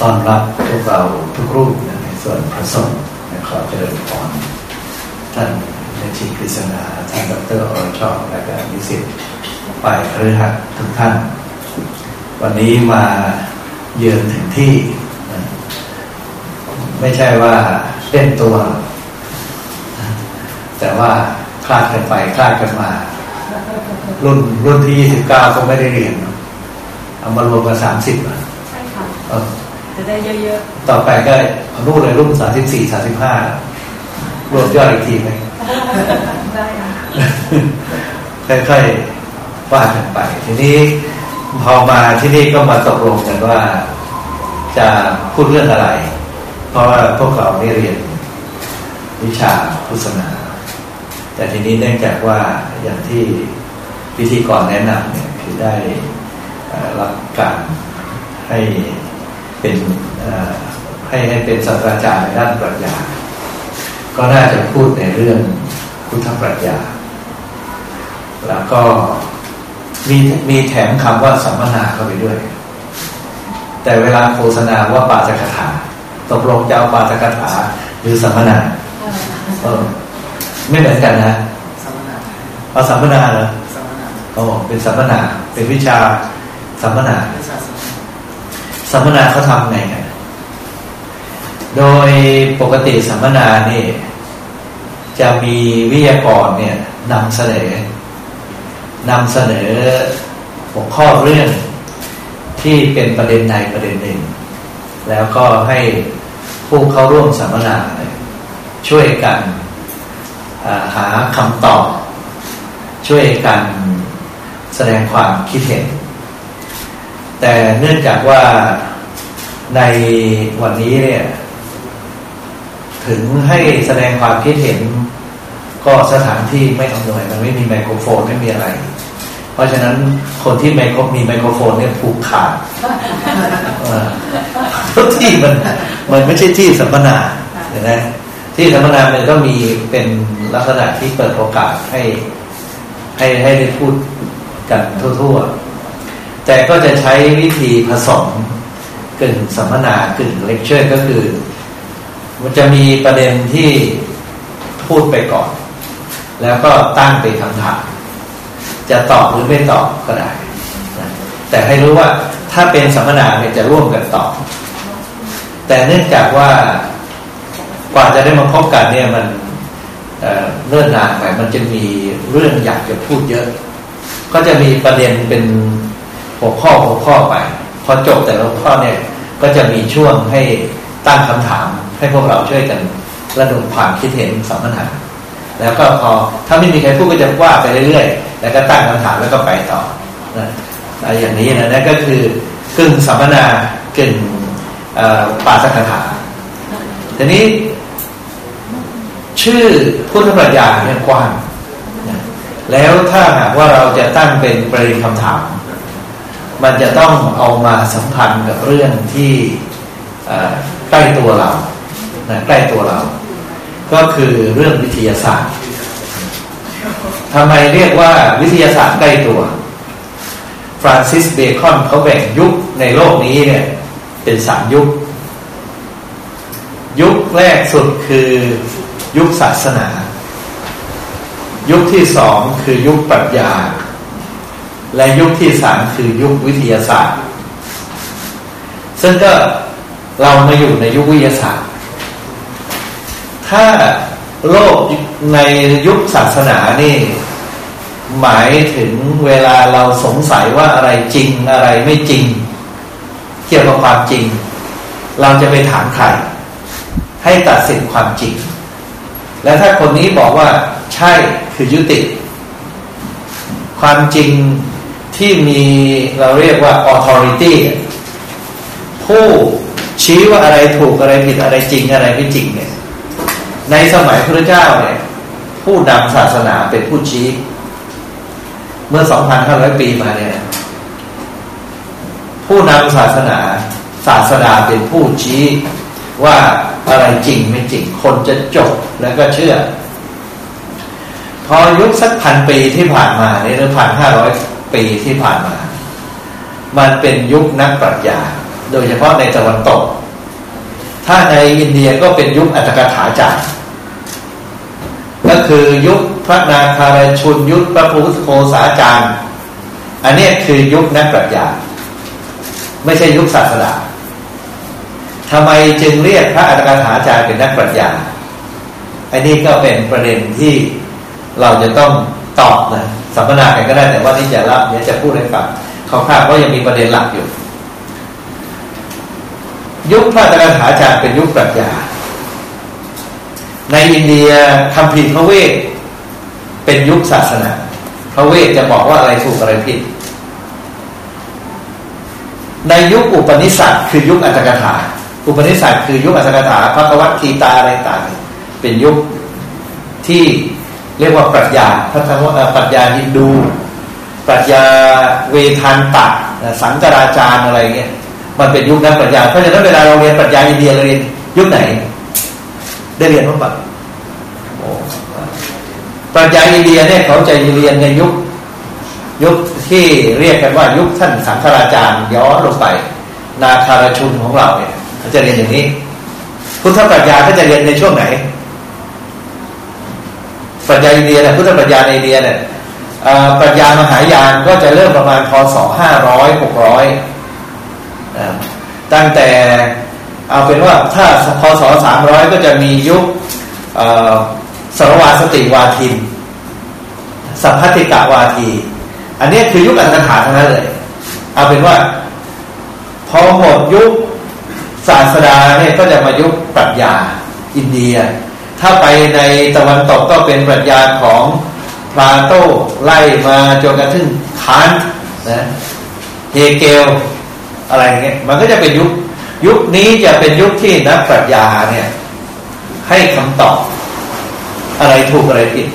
ต้อนรับพวกเราทุกรูปในส่วนพระสงฆ์ขอเจริญพรท่านในชีกฤษณาท่านดรอรชอบและก็นิสิตฝ่ายครือขัดทุกท่าน วันนี้มาเยือนถึงที่ ไม่ใช่ว่าเล่นตัว แต่ว่าคลาดกันไปคลาดกันมา รุ่นรุ่นที่ยี่สิบเก้าก็ไม่ได้เรียนเอามารวมกันสามสิบอะใช่ค่ะ จะได้เยอะต่อไปก็เอารุ่นเลยรุ่นสามสิบสี่สามสิบห้ารวมยอดอีกทีไหมๆได้ค่ะค่อยๆว่ากันไป ทีนี้พอมาที่นี่ก็มาตกลงกันว่า จะพูดเรื่องอะไร เพราะว่าพวกเราได้เรียนวิชาพุทธศาสนา แต่ทีนี้เนื่องจากว่าอย่างที่พิธีกรแนะนำเนี่ยคือได้เอ่อรับการให้ เป็นเอ่อให้ให้เป็นศาสตราจารย์ในด้านปรัชญา ก็น่าจะพูดในเรื่องพุทธปรัชญา แล้วก็มีมีแถมคำว่าสัมมนาเข้าไปด้วย แต่เวลาโฆษณาว่าปาจกถาตกลงจะเอาปาจกถาหรือสัมมนาเออไม่เหมือนกันนะสัมมนาเอาสัมมนาเหรอสัมมนาเขาบอกเป็นสัมมนา เป็นวิชาสัมมนาวิชา สัมมนาเขาทำไงกัน โดยปกติสัมมนาเนี่ยจะมีวิทยากรเนี่ยนำเสนอนำเสนอหัวข้อเรื่องที่เป็นประเด็นใดประเด็นหนึ่ง แล้วก็ให้ผู้เข้าร่วมสัมมนาช่วยกันาหาคำตอบ ช่วยกันแสดงความคิดเห็น แต่เนื่องจากว่าในวันนี้เนี่ย ถึงให้แสดงความคิดเห็น ก็สถานที่ไม่อำนวยมันไม่มีไมโครโฟนไม่มีอะไร เพราะฉะนั้นคนที่ไมโครมีไมโครโฟนเนี่ยผูกขาดเพราะที่มันมันไม่ใช่ที่สัมมนาเห็นไหมที่สัมมนามันก็มีเป็นลักษณะที่เปิดโอกาสให้ ให้ให้ได้พูดกันทั่วๆ แต่ก็จะใช้วิธีผสมกึ่งสัมมนากึ่งเลคเชอร์ก็คือ มันจะมีประเด็นที่พูดไปก่อน แล้วก็ตั้งเป็นคำถาม จะตอบหรือไม่ตอบก็ได้ แต่ให้รู้ว่าถ้าเป็นสัมมนาเนี่ยจะร่วมกันตอบ แต่เนื่องจากว่ากว่าจะได้มาพบกันเนี่ยมันเเนิ่นนานไปมันจะมีเรื่องอยากจะพูดเยอะ ก็จะมีประเด็นเป็น หัวข้อหัวข้อไป พอจบแต่ละหัวข้อเนี่ยก็จะมีช่วงให้ตั้งคำถาม ให้พวกเราช่วยกันระดมความคิดเห็นสัมมนาแล้วก็พอถ้าไม่มีใครพูดก็จะว่าไปเรื่อยๆ แล้วก็ตั้งคำถามแล้วก็ไปต่อนะอย่างนี้นะนั่นก็คือกึ่งสัมมนากึ่งเอ่อปาสกถาทีนี้ ชื่อพุทธปรัชญาเนี่ยกว้างแล้วถ้าหากว่าเราจะตั้งเป็นประเด็นคำถาม มันจะต้องเอามาสัมพันธ์กับเรื่องที่ใกล้ตัวเรานะใกล้ตัวเรา ก็คือเรื่องวิทยาศาสตร์ทำไมเรียกว่าวิทยาศาสตร์ใกล้ตัวฟรานซิสเบคอนเขาแบ่งยุคในโลกนี้เนี่ยเป็นสามยุค ยุคแรกสุดคือยุคศาสนา ยุคที่สองคือยุคปรัชญา และยุคที่สามคือยุควิทยาศาสตร์ ซึ่งก็เรามาอยู่ในยุควิทยาศาสตร์ ถ้าโลกในยุคศาสนานี่ หมายถึงเวลาเราสงสัยว่าอะไรจริงอะไรไม่จริง เกี่ยวกับความจริง เราจะไปถามใครให้ตัดสินความจริง และถ้าคนนี้บอกว่าใช่คือยุติ ความจริง ที่มีเราเรียกว่า authority ผู้ชี้ว่าอะไรถูกอะไรผิดอะไรจริงอะไรไม่จริงเนี่ย ในสมัยพระเจ้าเนี่ย ผู้นำศาสนาเป็นผู้ชี้ เมื่อ 2,500 ปีมาเนี่ย ผู้นำศาสนาศาสดาเป็นผู้ชี้ว่าอะไรจริงไม่จริง คนจะจบแล้วก็เชื่อ พอยุคสักพันปีที่ผ่านมาเนี่ยหรือพันห้าร้อย ปีที่ผ่านมา มันเป็นยุคนักปรัชญา โดยเฉพาะในตะวันตก ถ้าในอินเดียก็เป็นยุคอัตถกถาจารย์ก็คือยุคพระนาคารชุนยุคพระพุทธโคสาจารย์ อันนี้คือยุคนักปรัชญา ไม่ใช่ยุคศาสนาทำไมจึงเรียกพระอัตถกถาจารย์เป็นนักปรัชญาอันนี้ก็เป็นประเด็นที่เราจะต้องตอบนะ สัมมนากันก็ได้แต่ว่าที่จะรับเดี๋ยจะพูดให้ฟังคร่าวๆเพรายังมีประเด็นหลักอยู่ ยุคพระตถาจารย์เป็นยุคปรัชญา ในอินเดียคำพีพระเวทเป็นยุคศาสนาพระเวทจะบอกว่าอะไรถูกอะไรผิด ในยุคอุปนิสัตคือยุคอัตถกถาอุปนิสัตคือยุคอัตถกถาพระกวัตทีตาอะไรต่างเป็นยุคที่ เรียกว่าปรัชญาพระธรรมปรัชญาฮินดู ปรัชญาเวทันตัสังกราจารอะไรเงี้ยมันเป็นยุคนั้นปรัชญาเพราะฉะนั้นเวลาเราเรียนปรัชญาอินเดียเราเรียนยุคไหน ได้เรียนบ้างปะปรัชญาอินเดียเนี่ยเขาจะเรียนในยุค ยุคที่เรียกกันว่ายุคท่านสังฆราจารย์ย้อนลงไป นาคารชุนของเราเนี่ยเขาจะเรียนอย่างนี้ พุทธปรัชญาก็จะเรียนในช่วงไหน ปรัชญาอินเดียเนี่ยพุทธปรัชญาในอินเดียเนี่ยปรัชญามหายานก็จะเริ่มประมาณพศห้าร้อยหกร้อยตั้งแต่เอาเป็นว่าถ้าพศสามร้อยก็จะมียุคสรวาสติวาทิน สัพพติกาวาที อันนี้คือยุคอันตรฐานทั้งนั้นเลย เอาเป็นว่า พอหมดยุคศาสดาเนี่ยก็จะมายุคปรัชญาอินเดีย ถ้าไปในตะวันตกก็เป็นปรัชญาของพลาโตไล่มาจนกระทั่งคานนะเฮเกลอะไรเงี้ยมันก็จะเป็นยุคยุคนี้จะเป็นยุคที่นักปรัชญาเนี่ย ให้คำตอบ อะไรถูกอะไรผิด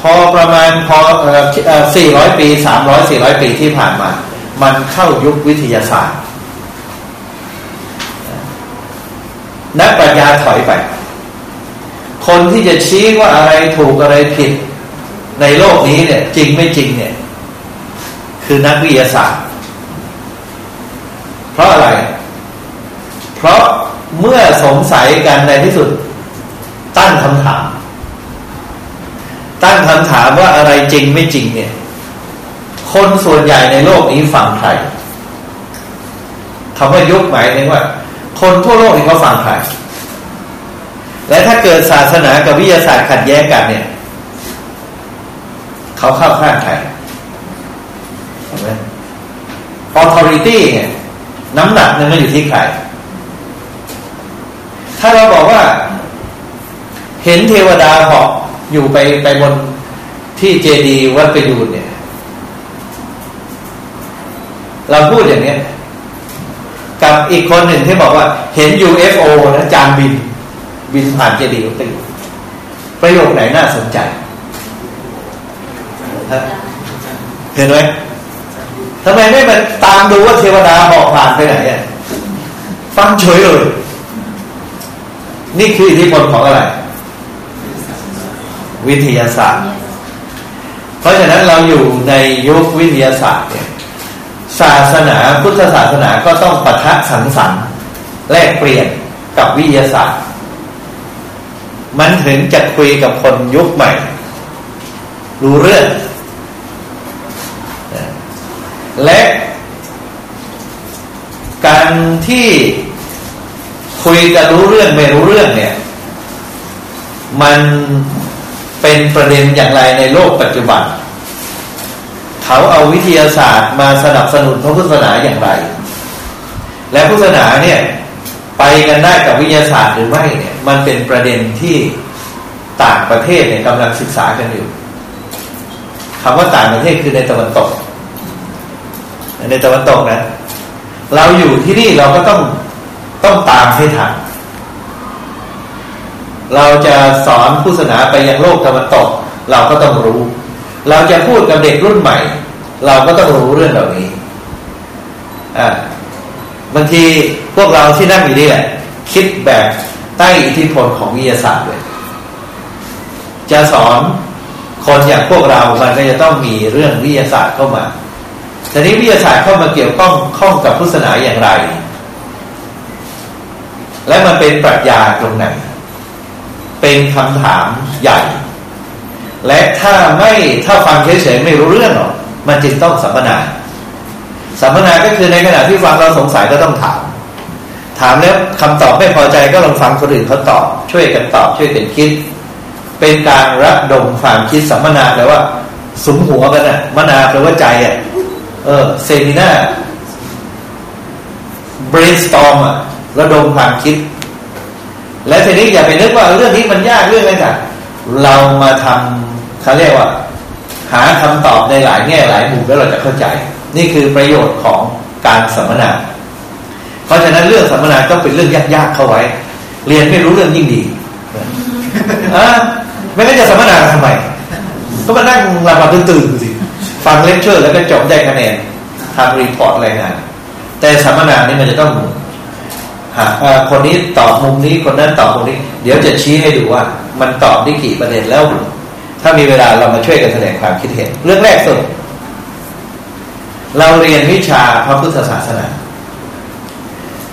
พอประมาณพอสี่ร้อยปีสามร้อยสี่ร้อยปีที่ผ่านมา มันเข้ายุควิทยาศาสตร์ นักปรัชญาถอยไป คนที่จะชี้ว่าอะไรถูกอะไรผิด ในโลกนี้เนี่ย จริงไม่จริงเนี่ย คือนักวิทยาศาสตร์ เพราะอะไร เพราะเมื่อสงสัยกันในที่สุด ตั้งคำถาม ตั้งคำถามว่าอะไรจริงไม่จริงเนี่ย คนส่วนใหญ่ในโลกนี้ฟังใครคำว่ายุคหมายถึงว่า คนทั่วโลกนี้เขาฟังใคร และถ้าเกิดศาสนากับวิทยาศาสตร์ขัดแย้งกันเนี่ย เขาเข้าข้างใครเห็นไหม authority เนี่ยน้ำหนักนั้นมันอยู่ที่ใคร ถ้าเราบอกว่า เห็นเทวดาเหาะอยู่ไปไปบนที่เจดีวัดไปดูเนี่ย เราพูดอย่างนี้กับอีกคนหนึ่งที่บอกว่า เห็น UFO นะจานบิน บินผ่านเจดีย์ติประโยคไหนน่าสนใจเห็นไหมทำไมไม่มาตามดูว่าเทวดาหอกผ่านไปไหนอะฟังเฉยเลย นี่คืออิทธิพลของอะไร วิทยาศาสตร์ เพราะฉะนั้นเราอยู่ในยุควิทยาศาสตร์เนี่ยศาสนาพุทธศาสนาก็ต้องปะทะสังสรรค์แลกเปลี่ยนกับวิทยาศาสตร์ มันถึงจะคุยกับคนยุคใหม่ รู้เรื่อง และการที่คุยกันรู้เรื่องไม่รู้เรื่องเนี่ย มันเป็นประเด็นอย่างไรในโลกปัจจุบัน เขาเอาวิทยาศาสตร์มาสนับสนุนพระพุทธศาสนาอย่างไร และพุทธศาสนาเนี่ย ไปกันได้กับวิทยาศาสตร์หรือไม่เนี่ย มันเป็นประเด็นที่ต่างประเทศเนี่ยกำลังศึกษากันอยู่คำว่าต่างประเทศคือในตะวันตก ในตะวันตกนะ เราอยู่ที่นี่เราก็ต้องต้องตามให้ทันเราจะสอนพุทธศาสนาไปยังโลกตะวันตก เราก็ต้องรู้ เราจะพูดกับเด็กรุ่นใหม่ เราก็ต้องรู้เรื่องเหล่านี้อ่า บางทีพวกเราที่นั่งอยู่นี่แหละคิดแบบใต้อิทธิพลของวิทยาศาสตร์เลย จะสอนคนอย่างพวกเรา มันก็จะต้องมีเรื่องวิทยาศาสตร์เข้ามาทีนี้วิทยาศาสตร์เข้ามาเกี่ยวข้องข้องกับพุทธศาสนาอย่างไร และมันเป็นปรัชญาตรงไหน เป็นคำถามใหญ่ และถ้าไม่ถ้าฟังเฉยๆไม่รู้เรื่องหรอก มันจึงต้องสัมมนา สัมมนาก็คือในขณะที่ฟังเราสงสัยก็ต้องถาม ถามแล้วคำตอบไม่พอใจก็ลองฟังคนอื่นเขาตอบ ช่วยกันตอบช่วยกันคิด เป็นการระดมความคิดสัมมนาแปลว่าสมหัวกันอะมนาแปลว่าใจอะเออเซมินา brainstorm อะระดมความคิด และทีนี้อย่าไปนึกว่าเรื่องนี้มันยากเรื่องอะไรกันเรามาทำเขาเรียกว่า หาคำตอบในหลายแง่หลายมุมแล้วเราจะเข้าใจ นี่คือประโยชน์ของการสัมมนา เพราะฉะนั้นเรื่องสัมมนาต้องเป็นเรื่องยากๆเข้าไว้ เรียนไม่รู้เรื่องยิ่งดีอะไม่งั้นจะสัมมนาทำไม ก็มานั่งหลับๆตื่นๆสิฟังเลคเชอร์แล้วก็จบได้คะแนนทำ report อะไรงานแต่สัมมนานี่มันจะต้องหาคนนี้ตอบมุมนี้คนนั้นตอบมุมนี้ เดี๋ยวจะชี้ให้ดูว่า มันตอบได้กี่ประเด็นแล้ว ถ้ามีเวลาเรามาช่วยกันแสดงความคิดเห็น เรื่องแรกสุด เราเรียนวิชาพระพุทธศาสนา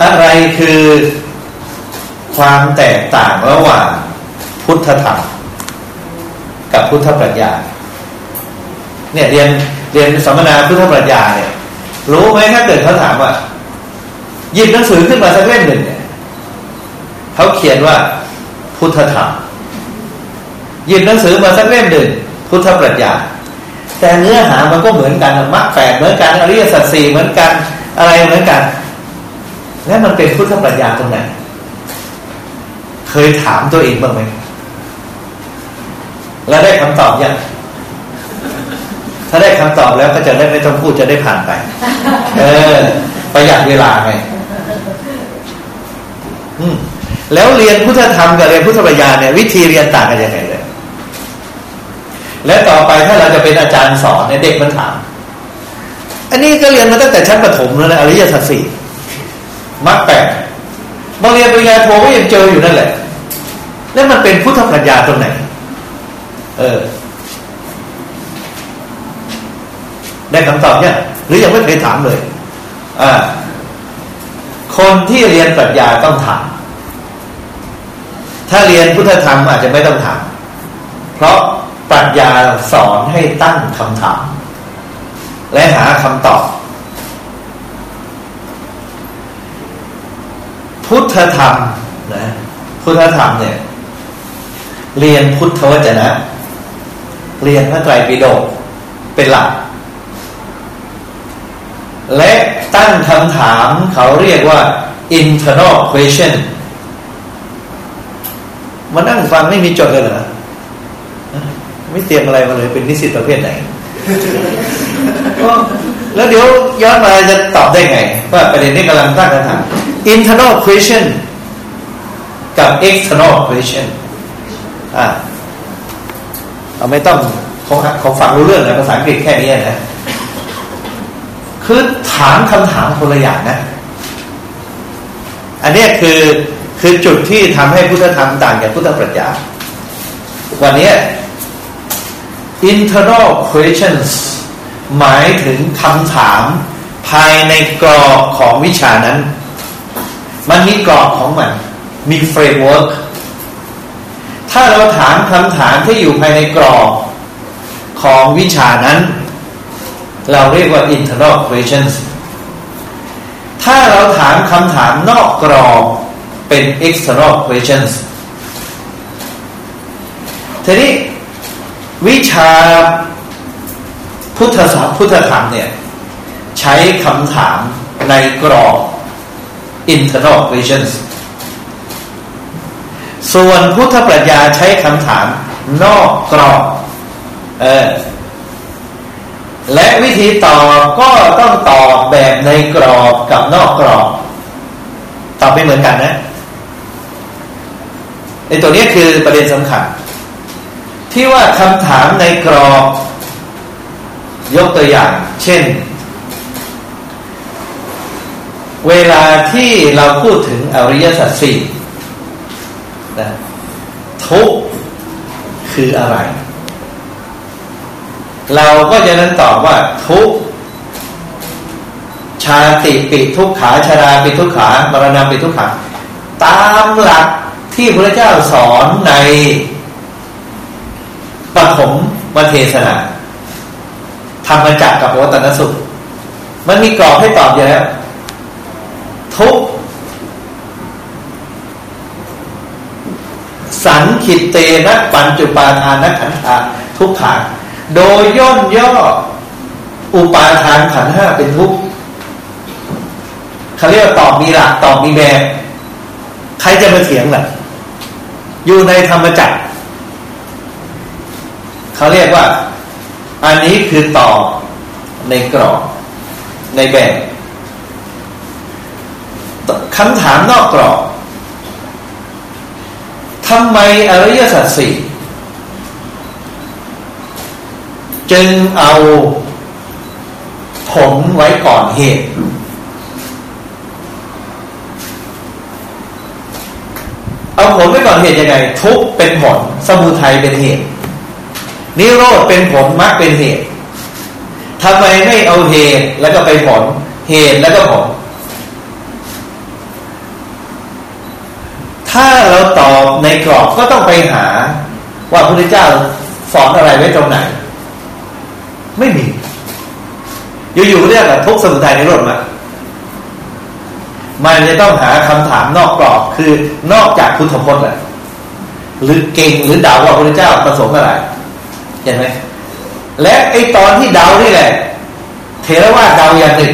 อะไรคือความแตกต่างระหว่างพุทธธรรม กับพุทธปรัชญา เนี่ยเรียนเรียนสัมมนาพุทธปรัชญาเนี่ย รู้ไหมถ้าเกิดเขาถามว่าหยิบหนังสือขึ้นมาสักเล่มหนึ่งเนี่ยเขาเขียนว่าพุทธธรรมหยิบหนังสือมาสักเล่มหนึ่งพุทธปรัชญา แต่เนื้อหามันก็เหมือนกันมรรคแปดเหมือนกันอริยสัจสี่เหมือนกันอะไรเหมือนกัน แล้วมันเป็นพุทธปรัชญาตรงไหน เคยถามตัวเองบ้างไหมแล้วได้คำตอบยังถ้าได้คำตอบแล้วก็จะได้ไม่ต้องพูดจะได้ผ่านไป เออ ประหยัดเวลาไงแล้วเรียนพุทธธรรมกับเรียนพุทธปัญญาเนี่ยวิธีเรียนต่างกันยังไงเลย และต่อไปถ้าเราจะเป็นอาจารย์สอนเนี่ยเด็กมันถาม อันนี้ก็เรียนมาตั้งแต่ชั้นประถมแล้วนะอริยสัจสี่มรรคแปดบางเรียนปริญญาโทก็ยังเจออยู่นั่นแหละ แล้วมันเป็นพุทธปัญญาตรงไหน เออ ได้คำตอบเนี่ยหรือยังไม่เคยถามเลย อ่า คนที่เรียนปรัชญาต้องถาม ถ้าเรียนพุทธธรรมอาจจะไม่ต้องถาม เพราะ ปรัชญาสอนให้ตั้งคำถาม และหาคำตอบ พุทธธรรมนะพุทธธรรมเนี่ย เรียนพุทธวจนะ เรียนพระไตรปิฎกเป็นหลัก และตั้งคำถามเขาเรียกว่า internal question มานั่งฟังไม่มีจดเลยเหรอ ไม่เตรียมอะไรมาเลยเป็นนิสิตประเภทไหนแล้วเดี๋ยวย้อนมาจะตอบได้ไง ว่าประเด็นนี้กำลังตั้งคำถาม internal question กับ external question อ่าเราไม่ต้องเขาเขาฟังรู้เรื่องนะภาษาอังกฤษแค่นี้นะคือถามคำถามคนละอย่างนะ อันนี้คือคือจุดที่ทำให้พุทธธรรมต่างจากพุทธปรัชญา วันนี้ internal questions หมายถึงคำถาม ภายในกรอบของวิชานั้น มันมีกรอบของมัน มี framework ถ้าเราถามคำถามที่อยู่ภายในกรอบของวิชานั้น เราเรียกว่า internal questions ถ้าเราถามคำถามนอกกรอบเป็น external questions ทีนี้ วิชาพุทธศาสตร์พุทธธรรมเนี่ย ใช้คำถามในกรอบ internal questions ส่วนพุทธปรัชญาใช้คำถามนอกกรอบ เออ และวิธีตอบก็ต้องตอบแบบในกรอบกับนอกกรอบ ตอบไม่เหมือนกันนะไอตัวนี้คือประเด็นสำคัญ ที่ว่าคำถามในกรอบยกตัวอย่าง เช่น เวลาที่เราพูดถึงอริยสัจสี่นะทุกคืออะไร เราก็จะนั้นตอบว่าทุกชาติปิทุกขาชาราปิทุกขามรณะปิทุกขา ตามหลักที่พระเจ้าสอนใน ปฐมมาเทศนาธรรมจักกับวัตนสุข มันมีกรอบให้ตอบอยู่แล้วทุกสันขิตเตนะปัญจุปาทานขันธาทุกขาโดยย่นย่อ อุปาทานขันห้าเป็นทุกเขาเรียกว่าตอบมีหลักตอบมีแบบ ใครจะมาเถียงล่ะ อยู่ในธรรมจักร เขาเรียกว่า อันนี้คือต่อในกรอบในแบบคำถามนอกกรอบทำไมอริยสัจสี่จึงเอาผลไว้ก่อนเหตุ เอาผลไว้ก่อนเหตุยังไง ทุกเป็นผล สมุทัยเป็นเหตุ นิโรธเป็นผลมรรคเป็นเหตุทำไมไม่เอาเหตุแล้วก็ไปผล เหตุแล้วก็ผล ถ้าเราตอบในกรอบก็ต้องไปหา ว่าพระพุทธเจ้าสอนอะไรไว้ตรงไหน ไม่มี อยู่ๆเรียกทุกสมุทัยในรถมามันจะต้องหาคำถามนอกกรอบคือนอกจากพุทธพจน์แหละหรือเก่งหรือเดาว่าพระพุทธเจ้าประสงค์อะไร เห็นไหมและไอตอนที่ดาวนี่แหละ เทรวาดาอย่างหนึ่ง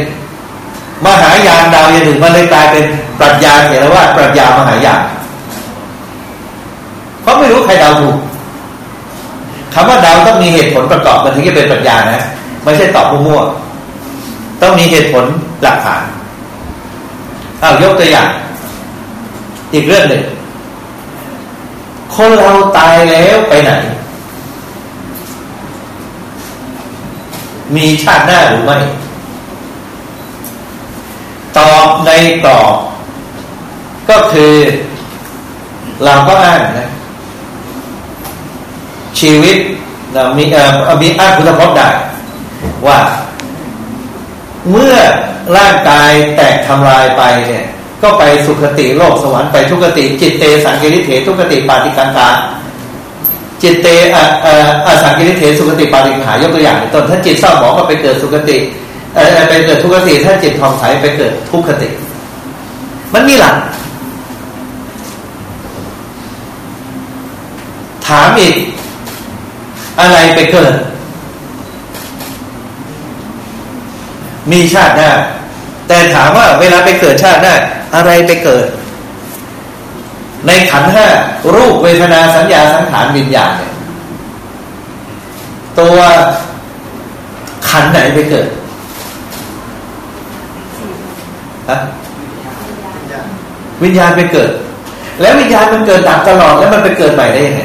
มหายานดาอย่างหนึ่งมันเลยกลายเป็นปรัชญาเทรวาปรัชญามหายานเพราะไม่รู้ใครดาวถูกคำว่าดาวต้องมีเหตุผลประกอบมันถึงจะเป็นปรัชญานะไม่ใช่ตอบมั่วๆต้องมีเหตุผลหลักฐานเอายกตัวอย่าง อีกเรื่องหนึ่งคนเราตายแล้วไปไหน มีชาติหน้าหรือไม่ ตอบในกรอบ ก็คือ เราก็อ้างนะ ชีวิตเรามีเอ่อมีอ้างพุทธพจน์ได้ ว่า เมื่อร่างกายแตกทำลายไปเนี่ย ก็ไปสุคติโลกสวรรค์ไปทุกติ จิตเตสังเกิริเถทุกติปาติกังกา จิตเตอออสังกิริเถสุคติปาติงหายกตัวอย่างเป็นต้นถ้าจิตเศร้าหมองก็ไปเกิดสุคติไปเกิดทุกติถ้าจิตทองใสไปเกิดทุกขติ มันมีหลักถามอีกอะไรไปเกิด มีชาติหน้าแต่ถามว่าเวลาไปเกิดชาติหน้าอะไรไปเกิด ในขันห้ารูปเวทนาสัญญาสังขารวิญญาณเนี่ยตัวขันไหนไปเกิดฮะวิญญาณไปเกิด แล้ววิญญาณมันเกิดดับตลอดแล้วมันไปเกิดใหม่ได้ยังไง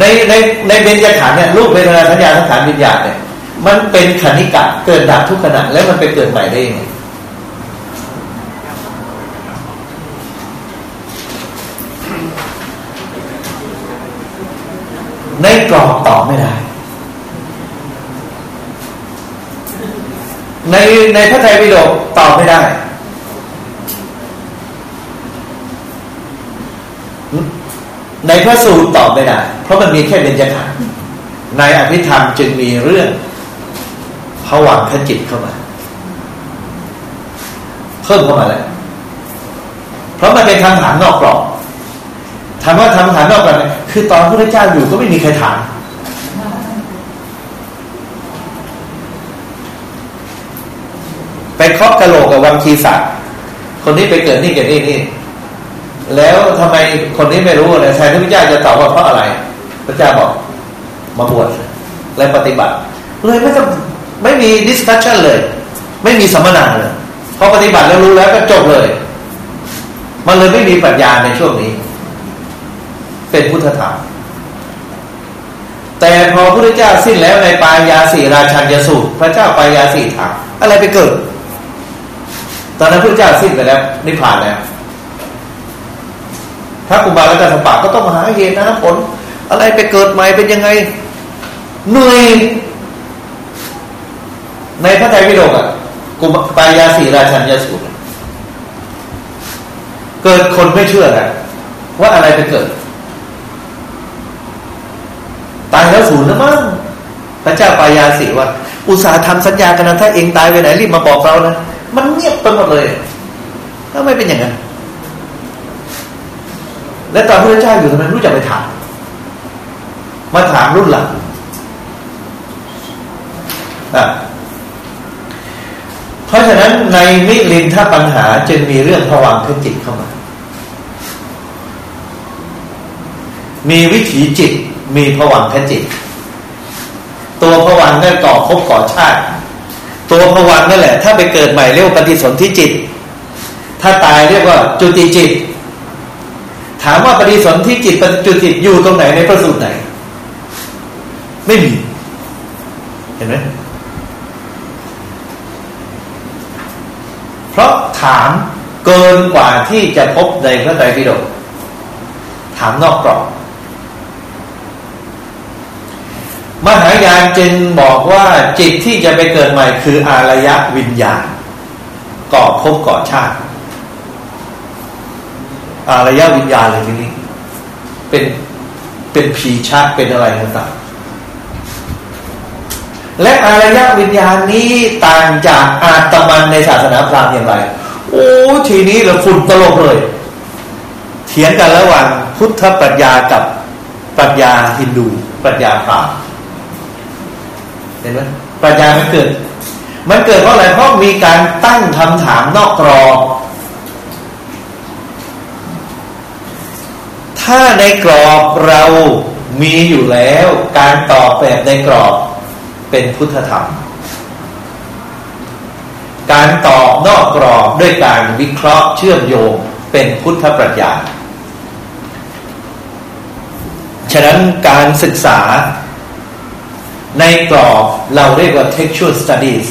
ในในในเบญจขันธ์เนี่ยรูปเวทนาสัญญาสังขารวิญญาณเนี่ยมันเป็นขันิกะเกิดดับทุกขณะแล้วมันไปเกิดใหม่ได้ยังไง ในกรอบตอบไม่ได้ ในในพระไตรปิฎกตอบไม่ได้ ในพระสูตรตอบไม่ได้ เพราะมันมีแค่เบญจขันธ์ในอภิธรรมจึงมีเรื่องผวังขจิตเข้ามา เพิ่มเข้ามาแล้วเพราะมันเป็นคำถามนอกกรอบ ถามว่าคำถามนอกกรอบคือตอนพระเจ้าอยู่ก็ไม่มีใครถามไปเคาะกระโหลกกับวังคีสะคนนี้ไปเกิดนี่เกิดนี่นี่ แล้วทำไมคนนี้ไม่รู้เลยแทนที่พระเจ้าจะตอบว่าเพราะอะไร พระเจ้าบอกมาบวชและปฏิบัติ เลยไม่ต้องไม่มี discussion เลย ไม่มีสัมมนาเลยพอปฏิบัติแล้วรู้แล้วก็จบเลย มันเลยไม่มีปรัชญาในช่วงนี้ เป็นพุทธธรรม แต่พอพระพุทธเจ้าสิ้นแล้วในปายาสีราชันยสูตร พระเจ้าปายาสีถามอะไรไปเกิด ตอนนั้นพระเจ้าสิ้นไปแล้วนิพพานแล้วพระกุมารและกัสปะก็ต้องมาหาเหตุนะผล อะไรไปเกิดใหม่เป็นยังไงเหนื่อยในพระไตรปิฎกอะกุมปายาสีราชันยสูตรเกิดคนไม่เชื่อนะว่าอะไรไปเกิด ตายแล้วศูนย์นะมั้งพระเจ้าปายาสีว่า อุตสาห์ทำสัญญากันนะถ้าเองตายไปไหนรีบมาบอกเรานะมันเงียบไปหมดเลยถ้าไม่เป็นอย่างนั้นและตอนพระเจ้าอยู่ทำไมรู้จักไปถาม มาถามรุ่นหลังเพราะฉะนั้นในมิลินถ้าปัญหาจึงมีเรื่องผวังคจิตเข้ามา มีวิถีจิต มีผวังคจิต ตัวผวังนั่นก่อภพก่อชาติ ตัวผวังนั่นแหละ ถ้าไปเกิดใหม่เรียกว่าปฏิสนธิจิต ถ้าตายเรียกว่าจุติจิต ถามว่าปฏิสนธิจิตปฏิจุติจิตอยู่ตรงไหนในพระสูตรไหน ไม่มี เห็นไหมเพราะถามเกินกว่าที่จะพบในพระไตรปิฎกถามนอกกรอบ มหายานจึงบอกว่าจิตที่จะไปเกิดใหม่คืออารยะวิญญาณก่อภพก่อชาติ อารยะวิญญาณเลยทีนี้ เป็นเป็นผีชาติเป็นอะไรต่างและอารยะวิญญาณนี้ต่างจากอาตมันในศาสนาพราหมณ์อย่างไร โอ้ทีนี้เราฝุ่นตลบเลย เถียงกันระหว่างพุทธปรัชญากับปรัชญาฮินดู ปรัชญาพราหมณ์ เห็นไหมปรัชญามันเกิด มันเกิดเพราะอะไรเพราะมีการตั้งคำถามนอกกรอบถ้าในกรอบเรามีอยู่แล้ว การตอบแบบในกรอบเป็นพุทธธรรม การตอบนอกกรอบด้วยการวิเคราะห์เชื่อมโยงเป็นพุทธปรัชญา ฉะนั้นการศึกษา ในกรอบเราเรียกว่า textual studies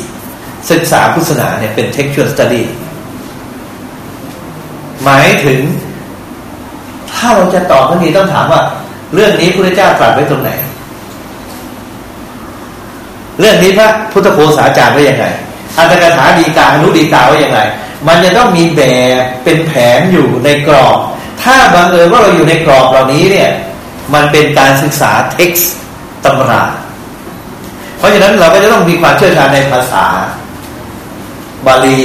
ศึกษาพุทธศาสนาเนี่ยเป็น textual study หมายถึง ถ้าเราจะตอบทันทีต้องถามว่า เรื่องนี้พระเจ้าตรัสไว้ตรงไหน เรื่องนี้พระพุทธโฆษาจารย์ไว้ยังไงอัตถกถาดีกาอนุดีกาไว้ยังไง มันจะต้องมีแบบเป็นแผนอยู่ในกรอบ ถ้าบังเอิญว่าเราอยู่ในกรอบเหล่านี้เนี่ย มันเป็นการศึกษาเท็กซ์ตำรา ราะฉะนั้นเราก็จะต้องมีความเชี่ยวชาญในภาษา บาลี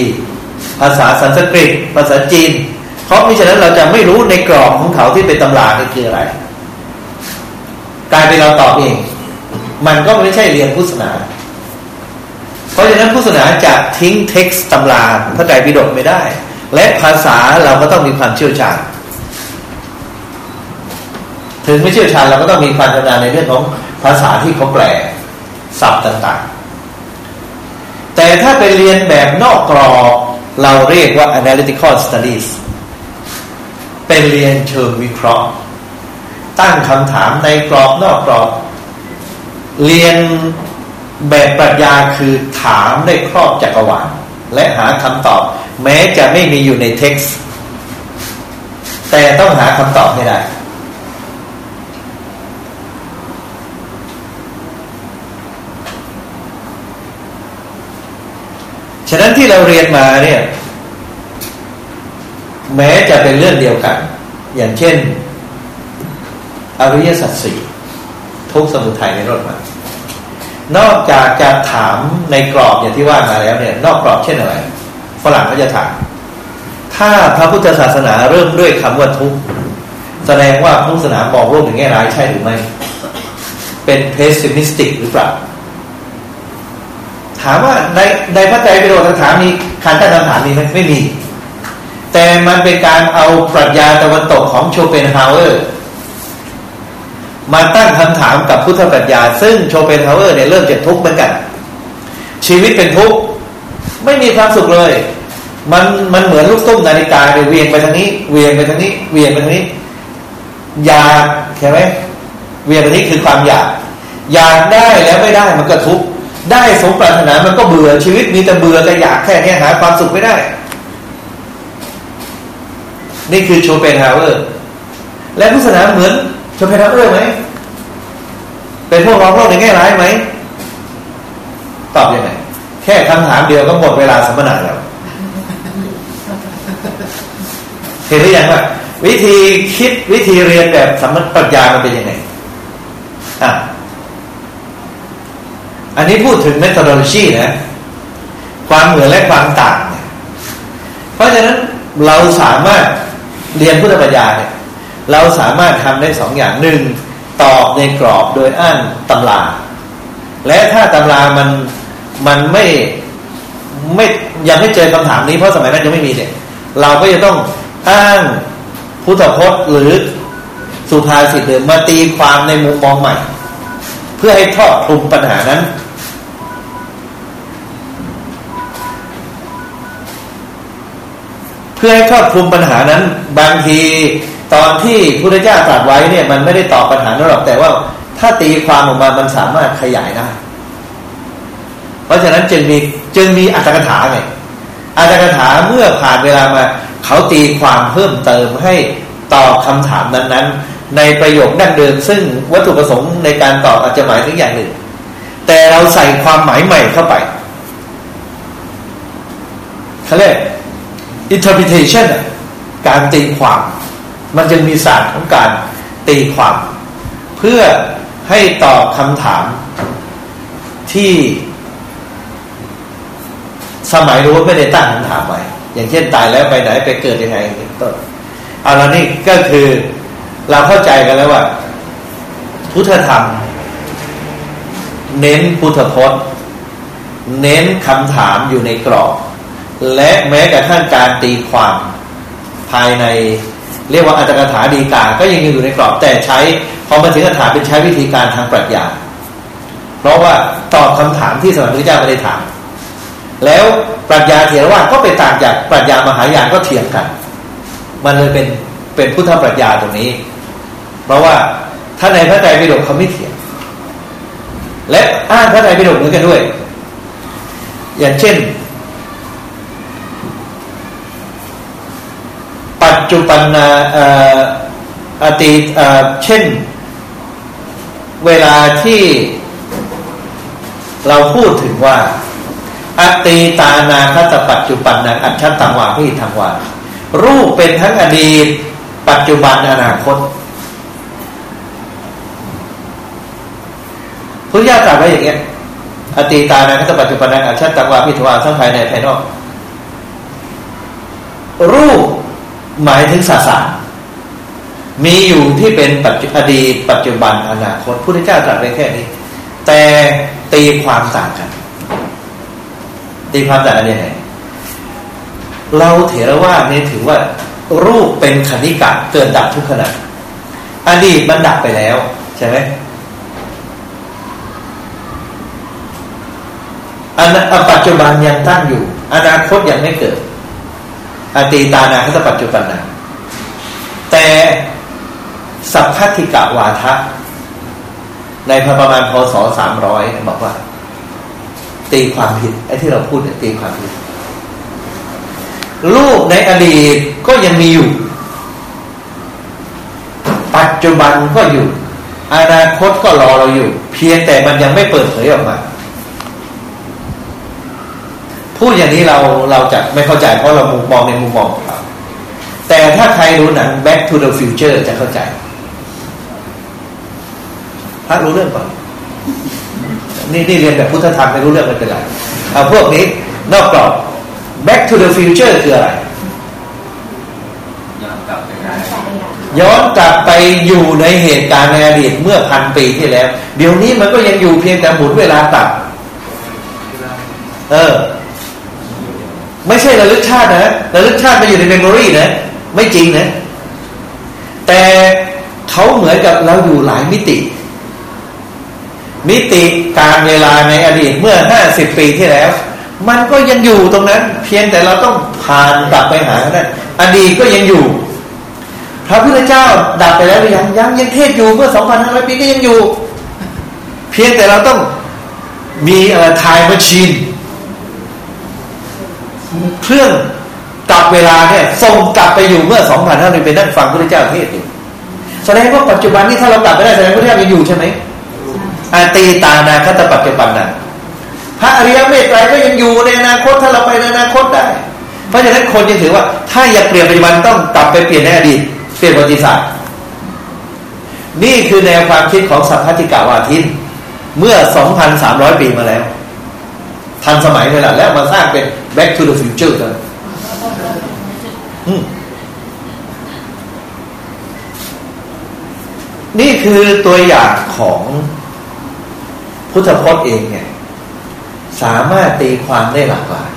ภาษาสันสกฤต ภาษาจีน เพราะมิฉะนั้นเราจะไม่รู้ในกรอบของเขาที่เป็นตำราคืออะไรกลายเป็นเราตอบเอง มันก็ไม่ใช่เรียนพุทธศาสนา เพราะฉะนั้นพุทธศาสนาจะทิ้งเท็กซ์ตำราพระไตรปิฎกไม่ได้ และภาษาเราก็ต้องมีความเชี่ยวชาญถึงไม่เชี่ยวชาญเราก็ต้องมีความชำนาญในเรื่องของภาษาที่เขาแปล ศัพท์ต่างๆ แต่ถ้าไปเรียนแบบนอกกรอบเราเรียกว่า analytical studies เป็นเรียนเชิงวิเคราะห์ ตั้งคำถามในกรอบนอกกรอบ เรียนแบบปรัชญาคือถามได้ครอบจักรวาลและหาคำตอบ แม้จะไม่มีอยู่ในเท็กซ์แต่ต้องหาคำตอบให้ได้ ฉะนั้นที่เราเรียนมาเนี่ย แม้จะเป็นเรื่องเดียวกัน อย่างเช่น อริยสัจสี่ทุกสมุทัยในรถมานอกจากจะถามในกรอบอย่างที่ว่ามาแล้วเนี่ย นอกกรอบเช่นอะไรฝรั่งก็จะถาม ถ้าพระพุทธศาสนาเริ่มด้วยคำว่าทุกข์แสดงว่าพุทธศาสนามองโลกในแง่ร้ายใช่หรือไม่ เป็นเพสซิมิสติกหรือเปล่าถามว่าในในพระไตรปิฎกถามนี้คันตั้งคำถามนี้ไหมไม่มี แต่มันเป็นการเอาปรัชญาตะวันตกของโชเปนฮาวเวอร์มาตั้งคำถามกับพุทธปรัชญา ซึ่งโชเปนฮาวเวอร์เนี่ยเริ่มจากทุกข์เหมือนกัน ชีวิตเป็นทุกข์ไม่มีความสุขเลย มันมันเหมือนลูกตุ้มนาฬิกาเลยเวียนไปทางนี้เวียนไปทางนี้เวียนไปทางนี้ อยากใช่ไหมเวียนไปนี้คือความอยาก อยากได้แล้วไม่ได้มันก็ทุกข์ ได้สมปรารถนามันก็เบื่อชีวิตมีแต่เบื่อแต่อยากแค่นี้หาความสุขไม่ได้ นี่คือโชเปนฮาวเวอร์ และพุทธศาสนาเหมือนจะไปทำเรื่องไหมเป็นพวกมองโลกในแง่ร้ายไหมตอบอยังไงแค่คำถามเดียวก็หมดเวลาสัมมนาแล้วเห็นหรือยังว่าวิธีคิดวิธีเรียนแบบสัมมปรัชญามันเป็นยังไงอะ อันนี้พูดถึง methodology นะ ความเหมือนและความต่างเนี่ยเพราะฉะนั้นเราสามารถเรียนพุทธปัญญาเนี่ยเราสามารถทำได้สองอย่างหนึ่งตอบในกรอบโดยอ้างตำราและถ้าตำรามันมันไม่ไม่ยังไม่เจอคำถามนี้เพราะสมัยนั้นยังไม่มีเนี่ยเราก็จะต้องอ้างพุทธพจน์หรือสุภาษิตหรือมาตีความในมุมมองใหม่ เพื่อให้ครอบคลุมปัญหานั้น เพื่อให้ครอบคลุมปัญหานั้น บางทีตอนที่พุทธเจ้าตรัสไว้เนี่ยมันไม่ได้ตอบปัญหานั้นหรอกแต่ว่าถ้าตีความออกมามันสามารถขยายได้เพราะฉะนั้นจึงมีจึงมีอัตถกถาไงอัตถกถาเมื่อผ่านเวลามาเขาตีความเพิ่มเติมให้ตอบคำถามนั้นๆ ในประโยคดั้งเดิม ซึ่งวัตถุประสงค์ในการตอบอาจจะหมายถึงอย่างหนึ่ง แต่เราใส่ความหมายใหม่เข้าไปเขาเรียก interpretation การตีความ มันจะมีศาสตร์ของการตีความ เพื่อให้ตอบคำถามที่สมัยรู้ไม่ได้ตั้งคำถามไว้อย่างเช่นตายแล้วไปไหนไปเกิดยังไงต้นเอาแล้วนี่ก็คือเราเข้าใจกันแล้วว่า พุทธธรรม เน้นพุทธพจน์ เน้นคำถามอยู่ในกรอบ และแม้กระทั่งการตีความภายใน เรียกว่าอัตถกถาดีกา ก็ยังอยู่ในกรอบแต่ใช้พอมาถึงคำถามเป็นใช้วิธีการทางปรัชญา เพราะว่าตอบคำถามที่สมัยพระเจ้าไม่ได้ถาม แล้วปรัชญาเถรวาทก็ไปต่างจากปรัชญามหายานก็เถียงกัน มันเลยเป็นเป็นพุทธปรัชญาตรงนี้ เพราะว่าถ้าในพระไตรปิฎกเขาไม่เถียง และอ้างพระไตรปิฎกเหมือนกันด้วย อย่างเช่น ปัจจุบันนาอตีเช่น เวลาที่เราพูดถึงว่าอตีตานาคตปัจจุบันนังอัจฉตังวาพิทังวารูปเป็นทั้งอดีต ปัจจุบันอนาคตพุทธเจ้าตรัสไว้อย่างเงี้ยอตีตานาคตปัจจุบันนังอัจฉตังวาพิทวาทั้งภายในภายนอก รูป หมายถึงสสารมีอยู่ที่เป็นปัจจุอดีตปัจจุบันอนาคตพุทธเจ้าตรัสไว้แค่นี้ แต่ตีความต่างกัน ตีความต่างกันยังไงเราเถรวาทนี่ถือว่า รูปเป็นคณิกะเกิดดับทุกขณะอดีตมันดับไปแล้ว ใช่ไหมอันปัจจุบันยังตั้งอยู่ อนาคตยังไม่เกิด อตีตานาคตปัจจุบันนะแต่สัพพทิกะวาทะ ในพประมาณพศสามร้อยบอกว่า ตีความผิดไอ้ที่เราพูดเนี่ยตีความผิดรูปในอดีตก็ยังมีอยู่ ปัจจุบันก็อยู่ อนาคตก็รอเราอยู่ เพียงแต่มันยังไม่เปิดเผยออกมา พูดอย่างนี้เราเราจะไม่เข้าใจเพราะเรามุมมองในมุมมองของเราแต่ถ้าใครรู้หนัง Back to the Future จะเข้าใจพระรู้เรื่องก่อนนี่นี่เรียนแบบพุทธธรรมไม่รู้เรื่องไม่เป็นไรเอาพวกนี้นอกกรอบ back to the future คืออะไรย้อนกลับไปย้อนกลับไปอยู่ในเหตุการณ์ในอดีตเมื่อพันปีที่แล้ว เดี๋ยวนี้มันก็ยังอยู่เพียงแต่หมุนเวลาตัด เออ ไม่ใช่ระลึกชาตินะระลึกชาติมาอยู่ในเมมโมรีนะ ไม่จริงนะ แต่เขาเหมือนกับเราอยู่หลายมิติ มิติการเวลาในอดีตเมื่อห้าสิบปีที่แล้ว มันก็ยังอยู่ตรงนั้น เพียงแต่เราต้องผ่านกลับไปหานั้นอดีตก็ยังอยู่ พระพุทธเจ้าดับไปแล้วหรือยังยังยังเทศอยู่เมื่อสองพันห้าร้อยปีก็ยังอยู่ เพียงแต่เราต้องมีอะไรทายมาชีน เครื่องกลับเวลาเนี่ยส่งกลับไปอยู่เมื่อสองพันห้าร้อยปีนั่งฟังพระพุทธเจ้าเทศอยู่แสดงว่าปัจจุบันนี้ถ้าเรากลับไปได้แสดงพระพุทธเจ้ายังอยู่ใช่ไหมอาตีตานาคตปัจจุบันนั้นพระอริยเมตไตรก็ยังอยู่ในอนาคตถ้าเราไปในอนาคตได้ เพราะฉะนั้นคนยังถือว่า ถ้าอยากเปลี่ยนปัจจุบันต้องกลับไปเปลี่ยนในอดีตเปลี่ยนประวัติศาสตร์นี่คือแนวความคิดของสัพพติกาวาทินเมื่อ 2,300 ปีมาแล้ว ทันสมัยเลยล่ะ แล้วมาสร้างเป็น back to the future กันนี่คือตัวอย่างของพุทธพจน์เองเนี่ย สามารถตีความได้หลากหลาย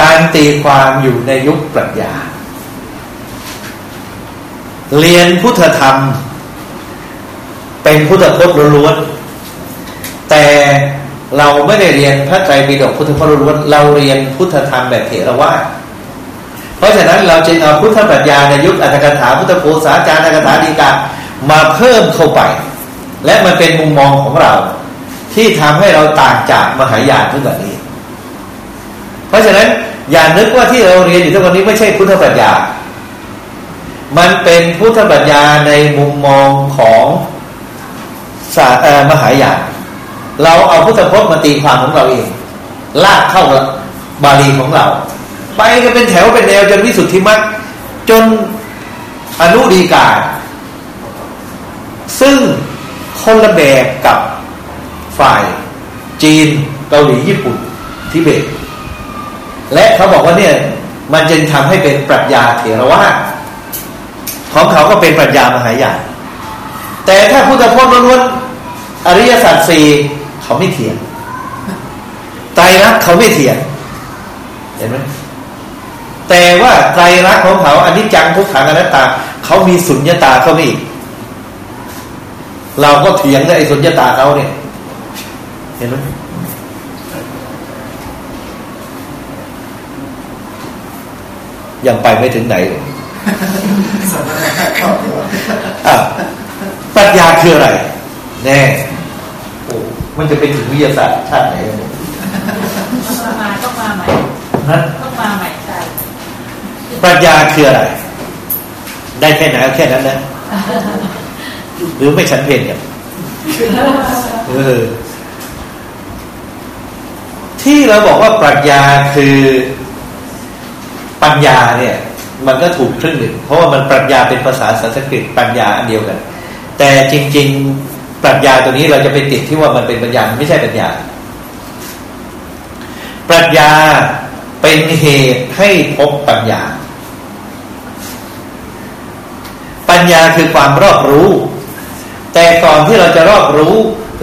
การตีความอยู่ในยุคปรัชญา เรียนพุทธธรรม เป็นพุทธพจน์ล้วนๆ แต่เราไม่ได้เรียนพระไตรปิฎกพุทธพจน์ล้วนเราเรียนพุทธธรรมแบบเถรวาทเพราะฉะนั้นเราจึงเอาพุทธปรัชญาในยุคอัตถกถาพุทธโฆษาจารย์อัตถกถาดีกามาเพิ่มเข้าไป และมันเป็นมุมมองของเรา ที่ทำให้เราต่างจากมหายานทุกแบบนี้ เพราะฉะนั้นอย่านึกว่าที่เราเรียนอยู่ทุกวันนี้ไม่ใช่พุทธปรัชญา มันเป็นพุทธปรัชญาในมุมมองของมหายาน เราเอาพุทธพจน์มาตีความของเราเอง ลากเข้าบาลีของเรา ไปกันเป็นแถวเป็นแนวจนวิสุทธิมรรคจนอนุดีกา ซึ่งคนละแบบกับฝ่ายจีนเกาหลีญี่ปุ่นทิเบต และเขาบอกว่าเนี่ยมันจึงทำให้เป็นปรัชญาเถรวาทของเขาก็เป็นปรัชญามหายานแต่ถ้าพุทธพจน์ล้วนอริยสัจสี่ เขาไม่เถียงไตรลักษณ์เขาไม่เถียงเห็นไหมแต่ว่าไตรลักษณ์ของเขาอันนี้จังทุกขังอนัตตา เขามีสุญญตาเขาไม่อีกเราก็เถียงกับไอ้สุญญตาเขาเนี่ย เห็นไหมยังไปไม่ถึงไหนเลยปรัชญาคืออะไร แน่โอ้ มันจะเป็นถึงวิทยาศาสตร์ชาติไหนเนี่ยมาต้องมาใหม่ต้องมาใหม่ใช่ปรัชญาคืออะไร ได้แค่ไหนแค่นั้นนะหรือไม่ฉันเพนกันเออที่เราบอกว่าปรัชญาคือปัญญาเนี่ย มันก็ถูกครึ่งหนึ่ง เพราะว่ามันปรัชญาเป็นภาษาสันสกฤตปัญญาอันเดียวกัน แต่จริง ๆ ปรัชญาตัวนี้เราจะไปติดที่ว่ามันเป็นปัญญาไม่ใช่ปัญญา ปรัชญาเป็นเหตุให้พบปัญญา ปัญญาคือความรอบรู้ แต่ก่อนที่เราจะรอบรู้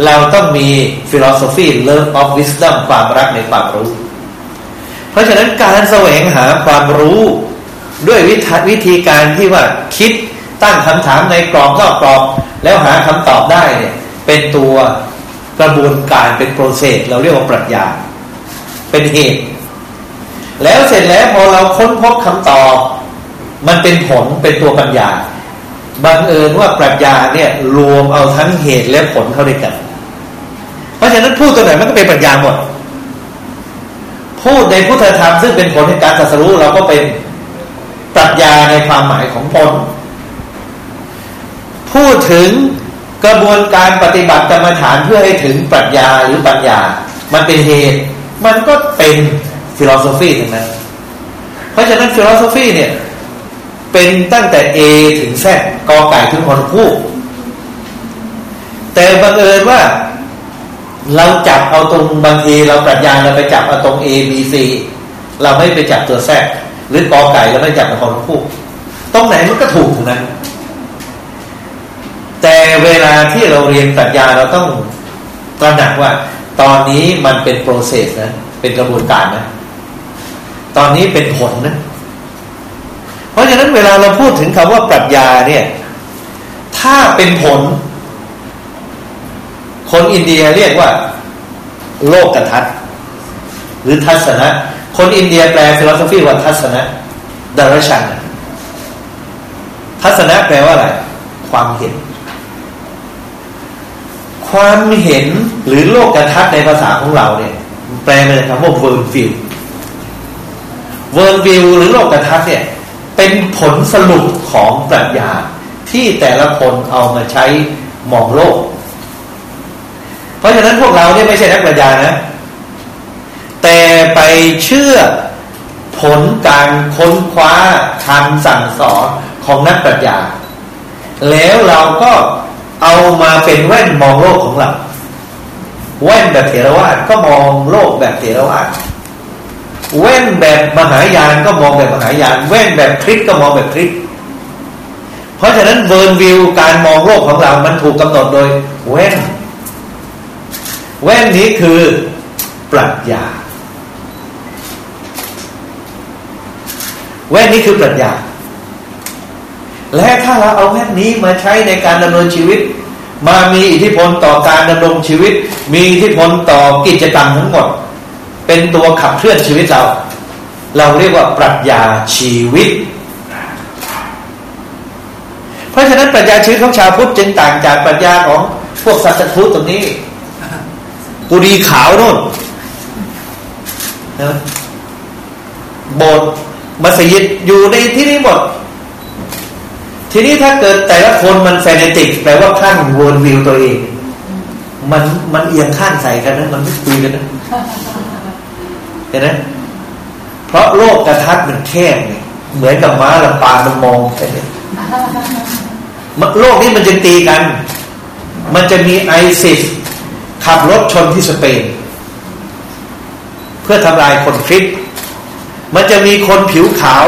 เราต้องมี philosophy love of wisdom ความรักในความรู้ เพราะฉะนั้นการแสวงหาความรู้ด้วยวิธีการที่ว่าคิดตั้งคำถามในกรอบนอกกรอบ แล้วหาคำตอบได้เนี่ยเป็นตัวกระบวนการเป็นโปรเซสเราเรียกว่าปรัชญา เป็นเหตุ แล้วเสร็จแล้วพอเราค้นพบคำตอบ มันเป็นผลเป็นตัวปัญญาบังเอิญว่าปรัชญาเนี่ยรวมเอาทั้งเหตุและผลเข้าด้วยกัน เพราะฉะนั้นพูดตัวไหนมันก็เป็นปรัชญาหมด พูดในพุทธธรรมซึ่งเป็นผลในการตรัสรู้เราก็เป็นปรัชญาในความหมายของผล พูดถึงกระบวนการปฏิบัติกรรมฐานเพื่อให้ถึงปรัชญาหรือปัญญา มันเป็นเหตุ มันก็เป็น philosophy ทั้งนั้น เพราะฉะนั้น philosophy เนี่ย เป็นตั้งแต่ A ถึง Z กอไก่ถึงฮอนกฮูก แต่บังเอิญว่า เราจับเอาตรงบางทีเราปรัชญาเราไปจับเอาตรง A B C เราไม่ไปจับตัวแทรกหรือกอไก่เราไม่จับกับฮอนคู่ ตรงไหนมันก็ถูกนะ แต่เวลาที่เราเรียนปรัชญาเราต้องตระหนักว่า ตอนนี้มันเป็นโปรเซสนะ เป็นกระบวนการนะ ตอนนี้เป็นผลนะ เพราะฉะนั้นเวลาเราพูดถึงคำว่าปรัชญาเนี่ย ถ้าเป็นผล คนอินเดียเรียกว่า โลกทัศน์หรือทัศนะ คนอินเดียแปล philosophy ว่าทัศนะดารชันทัศนะแปลว่าอะไร ความเห็น ความเห็นหรือโลกทัศน์ในภาษาของเราเนี่ย แปลเป็นคำว่า worldview worldview หรือโลกทัศน์เนี่ย เป็นผลสรุปของปรัชญาที่แต่ละคนเอามาใช้มองโลก เพราะฉะนั้นพวกเราเนี่ยไม่ใช่นักปรัชญานะ แต่ไปเชื่อผลการค้นคว้าทางสั่งสอนของนักปรัชญาแล้วเราก็ เอามาเป็นแว่นมองโลกของเรา แว่นแบบเถรวาทก็มองโลกแบบเถรวาทแว่นแบบมหายานก็มองแบบมหายาน แว่นแบบคริสก็มองแบบคริสเพราะฉะนั้นเวิร์นวิวการมองโลกของเรา มันถูกกำหนดโดยแว่น แว่นนี้คือปรัชญา แว่นนี้คือปรัชญา และถ้าเราเอาแว่นี้มาใช้ในการดำเนินชีวิต มามีอิทธิพลต่อการดำรงชีวิต มีอิทธิพลต่อกิจกรรมทั้งหมด เป็นตัวขับเคลื่อนชีวิตเรา เราเรียกว่าปรัชญาชีวิต เพราะฉะนั้นปรัชญาชีวิตของชาวพุทธจึงต่างจากปรัชญาของพวกสัตว์พุทธตรงนี้กุดีขาวนู่นนะโบสถ์มัสยิดอยู่ในที่นี้หมด ทีนี้ถ้าเกิดแต่ละคนมันแฟนติกแปลว่าข้างวนวิวตัวเอง มันมันเอียงข้างใส่กันนะมันไม่คุยกันนะเห็นไหมเพราะโลกกระทัดมันแคบเนี่ยเหมือนกับม้าลำปางมันมองไปเนี่ยโลกนี้มันจะตีกัน มันจะมีไอซิสขับรถชนที่สเปน เพื่อทำลายคนคริสต์มันจะมีคนผิวขาว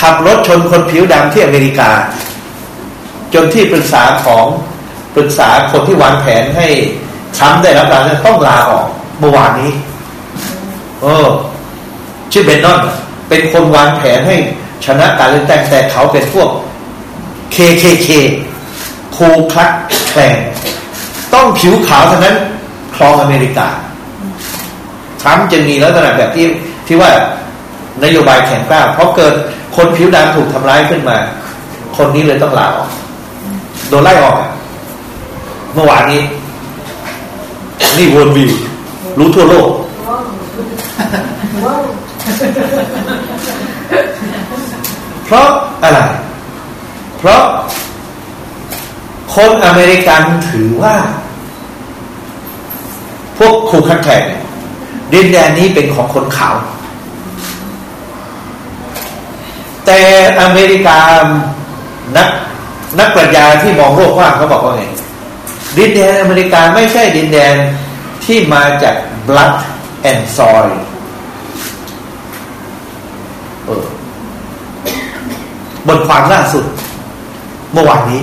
ขับรถชนคนผิวดำที่อเมริกา จนที่ปรึกษาของปรึกษาคนที่วางแผนให้ช้ำได้รับการต้องลาออกเมื่อวานนี้เออชื่อเบนนอนเป็นคนวางแผนให้ชนะการเลือกตั้งแต่เขาเป็นพวก KKK คูคลักแคลนต้องผิวขาวเท่านั้นครองอเมริกาทรัมป์จะมีลักษณะแบบที่ที่ว่านโยบายแข็งกล้าเพราะเกิดคนผิวดำถูกทำร้ายขึ้นมา คนนี้เลยต้องลาออก โดนไล่ออก เมื่อวานนี้ นี่วนวิวรู้ทั่วโลก เพราะอะไร เพราะคนอเมริกันถือว่า พวกคูคักแขกดินแดนนี้เป็นของคนขาว แต่อเมริกานัก นักปรัชญาที่มองโลกกว้างเขาบอกว่าไงดินแดนอเมริกาไม่ใช่ดินแดนที่มาจาก blood and soil เออบนความล่าสุด เมื่อวานนี้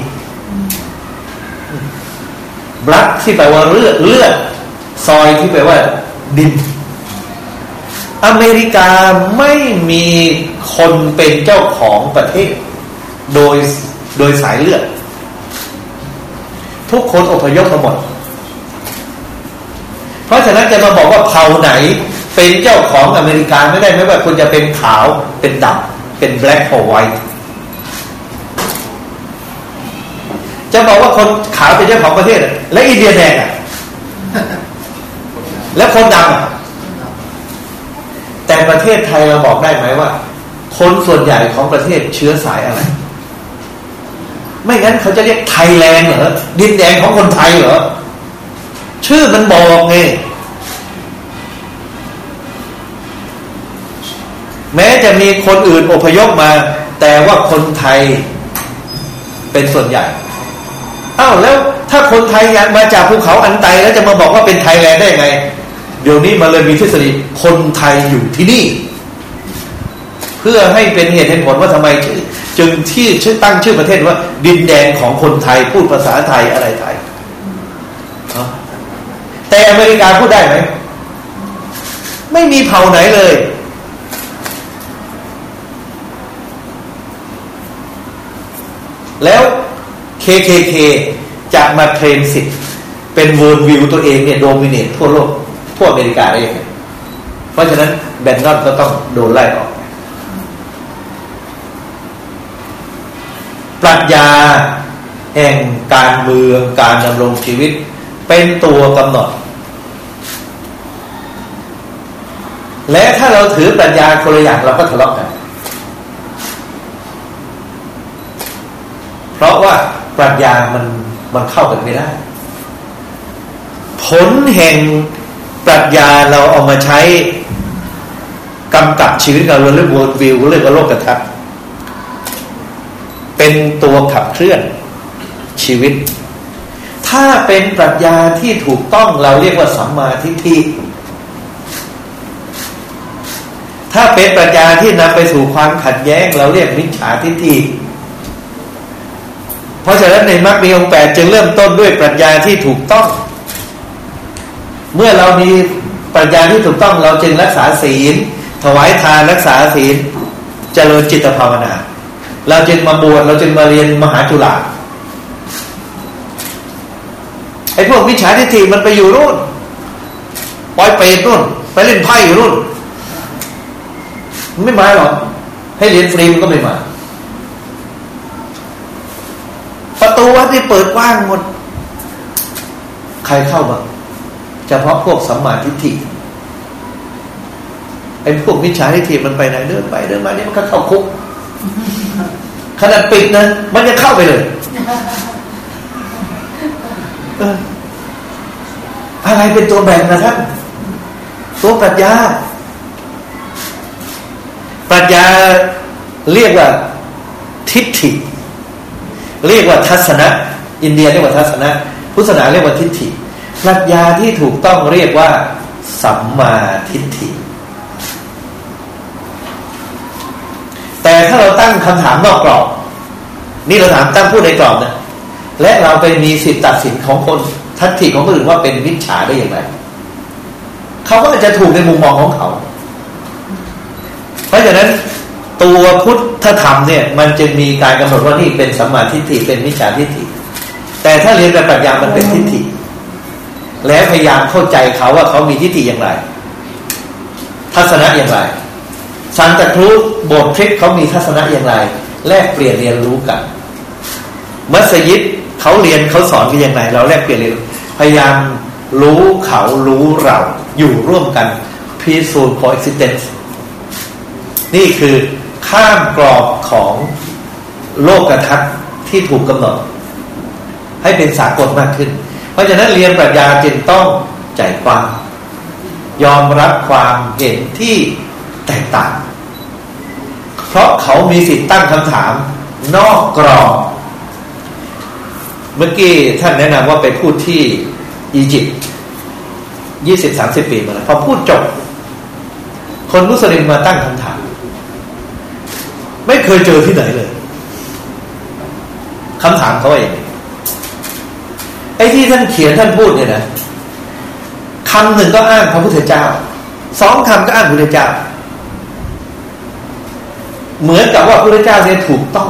blood ที่แปลว่าเลือดเลือดซอยที่แปลว่า ดิน อเมริกาไม่มีคนเป็นเจ้าของประเทศ โดย โดยสายเลือด ทุกคนอพยพมาหมด เพราะฉะนั้นจะมาบอกว่าเผ่าไหน เป็นเจ้าของอเมริกาไม่ได้ไม่ว่าคุณจะเป็นขาวเป็นดำเป็น black or white จะบอกว่าคนขาวเป็นเจ้าของประเทศ และอินเดียแดงอะ แล้วคนดำอะแต่ประเทศไทยเราบอกได้ไหมว่า คนส่วนใหญ่ของประเทศเชื้อสายอะไร ไม่งั้นเขาจะเรียกไทยแลนด์เหรอดินแดงของคนไทยเหรอชื่อมันบอกไงแม้จะมีคนอื่นอพยพมา แต่ว่าคนไทยเป็นส่วนใหญ่อ้าวแล้วถ้าคนไทยยากมาจากภูเขาอันไตแล้วจะมาบอกว่าเป็นไทยแลนด์ได้ไง เดี๋ยวนี้มันเลยมีทฤษฎีคนไทยอยู่ที่นี่ เพื่อให้เป็นเหตุเหตุผลว่าทำไม จึงที่ชื่อตั้งชื่อประเทศว่า ดินแดนของคนไทยพูดภาษาไทยอะไรไทย แต่อเมริกาพูดได้ไหม ไม่มีเผ่าไหนเลย แล้ว KKK จะมาเทรนสิทธิ์เป็นเวิร์วิวตัวเองเนี่ยโดมิเนตทั่วโลก ทั่วอเมริกาได้ยังไงเพราะฉะนั้นแบนนอนก็ต้องโดนไล่ออก ปรัชญาแห่งการเมืองการดำรงชีวิต เป็นตัวกำหนด และถ้าเราถือปรัชญาคนละอย่างเราก็ทะเลาะกัน เพราะว่าปรัชญามันมันเข้ากันไม่ได้ ผลแห่งปรัชญาเราเอามาใช้กำกับชีวิตเราเรื่อง world view เรื่องโลกทัศ เป็นตัวขับเคลื่อนชีวิต ถ้าเป็นปรัชญาที่ถูกต้องเราเรียกว่าสัมมาทิฏฐิถ้าเป็นปรัชญาที่นำไปสู่ความขัดแย้ง เราเรียกมิจฉาทิฏฐิเพราะฉะนั้นในมรรคมีองค์แปดจึงเริ่มต้นด้วยปรัชญาที่ถูกต้อง เมื่อเรามีปรัชญาที่ถูกต้องเราจึงรักษาศีล ถวายทานรักษาศีลเจริญจิตภาวนา เราจึงมาบวชเราจึงมาเรียนมหาจุฬาไอ้พวกวิชาทิฏฐิมันไปอยู่นู่นปล่อยเปรตนู่น ไปเล่นไพ่อยู่นู่นมันไม่มาหรอกให้เรียนฟรีมันก็ไม่มา ประตูวัดที่เปิดกว้างหมด ใครเข้าบ้างเฉพาะพวกสัมมาทิฏฐิไอ้พวกมิจฉาทิฏฐิมันไปไหนเดินไปเดินมาเนี่ยมันก็เข้าคุก ขนาดปิดนะ มันจะเข้าไปเลยอะไรเป็นตัวแบ่งนะท่านตัวปรัชญาปรัชญาเรียกว่าทิฏฐิ เรียกว่าทัศนะ อินเดียเรียกว่าทัศนะ พุทธศาสนาเรียกว่าทิฏฐิปรัชญาที่ถูกต้องเรียกว่าสัมมาทิฏฐิ แต่ ถ้าเราตั้งคำถามนอกกรอบ นี่เราถามตั้งพูดในกรอบนะและเราไปมีสิทธิตัดสินของคนทัศน์ของคนอื่นว่าเป็นวิชาได้อย่างไรเขาก็จะถูกในมุมมองของเขา เพราะฉะนั้นตัวพุทธธรรมเนี่ย มันจะมีการกำหนดว่านี่เป็นสัมมาทิฏฐิเป็นวิชาทิฏฐิ แต่ถ้าเรียนแบบปรัชญามันเป็นทิฏฐิ แล้วพยายามเข้าใจเขาว่าเขามีทิฏฐิอย่างไร ทัศนะอย่างไร สันตครูโบสถ์ทริปเขามีทัศนะอย่างไร แลกเปลี่ยนเรียนรู้กัน มัสยิดเขาเรียนเขาสอนกันอย่างไร เราแลกเปลี่ยนเรียนพยายามรู้เขารู้เราอยู่ร่วมกัน peaceful coexistence นี่คือข้ามกรอบของโลกกระทัดที่ถูกกำหนด ให้เป็นสากลมากขึ้น เพราะฉะนั้นเรียนปรัชญาจึงต้องใจกว้างยอมรับความเห็นที่ แตกต่าง เพราะเขามีสิทธิ์ตั้งคำถาม นอกกรอบเมื่อกี้ท่านแนะนำว่าไปพูดที่อียิปต์ยี่สิบสามสิบปีมาแล้วพอพูดจบ คนมุสลิมมาตั้งคำถาม ไม่เคยเจอที่ไหนเลยคำถามเขาว่าอย่างไรไอ้ที่ท่านเขียนท่านพูดเนี่ยนะคำหนึ่งก็อ้างพระพุทธเจ้า สองคำก็อ้างพระพุทธเจ้า เหมือนกับว่าพระพุทธเจ้าเนี่ยถูกต้อง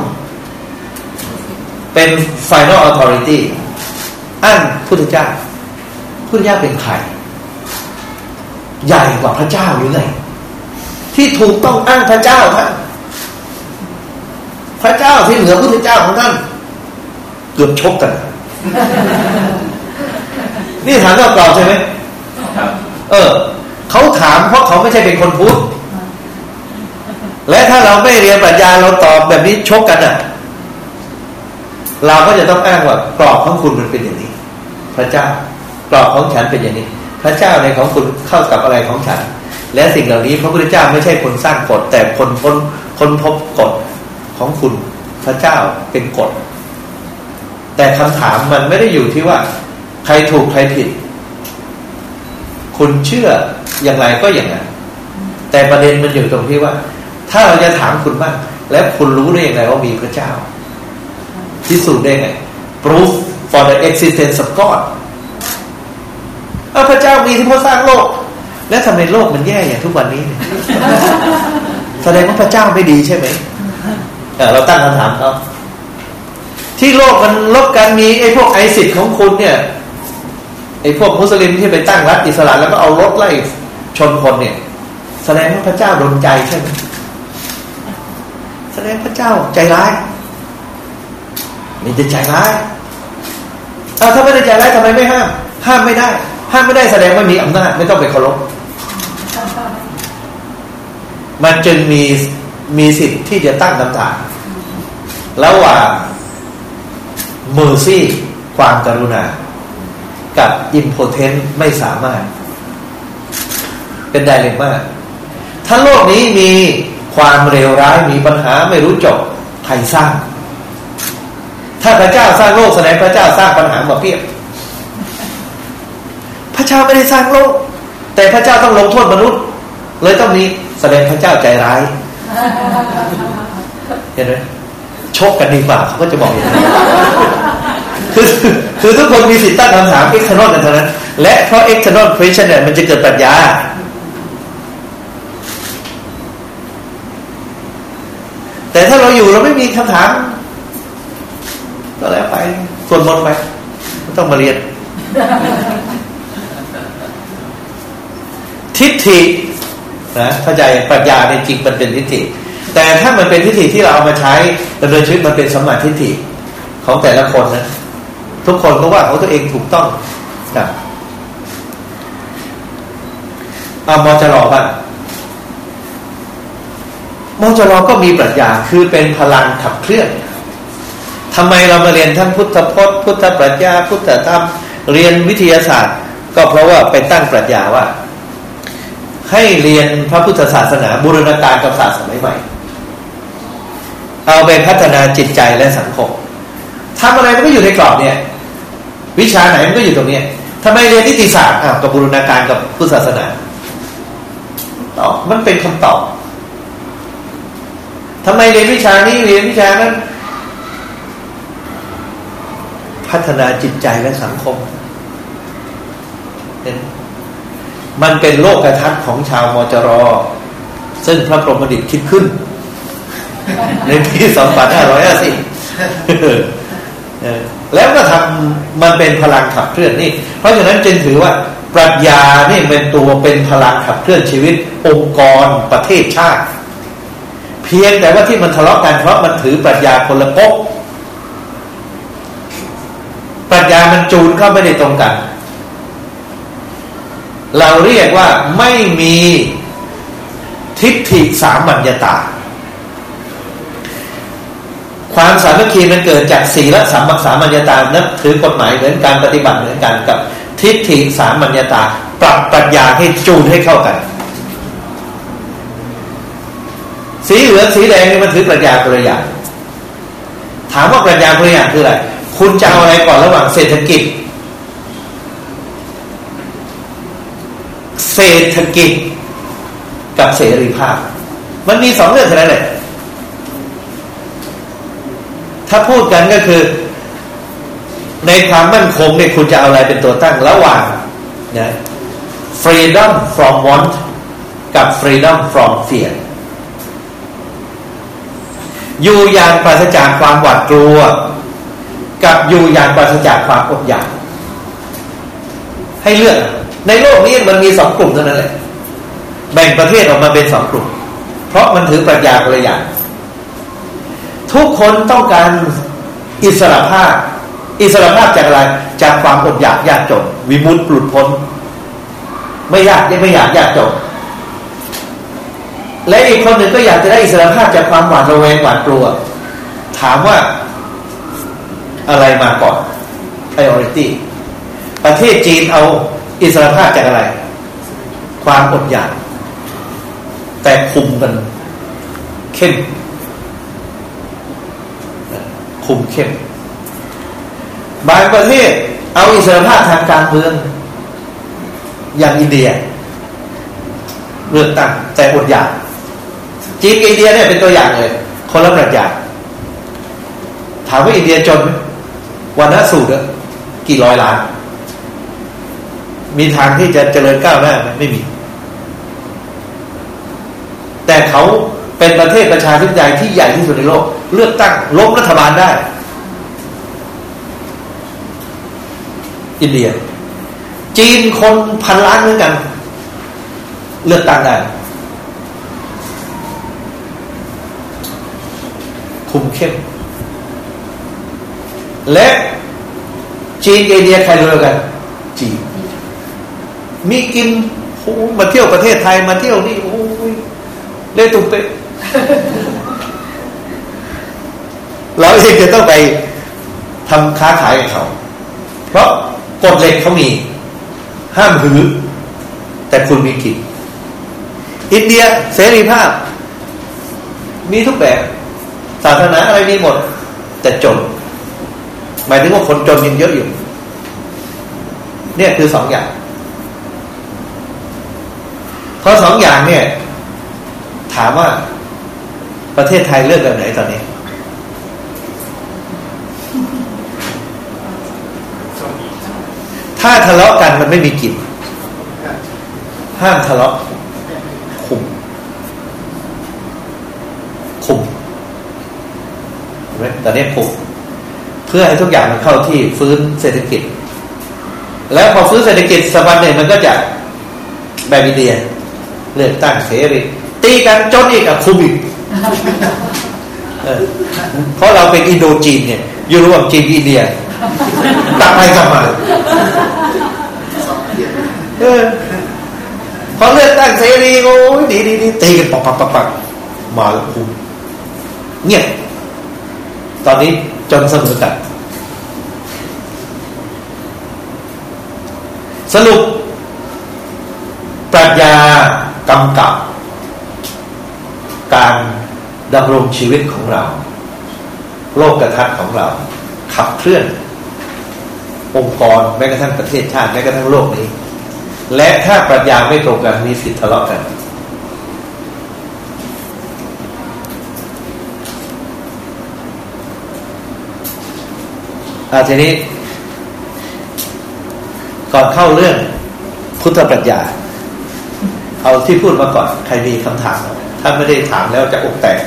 เป็น final authority อ้างพุทธเจ้าพุทธเจ้าเป็นใคร ใหญ่กว่าพระเจ้าหรือไงที่ถูกต้องอ้างพระเจ้าท่านพระเจ้าที่เหนือพุทธเจ้าของท่านเกือบชกกัน นี่ถามเราเปล่าใช่ไหมเออเขาถามเพราะเขาไม่ใช่เป็นคนพุทธ และถ้าเราไม่เรียนปรัชญาเราตอบแบบนี้ชกกันอะ เราก็จะต้องอ้างว่ากรอบของคุณมันเป็นอย่างนี้ พระเจ้ากรอบของฉันเป็นอย่างนี้ พระเจ้าในของคุณเข้ากับอะไรของฉัน และสิ่งเหล่านี้พระพุทธเจ้าไม่ใช่คนสร้างกฎแต่คนคนคนพบกฎของคุณพระเจ้าเป็นกฎ แต่คำถามมันไม่ได้อยู่ที่ว่า ใครถูกใครผิด คุณเชื่ออย่างไรก็อย่างนั้นแต่ประเด็นมันอยู่ตรงที่ว่า ถ้าเราจะถามคุณบ้างแล้วคุณรู้ได้ยังไงว่ามีพระเจ้าพิสูจน์ได้ไง proof for the existence of God พระเจ้ามีที่พอสร้างโลก และทำไมโลกมันแย่อย่างทุกวันนี้ แสดงว่าพระเจ้าไม่ดีใช่ไหมเราตั้งคำถามเขาที่โลกมันลบกันมีไอ้พวกไอซิดของคุณเนี่ยไอ้พวกมุสลิมที่ไปตั้งรัฐอิสระแล้วก็เอารถไล่ชนคนเนี่ย แสดงว่าพระเจ้าโดนใจใช่ไหม แสดงพระเจ้าใจร้ายมีแต่ใจร้ายเอาถ้าไม่ได้ใจร้ายทำไมไม่ห้าม ห้ามไม่ได้ ห้ามไม่ได้แสดงว่ามีอำนาจไม่ต้องไปเคารพมันจึงมีมีสิทธิ์ที่จะตั้งคำถามระหว่างมือซี่ความกรุณา กับ impotent ไม่สามารถ เป็นไดเลม่าถ้าโลกนี้มี ความเลวร้ายมีปัญหาไม่รู้จบใครสร้าง ถ้าพระเจ้าสร้างโลกแสดงพระเจ้าสร้างปัญหามาเพียบพระเจ้าไม่ได้สร้างโลก แต่พระเจ้าต้องลงโทษมนุษย์ เลยต้องมีแสดงพระเจ้าใจร้ายเห็นไหมชกกันดีกว่าเขาก็จะบอกอย่างนี้คือคือทุกคนมีสิทธิ์ตั้งคำถาม external กันเท่านั้น และเพราะ external question เนี่ยมันจะเกิดปรัชญา แต่ถ้าเราอยู่เราไม่มีคำถาม ก็แล้วไปส่วนมนไปไม่ต้องมาเรียน ทิฏฐินะเข้าใจปรัชญาในจริงมันเป็นทิฏฐิ แต่ถ้ามันเป็นทิฏฐิที่เราเอามาใช้ดำเนินชีวิตมันเป็นสมมาทิฏฐิของแต่ละคนนะทุกคนก็ว่าของตัวเองถูกต้องนะเอามอจะรอบ้าง มอจรก็มีปรัชญาคือเป็นพลังขับเคลื่อนทำไมเรามาเรียนทั้งพุทธพจน์ พุทธปรัชญา พุทธธรรม เรียนวิทยาศาสตร์ ก็เพราะว่าไปตั้งปรัชญาว่า ให้เรียนพระพุทธศาสนาบูรณาการกับศาสตร์สมัยใหม่ เอาไปพัฒนาจิตใจและสังคมทำอะไรมันก็อยู่ในกรอบเนี่ย วิชาไหนมันก็อยู่ตรงนี้ทำไมเรียนนิติศาสตร์กับบูรณาการกับพุทธศาสนาตอบมันเป็นคำตอบ ทำไมเรียนวิชานี้เรียนวิชานั้น พัฒนาจิตใจและสังคมเห็นมันเป็นโลกกระทัดของชาวมจรซึ่งพระพรหมดิตคิดขึ้น ในปีสองพันห้าร้อยห้าสิบแล้วก็ทำมันเป็นพลังขับเคลื่อนนี่ เพราะฉะนั้นจึงถือว่าปรัชญานี่เป็นตัวเป็นพลังขับเคลื่อนชีวิต องค์กรประเทศชาติเพียงแต่ว่าที่มันทะเลาะกันเพราะมันถือปรัชญาคนละก๊กปรัชญามันจูนเข้าไม่ได้ตรงกัน เราเรียกว่าไม่มีทิฏฐิสามัญญาตา ความสามัคคีมันเกิดจากศีลสัมมัสามัญญาตานับถือกฎหมายเหมือนการปฏิบัติเหมือนกันกับ ทิฏฐิสามัญญาตา ปรับปรัชญาให้จูนให้เข้ากัน สีเหลืองสีแดงนี่มันถือปรัชญาคนละอย่างถามว่าปรัชญาคนละอย่างคืออะไรคุณจะเอาอะไรก่อนระหว่างเศรษฐกิจ เศรษฐกิจกับเสรีภาพ มันมีสองเรื่องเท่านั้นแหละถ้าพูดกันก็คือ ในความมั่นคงเนี่ยคุณจะเอาอะไรเป็นตัวตั้งระหว่างนะ freedom from want กับ freedom from fear อยู่อย่างปราศจากความหวาดกลัว กับอยู่อย่างปราศจากความอดอยาก ให้เลือก ในโลกนี้มันมีสองกลุ่มเท่านั้นแหละแบ่งประเทศออกมาเป็นสองกลุ่ม เพราะมันถือปรัชญาคนละอย่างทุกคนต้องการอิสระภาพ อิสระภาพจากอะไร จากความอดอยากยากจนวิมุตติหลุดพ้น ไม่ยากยังไม่อยากยากจน และอีกคนหนึ่งก็อยากจะได้อิสรภาพจากความหวาดระแวงหวาดกลัว ถามว่าอะไรมาก่อน priority ประเทศจีนเอาอิสรภาพจากอะไร ความอดอยาก แต่คุมกันเข้ม คุมเข้ม บางประเทศเอาอิสรภาพทางการเมือง อย่างอินเดียเลือกตั้งแต่อดอยาก จีนกับอินเดียเนี่ยเป็นตัวอย่างเลย คนละแบบอย่าถามว่าอินเดียจนไหมวันละสูตรกี่ร้อยล้าน มีทางที่จะเจริญก้าวหน้าไหมไม่มี แต่เขาเป็นประเทศประชาธิปไตยที่ใหญ่ที่สุดในโลก เลือกตั้งล้มรัฐบาลได้ อินเดีย จีนคนพันล้านเหมือนกัน เลือกตั้งได้ คุมเข้ม และจีนกับอินเดียใครรู้กัน จีน มีกินมาเที่ยวประเทศไทยมาเที่ยวนี่โอ้ยเล่ตุกเตะเราเองจะต้องไปทำค้าขายกับเขา เพราะกฎเหล็กเขามี ห้ามหือ แต่คุณมีกิจอินเดียเสรีภาพ มีทุกแบบ ศาสนาอะไรมีหมด แต่จน หมายถึงว่าคนจนยังเยอะอยู่ เนี่ยคือสองอย่างเพอสองอย่างเนี่ย ถามว่าประเทศไทยเลือกแบบไหนตอนนี้ถ้าทะเลาะกันมันไม่มีกิน ห้ามทะเลาะคุม คุม ตอนนี้คุมเพื่อให้ทุกอย่างมันเข้าที่ฟื้นเศรษฐกิจ แล้วพอฟื้นเศรษฐกิจสักวันหนึ่งมันก็จะแบบอินเดียเลือกตั้งเสรีตีกันจนอีกอะคุมอีกเพราะเราเป็นอินโดจีนเนี่ย อยู่ระหว่างจีนอินเดียตักไปกลับมาเออพอเลือกตั้งเสรีโอ้ยดีดีดีตีกันปักปักปักปักมาแล้วคุมเงียบ ตอนนี้จนเสมอกัน สรุป ปรัชญากำกับ การดำรงชีวิตของเรา โลกกระทัดของเรา ขับเคลื่อน องค์กรแม้กระทั่งประเทศชาติแม้กระทั่งโลกนี้ และถ้าปรัชญาไม่ตรงกันมีสิทธิ์ทะเลาะกัน อาทีนี้ ก่อนเข้าเรื่องพุทธปรัชญา เอาที่พูดมาก่อน ใครมีคำถาม ถ้าไม่ได้ถามแล้วจะอกแตก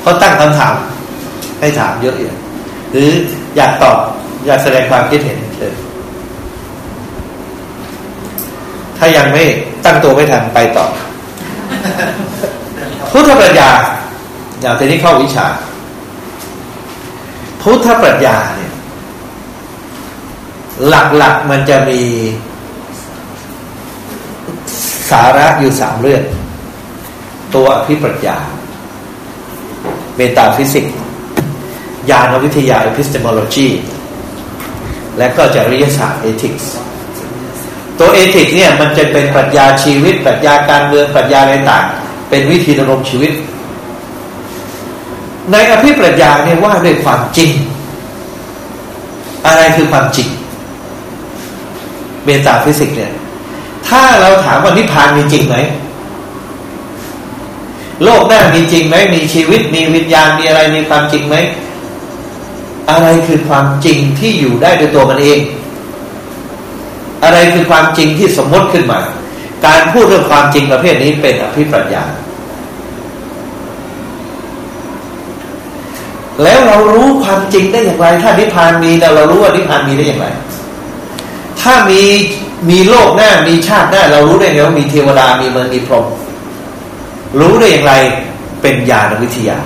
เขาตั้งคำถาม ให้ถามเยอะอยหรืออยากตอบ อยากแสดงความคิดเห็นเชิญถ้ายังไม่ตั้งตัวไม่ทันไปต่อพุทธปรัชญาอย่างทีนี้เข้าวิชา พุทธปรัชญาเนี่ยหลักๆมันจะมีสาระอยู่สามเรื่อง ตัวอภิปรัชญา metaphysics ญาณวิทยา epistemology และก็จริยศาสตร์ ethics ตัว ethics เนี่ยมันจะเป็นปรัชญาชีวิต ปรัชญาการเมืองปรัชญาอะไรต่าง เป็นวิธีดำรงชีวิต ในอภิปรัชญาเนี่ยว่าด้วยความจริง อะไรคือความจริงเมตาฟิสิกเนี่ย ถ้าเราถามว่านิพพานมีจริงไหมโลกหน้ามีจริงไหมมีชีวิตมีวิญญาณมีอะไรมีความจริงไหมอะไรคือความจริงที่อยู่ได้ด้วยตัวมันเอง อะไรคือความจริงที่สมมติขึ้นมา การพูดเรื่องความจริงประเภทนี้เป็นอภิปรัชญา แล้วเรารู้ความจริงได้อย่างไร ถ้านิพพานมีเราเรารู้ว่านิพพานมีได้อย่างไร ถ้ามีมีโลกหน้ามีชาติหน้า เรารู้ได้ไงว่ามีเทวดามีเมืองมีพรหมรู้ได้อย่างไรเป็นญาณวิทยา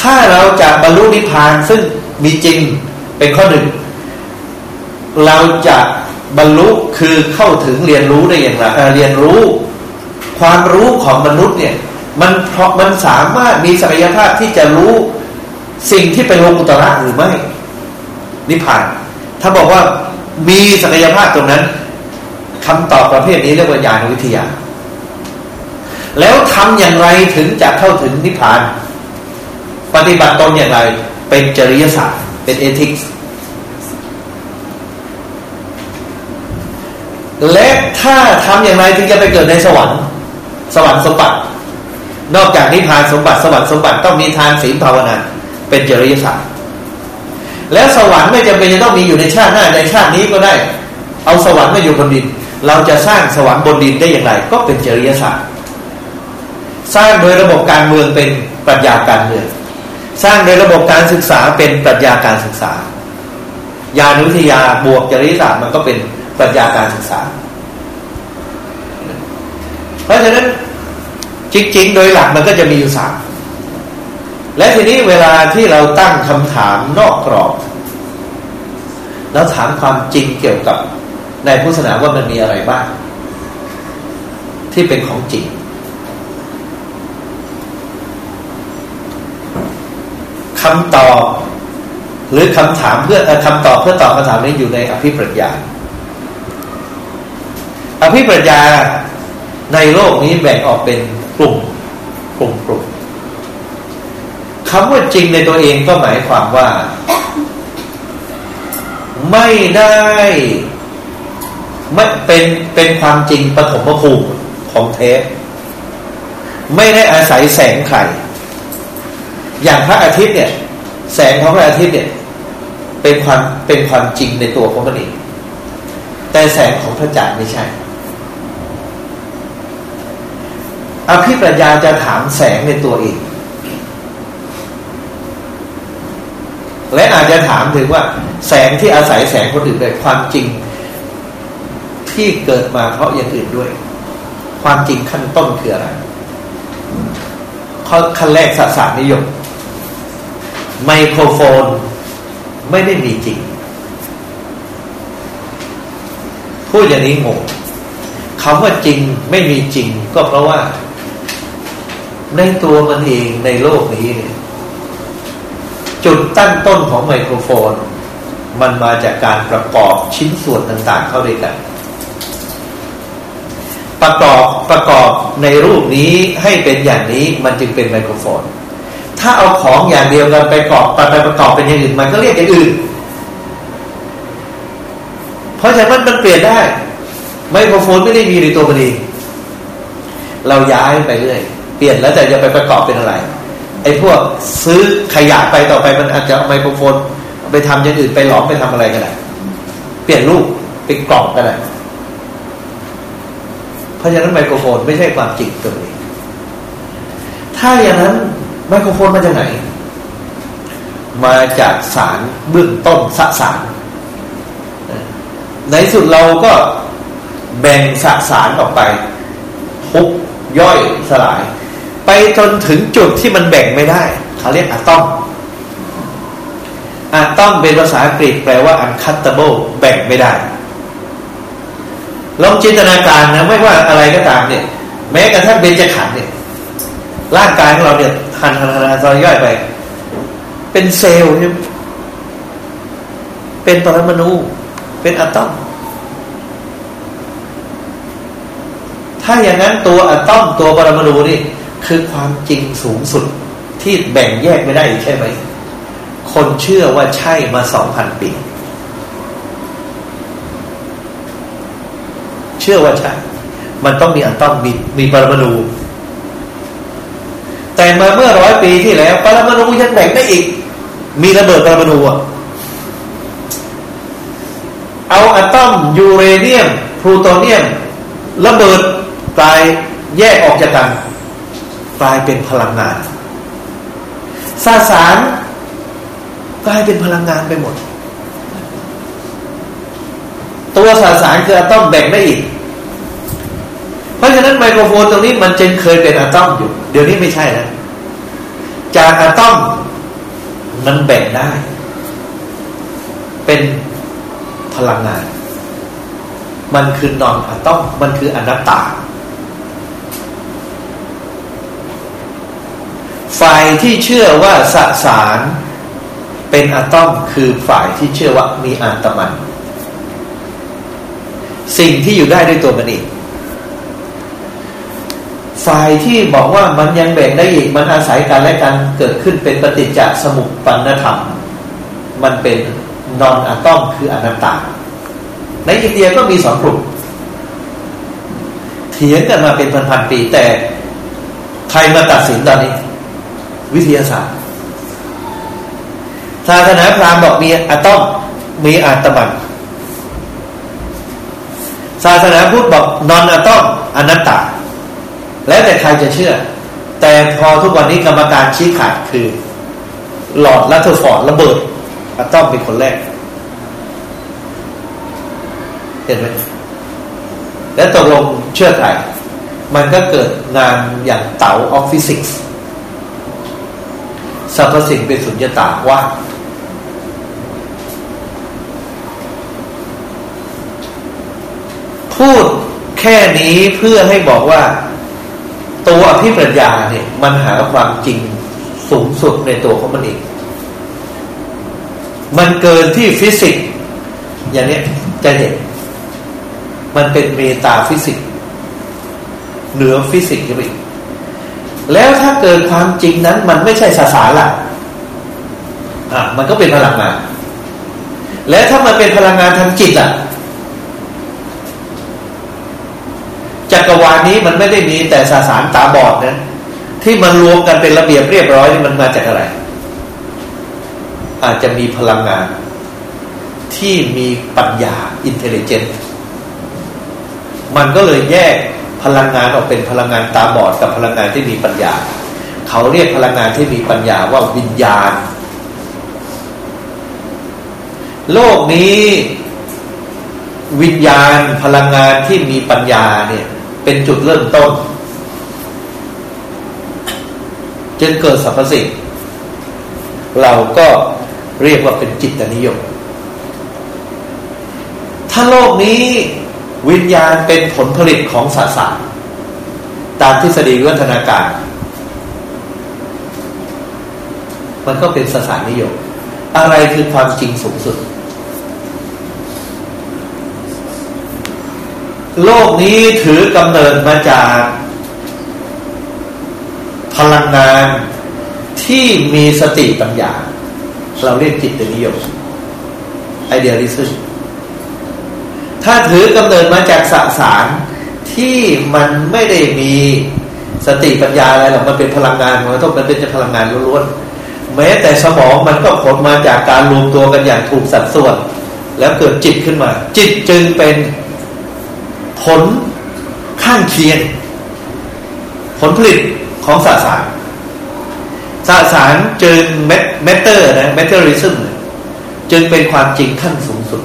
ถ้าเราจะบรรลุนิพพานซึ่งมีจริงเป็นข้อหนึ่ง เราจะบรรลุคือเข้าถึงเรียนรู้ได้อย่างไรเรียนรู้ ความรู้ของมนุษย์เนี่ย มันเพราะมันสามารถมีศักยภาพที่จะรู้สิ่งที่เป็นโลกุตระหรือไม่นิพพาน ถ้าบอกว่ามีศักยภาพตรงนั้นคำตอบประเภทนี้เรียกว่าญาณวิทยา แล้วทำอย่างไรถึงจะเข้าถึงนิพพาน ปฏิบัติตนอย่างไรเป็นจริยศาสตร์ เป็นเอทิกส์และถ้าทำอย่างไรถึงจะไปเกิดในสวรรค์ สวรรค์สมบัติ นอกจากนิพพานสมบัติสวรรค์สมบัติต้องมีทานศีลภาวนาเป็นจริยศาสตร์แล้วสวรรค์ไม่จำเป็นจะต้องมีอยู่ในชาติหน้าในชาตินี้ก็ได้ เอาสวรรค์มาอยู่บนดิน เราจะสร้างสวรรค์บนดินได้อย่างไร ก็เป็นจริยศาสตร์สร้างโดยระบบการเมืองเป็นปรัชญาการเมือง สร้างโดยระบบการศึกษาเป็นปรัชญาการศึกษายานุทยาบวกจริยศาสตร์มันก็เป็นปรัชญาการศึกษา เพราะฉะนั้น จริง ๆ โดยหลักมันก็จะมีอยู่สามและทีนี้เวลาที่เราตั้งคำถามนอกกรอบ แล้วถามความจริงเกี่ยวกับในพุทธศาสนาว่ามันมีอะไรบ้าง ที่เป็นของจริง คำตอบหรือคำถามเพื่อคำตอบเพื่อตอบคำถามนี้อยู่ในอภิปรัชญาอภิปรัชญาในโลกนี้แบ่งออกเป็น กลุ่มกลุ่มกลุ่มคำว่าจริงในตัวเองก็หมายความว่า ไม่ได้ไม่เป็นเป็นความจริงปฐมภูมิของเทปไม่ได้อาศัยแสงไข่อย่างพระอาทิตย์เนี่ย แสงของพระอาทิตย์เนี่ย เป็นความเป็นความจริงในตัวของมันเองแต่แสงของพระจันทร์ไม่ใช่ อภิปรัญญาจะถามแสงในตัวเอง และอาจจะถามถึงว่า แสงที่อาศัยแสงคนอื่นเป็นความจริง ที่เกิดมาเพราะอย่างอื่นด้วย ความจริงขั้นต้นคืออะไรข้อขั้นแรกศาสนิยม ไมโครโฟนไม่ได้มีจริง พูดอย่างนี้งงคำว่าจริงไม่มีจริงก็เพราะว่า ในตัวมันเองในโลกนี้เนี่ย จุดตั้งต้นของไมโครโฟน มันมาจากการประกอบชิ้นส่วนต่าง ๆ เข้าด้วยกัน ประกอบประกอบในรูปนี้ให้เป็นอย่างนี้มันจึงเป็นไมโครโฟน ถ้าเอาของอย่างเดียวกันไปประกอบไปประกอบเป็นอย่างอื่น มันก็เรียกอย่างอื่น เพราะฉะนั้นมันเปลี่ยนได้ไมโครโฟนไม่ได้มีในตัวมันเองเราย้ายไปเรื่อย เปลี่ยนแล้วแต่จะไปประกอบเป็นอะไร ไอ้พวกซื้อขยะไปต่อไปมันอาจจะเอาไมโครโฟนไปทำอย่างอื่นไปหลอมไปทำอะไรก็ได้เปลี่ยนรูปเป็นกล่องก็ได้เพราะฉะนั้นไมโครโฟนไม่ใช่ความจริงตัวเองถ้าอย่างนั้นไมโครโฟนมาจากไหน มาจากสารเบื้องต้นสสาร ในสุดเราก็แบ่งสสารออกไปทุบย่อยสลาย ไปจนถึงจุดที่มันแบ่งไม่ได้ เขาเรียกอะตอมอะตอมเป็นภาษาอังกฤษแปลว่า uncuttable แบ่งไม่ได้ลองจินตนาการนะไม่ว่าอะไรก็ตามเนี่ย แม้กระทั่งเบญจขันธ์เนี่ย ร่างกายของเราเนี่ยหันหันหันหันซอยย่อยไป เป็นเซลล์ใช่ไหมเป็นปรมาณูเป็นอะตอมถ้าอย่างนั้นตัวอะตอมตัวปรมาณูนี่ คือความจริงสูงสุดที่แบ่งแยกไม่ได้ใช่ไหม คนเชื่อว่าใช่มาสองพันปี เชื่อว่าใช่ มันต้องมีอะตอมมีมีปรมาณูแต่มาเมื่อร้อยปีที่แล้ว ปรมาณูยังแบ่งได้อีก มีระเบิดปรมาณูอะเอาอะตอมยูเรเนียม พลูโตเนียม ระเบิดกลายแยกออกจากกัน กลายเป็นพลังงานสาสารกลายเป็นพลังงานไปหมด ตัวสาสารคืออะตอมแบ่งได้อีก เพราะฉะนั้นไมโครโฟนตรงนี้มันจึงเคยเป็นอะตอมอยู่ เดี๋ยวนี้ไม่ใช่แล้วจากอะตอมมันแบ่งได้ เป็นพลังงาน มันคือนอนอะตอมมันคืออนัตตา ฝ่ายที่เชื่อว่าสสารเป็นอะตอมคือฝ่ายที่เชื่อว่ามีอัตมัน สิ่งที่อยู่ได้ด้วยตัวมันเองฝ่ายที่บอกว่ามันยังแบ่งได้อีกมันอาศัยกันและกันเกิดขึ้นเป็นปฏิจจสมุปปนธรรม มันเป็นนอนอะตอมคืออนัตตา ในอินเดียก็มีสองกลุ่มเถียงกันมาเป็นพันๆปีแต่ใครมาตัดสินตอนนี้ วิทยาศาสตร์ศาสนาพราหมณ์บอกมีอะตอมมีอาตมันศาสนาพุทธบอก non อะตอมอนัตตา แล้วแต่ใครจะเชื่อ แต่พอทุกวันนี้กรรมการชี้ขาดคือ ลอร์ดรัทเทอร์ฟอร์ดระเบิดอะตอมเป็นคนแรก เห็นไหมและตกลงเชื่อใครมันก็เกิดงานอย่างเต๋าออฟฟิสิกส์ สรรพสิ่งเป็นสุญญตาว่าพูดแค่นี้เพื่อให้บอกว่า ตัวอภิปรัญญาเนี่ย มันหาความจริงสูงสุดในตัวของมันเอง มันเกินที่ฟิสิกส์อย่างนี้จะเห็น มันเป็น metaphysics เหนือฟิสิกส์ไป แล้วถ้าเกิดความจริงนั้น มันไม่ใช่สสารล่ะอะมันก็เป็นพลังงาน แล้วถ้ามันเป็นพลังงานทางจิตอะจักรวาลนี้มันไม่ได้มีแต่สสารตาบอดนะที่มันรวมกันเป็นระเบียบเรียบร้อยนี่มันมาจากอะไร อาจจะมีพลังงาน ที่มีปัญญาอินเทลเจนต์มันก็เลยแยก พลังงานออกเป็นพลังงานตาบอดกับพลังงานที่มีปัญญา เขาเรียกพลังงานที่มีปัญญาว่าวิญญาณ โลกนี้วิญญาณพลังงานที่มีปัญญาเนี่ย เป็นจุดเริ่มต้นจนเกิดสรรพสิ่งเราก็เรียกว่าเป็นจิตนิยม ถ้าโลกนี้ วิญญาณเป็นผลผลิตของสสารตามทฤษฎีวิวัฒนาการ มันก็เป็นสสารนิยม อะไรคือความจริงสูงสุด โลกนี้ถือกำเนิดมาจาก พลังงานที่มีสติปัญญา เราเรียกจิตนิยมไอเดียลิซึม ถ้าถือกำเนิดมาจากสสารที่มันไม่ได้มีสติปัญญาอะไรหรอกมันเป็นพลังงานมันต้องมันเป็นพลังงานล้วนๆแม้แต่สมองมันก็ผลมาจากการรวมตัวกันอย่างถูกสัดส่วน แล้วเกิดจิตขึ้นมา จิตจึงเป็นผลข้างเคียง ผลผลิตของสสารสสารจึงเมตเตอร์นะเมตเตอริซึมจึงเป็นความจริงขั้นสูงสุด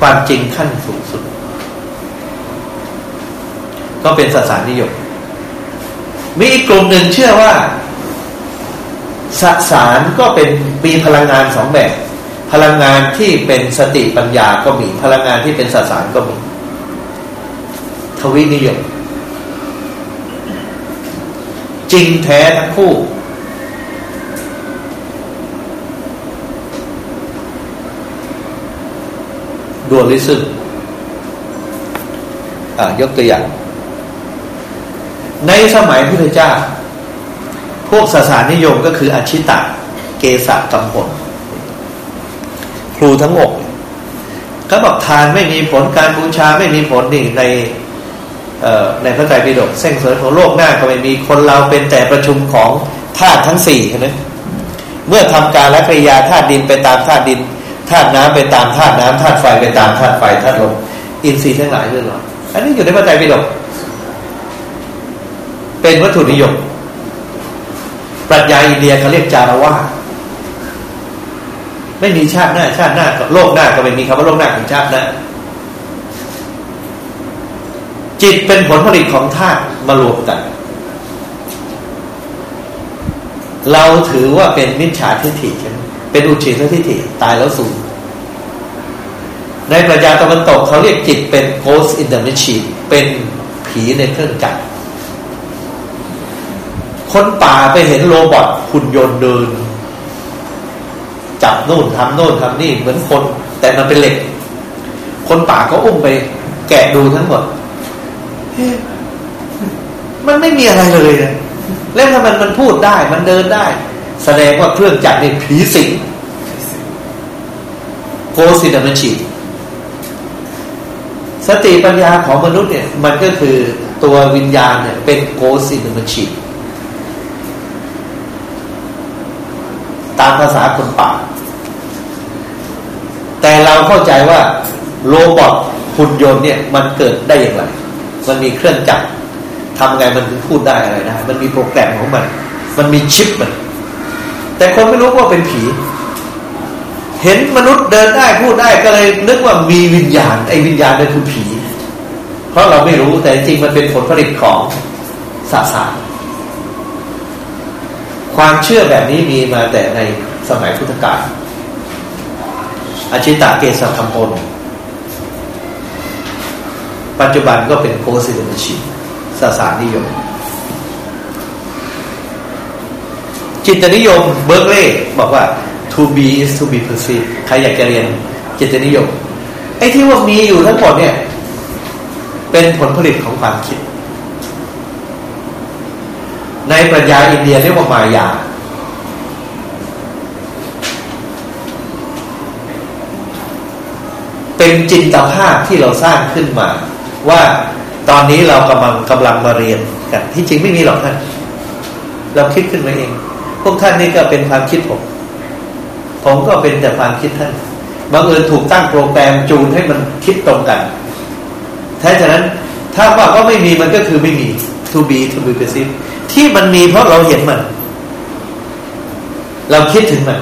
ความจริงขั้นสูงสุด ก็เป็นสสารนิยม มีอีกกลุ่มหนึ่งเชื่อว่าสสารก็เป็นมีพลังงานสองแบบ พลังงานที่เป็นสติปัญญาก็มี พลังงานที่เป็นสสารก็มี ทวินิยม จริงแท้ทั้งคู่ ดวลิซึมยกตัวอย่าง ในสมัยพุทธเจ้า พวกศาสนานิยมก็คืออชิตะ เกษะกำพลครูทั้งหมดก็บอกทานไม่มีผลการบูชาไม่มีผลนี่ในในพระไตรปิฎกเส้นสริญของโลกหน้าก็ไม่มีคนเราเป็นแต่ประชุมของธาตุทั้งสี่นะเมื่อทำการและกริยาธาตุดินไปตามธาตุดิน ธาตุน้ำไปตามธาตุน้ำธาตุไฟไปตามธาตุไฟธาตุลมอินทรีย์ทั้งหลายเรื่องหรออันนี้อยู่ในพระไตรปิฎกเป็นวัตถุนิยม ปรัชญาอินเดียเขาเรียกจารวาไม่มีชาติหน้า ชาติหน้าโลกหน้าก็ไม่มีคำว่าโลกหน้าของชาติหน้าจิตเป็นผลผลิตของธาตุมารวมกัน เราถือว่าเป็นมิจฉาทิฏฐิใช่ไหม เป็นอุชิตทิฏฐิตายแล้วสูญในปรัชญาตะวันตกเขาเรียกจิตเป็น ghost in the machine เป็นผีในเครื่องจักรคนป่าไปเห็นโรบอทหุ่นยนต์เดิน จับโน่นทำโน่นทำนี่เหมือนคน แต่มันเป็นเหล็ก คนป่าก็อุ้มไป แกะดูทั้งหมดมันไม่มีอะไรเลยนะแล้วถ้ามันมันพูดได้ มันเดินได้ แสดงว่าเครื่องจักรนี่ผีสิงโกสิดมันฉีสติปัญญาของมนุษย์เนี่ย มันก็คือตัววิญญาณเนี่ย เป็นโกสิดมันฉีตามภาษาคนป่า แต่เราเข้าใจว่าโรบอทหุ่นยนต์เนี่ย มันเกิดได้อย่างไร มันมีเครื่องจักรทำไงมันถึงพูดได้อะไรได้ มันมีโปรแกรมของมัน มันมีชิปมัน แต่คนไม่รู้ว่าเป็นผี เห็นมนุษย์เดินได้พูดได้ก็เลยนึกว่ามีวิญญาณไอ้วิญญาณนั่นคือผี เพราะเราไม่รู้แต่จริงมันเป็นผลผลิตของสสารความเชื่อแบบนี้มีมาแต่ในสมัยพุทธกาลอาชิตาเกษธรรมพลปัจจุบันก็เป็นคอสโมโลจี สสารนิยม จิตนิยมเบิร์กลีย์บอกว่า to be is to be perceived ใครอยากจะเรียนจิตนิยม ไอ้ที่ว่ามีอยู่ทั้งหมดเนี่ย เป็นผลผลิตของความคิด ในปรัชญาอินเดียเรียกว่ามายา เป็นจินตภาพที่เราสร้างขึ้นมา ว่าตอนนี้เรากำลังกำลังมาเรียนกันที่จริงไม่มีหรอกท่านเราคิดขึ้นมาเอง พวกท่านนี่ก็เป็นความคิดผม ผมก็เป็นแต่ความคิดท่านบังเอิญถูกตั้งโปรแกรมจูนให้มันคิดตรงกันแท้ฉะนั้นถ้าว่าก็ไม่มีมันก็คือไม่มี to be to be perceived ที่มันมีเพราะเราเห็นมัน เราคิดถึงมัน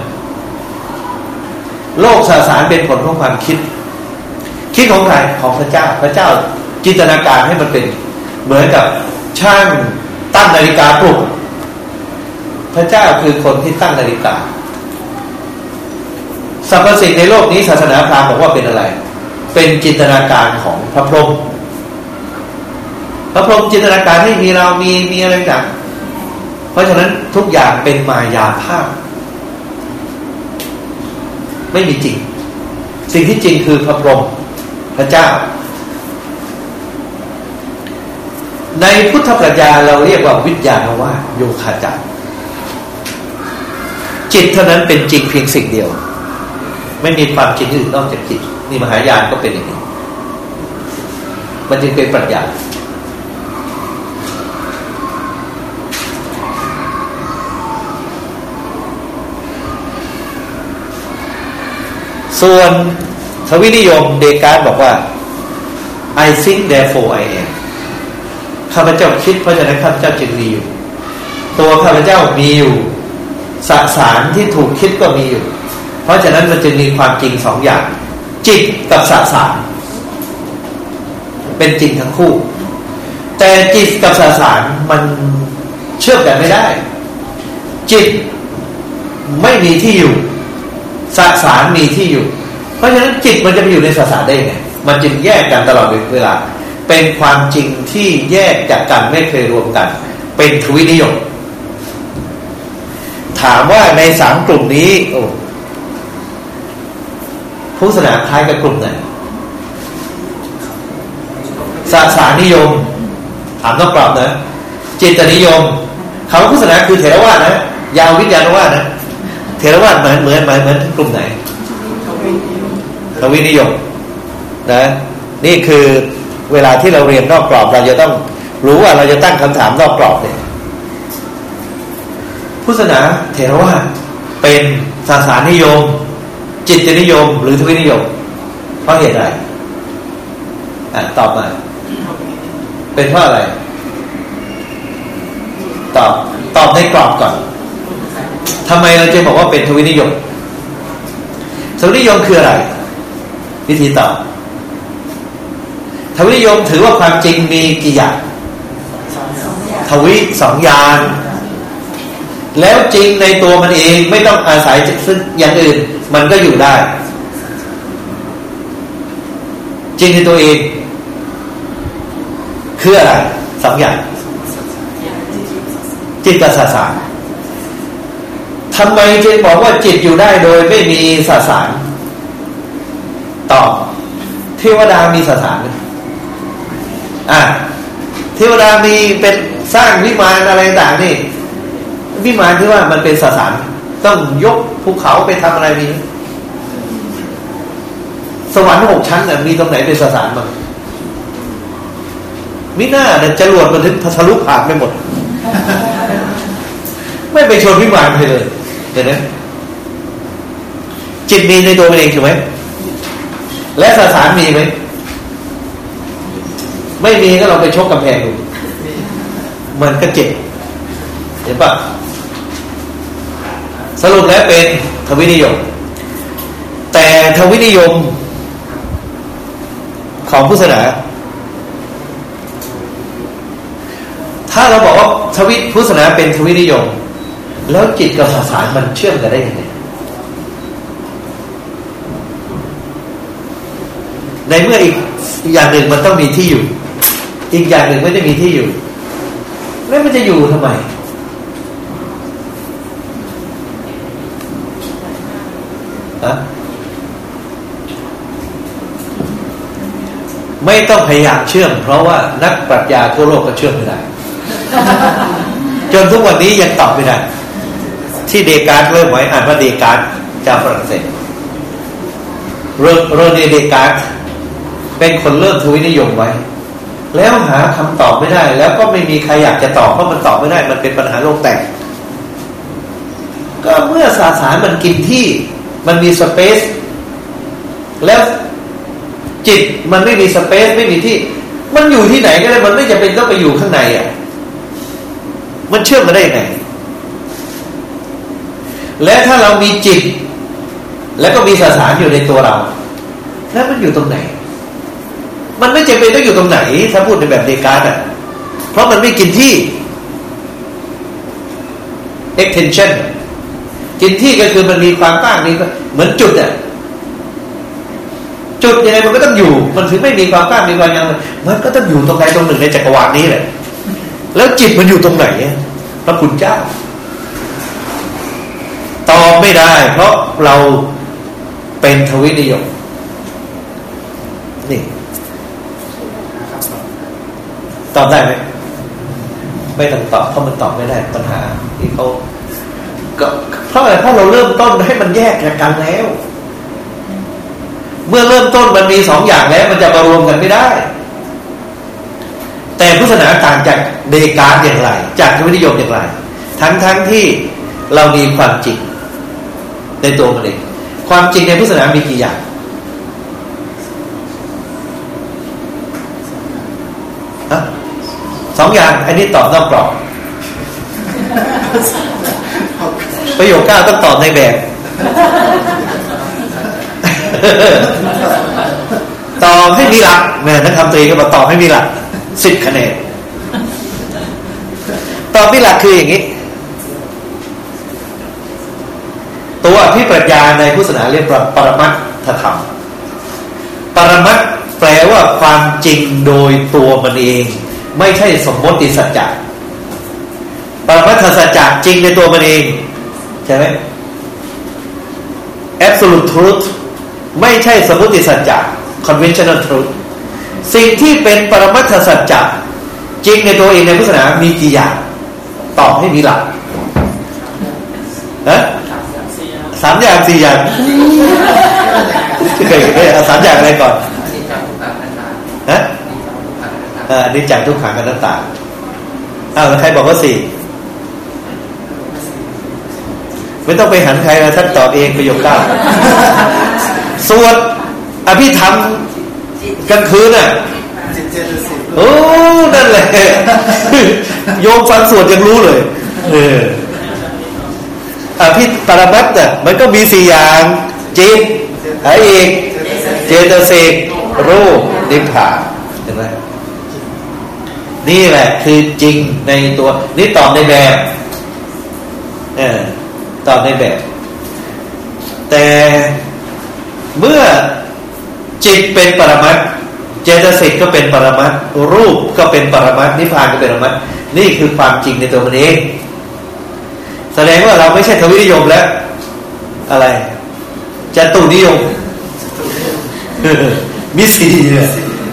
โลกสสารเป็นผลของความคิด คิดของใครของพระเจ้า พระเจ้าจินตนาการให้มันเป็น เหมือนกับช่างตั้งนาฬิกาปลุก ระเจ้าคือคนที่ตั้งนาฬิกาสรรพสิ่งในโลกนี้ศาสนาพราหมณ์บอกว่าเป็นอะไร เป็นจินตนาการของพระพรหมพระพรหมจินตนาการให้มีเรามีมีอะไรต่างเพราะฉะนั้นทุกอย่างเป็นมายาภาพ ไม่มีจริง สิ่งที่จริงคือพระพรหมพระเจ้า ในพุทธปรัชญาเราเรียกว่าวิญญาณว่าโยคาจัก จิตเท่านั้นเป็นจริงเพียงสิ่งเดียว ไม่มีความจริงอื่นนอกจากจิตนี่มหายานก็เป็นอย่างนี้ มันจึงเป็นปรัชญาส่วนทวินิยมเดกาสบอกว่า I think therefore I am ข้าพเจ้าคิดเพราะฉะนั้นข้าพเจ้าจึงมีอยู่ ตัวข้าพเจ้ามีอยู่ สสารที่ถูกคิดก็มีอยู่ เพราะฉะนั้นมันจึงมีความจริงสองอย่าง จิตกับสสารเป็นจริงทั้งคู่ แต่จิตกับสสารมันเชื่อมกันไม่ได้ จิตไม่มีที่อยู่สสารมีที่อยู่ เพราะฉะนั้นจิตมันจะไปอยู่ในสสารได้ไงมันจึงแยกกันตลอดเวลา เป็นความจริงที่แยกจากกันไม่เคยรวมกัน เป็นทวินิยม ถามว่าในสามกลุ่มนี้โอ้ผู้สนาคล้ายกับกลุ่มไหนศาสานิยม ถามต้องกรอบนะจิตนิยมคำว่าพุทธศาสนาคือเถรวาทนะยาววิทยานวาทนะเถรวาทเหมือนเหมือนเหมือนเหมือนกลุ่มไหนทวินิยมนะนี่คือเวลาที่เราเรียนนอกกรอบเราจะต้องรู้ว่าเราจะตั้งคำถามนอกกรอบเนี่ย พุทธศาสนาเถรวาทเป็นศาสนานิยม จิตนิยม หรือทวินิยม เพราะเหตุอะไรอะตอบมา เป็นเพราะอะไร ตอบตอบในกรอบก่อนทำไมเราจะบอกว่าเป็นทวินิยมทวินิยมคืออะไร วิธีตอบทวินิยมถือว่าความจริงมีกี่อย่างทวิสองอย่าง แล้วจริงในตัวมันเองไม่ต้องอาศัยซึ่งอย่างอื่น มันก็อยู่ได้ จริงในตัวเอง คืออะไรสองอย่างจิตกับสสารทำไมจึงบอกว่าจิตอยู่ได้โดยไม่มีสสารตอบเทวดามีสสารอะเทวดามีเป็นสร้างวิมานอะไรต่างนี่ วิมานที่ว่ามันเป็นสสารต้องยกภูเขาไปทำอะไรมีสวรรค์หกชั้นน่ะมีตรงไหนเป็นสสารบ้างมิหน่าเนี่ยจรวดมันถึงทะลุผ่านไปหมด ไม่ไปชนวิมานไปเลยเห็นไหมจิตมีในตัวมันเองถูกไหมและสสารมีไหมไม่มีก็เราไปชกกำแพงดูมันก็เจ็บเห็นปะ สรุปแล้วเป็นทวินิยม แต่ทวินิยมของพุทธศาสนาถ้าเราบอกว่าทวิพุทธศาสนาเป็นทวินิยม แล้วจิตกับสสารมันเชื่อมกันได้ยังไงในเมื่ออีกอย่างหนึ่งมันต้องมีที่อยู่ อีกอย่างหนึ่งไม่ได้มีที่อยู่ แล้วมันจะอยู่ทำไม นะไม่ต้องพยายามเชื่อม เพราะว่านักปรัชญาทั่วโลกก็เชื่อมไม่ได้จนทุกวันนี้ยังตอบไม่ได้ ที่เดการ์เริ่มไว้อ่านว่าเดการ์จากฝรั่งเศสโรเนเดการ์เป็นคนเริ่มทวินิยมไว้ แล้วหาคำตอบไม่ได้ แล้วก็ไม่มีใครอยากจะตอบเพราะมันตอบไม่ได้ มันเป็นปัญหาโลกแตกก็เมื่อสาสารมันกินที่ มันมีสเปซแล้วจิตมันไม่มีสเปซไม่มีที่ มันอยู่ที่ไหนก็ได้มันไม่จำเป็นต้องไปอยู่ข้างในอะ มันเชื่อมมาได้ยังไง และถ้าเรามีจิต แล้วก็มีสสารอยู่ในตัวเรา แล้วมันอยู่ตรงไหน มันไม่จำเป็นต้องอยู่ตรงไหน ถ้าพูดในแบบเดกาดอะ เพราะมันไม่กินที่ extension กินที่ก็คือมันมีความกว้างนี่เหมือนจุดอะจุดยังไงมันก็ต้องอยู่ มันถึงไม่มีความกล้ามีความยังมันก็ต้องอยู่ตรงใดตรงหนึ่งในจักรวาลนี้แหละแล้วจิตมันอยู่ตรงไหนพระคุณเจ้าตอบไม่ได้ เพราะเราเป็นทวินิยมนี่ตอบได้ไหมไม่ต้องตอบเพราะมันตอบไม่ได้ปัญหาที่เขา ก็เพราะอะไรเพราะเราเริ่มต้นให้มันแยกจากกันแล้ว เมื่อเริ่มต้นมันมีสองอย่างแล้ว มันจะมารวมกันไม่ได้ แต่พุทธศาสนาต่างจากเดกาอย่างไร จากทวินิยมอย่างไร ทั้งทั้งที่เรามีความจริง ในตัวมันเองความจริงในพุทธศาสนามีกี่อย่างสองอย่าง อันนี้ตอบนอกกรอบ ประโยคเก้าต้องตอบในแบบ ตอบให้มีหลักแม่นักธรรมตรีก็บอกตอบให้มีหลักสิบคะแนนตอบมีหลักคืออย่างนี้ ตัวที่ปรัชญาในพุทธศาสนาเรียกว่าปรมัตถธรรม ปรมัตแปลว่าความจริงโดยตัวมันเอง ไม่ใช่สมมติสัจจะปรมัตถสัจจะจริงในตัวมันเอง ใช่ไหม absolute truth ไม่ใช่สมมติสัจจะ conventional truth สิ่งที่เป็นปรมัตถสัจจะจริงในตัวเองในพุทธศาสนามีกี่อย่าง ตอบให้มีหลักฮะสามอย่างสี่อย่างเคยเคยสามอย่างอะไรก่อนฮะอันนี้จากทุกขังกันต่าอ้าวแล้วใครบอกว่าสี่ ไม่ต้องไปหันใครนะท่านตอบเองประโยคเก้าสวดอภิธรรมกลางคืนน่ะโอ้นั่นแหละโยมฟังสวดยังรู้เลย เอออภิปรมัตน่ะมันก็มีสี่อย่างจิตอะไรอีกเจตสิกรูปนิพพานเห็นไหมนี่แหละคือจริงในตัว นี่ตอบในแบบ เออ ตอบในแบบ แต่เมื่อจิตเป็นปรมัตเจตสิกก็เป็นปรมัตรูปก็เป็นปรมัตนิพพานก็เป็นปรมัตนี่คือความจริงในตัวมันเอง แสดงว่าเราไม่ใช่ทวินิยมแล้ว อะไรจะตุนิยมมิสี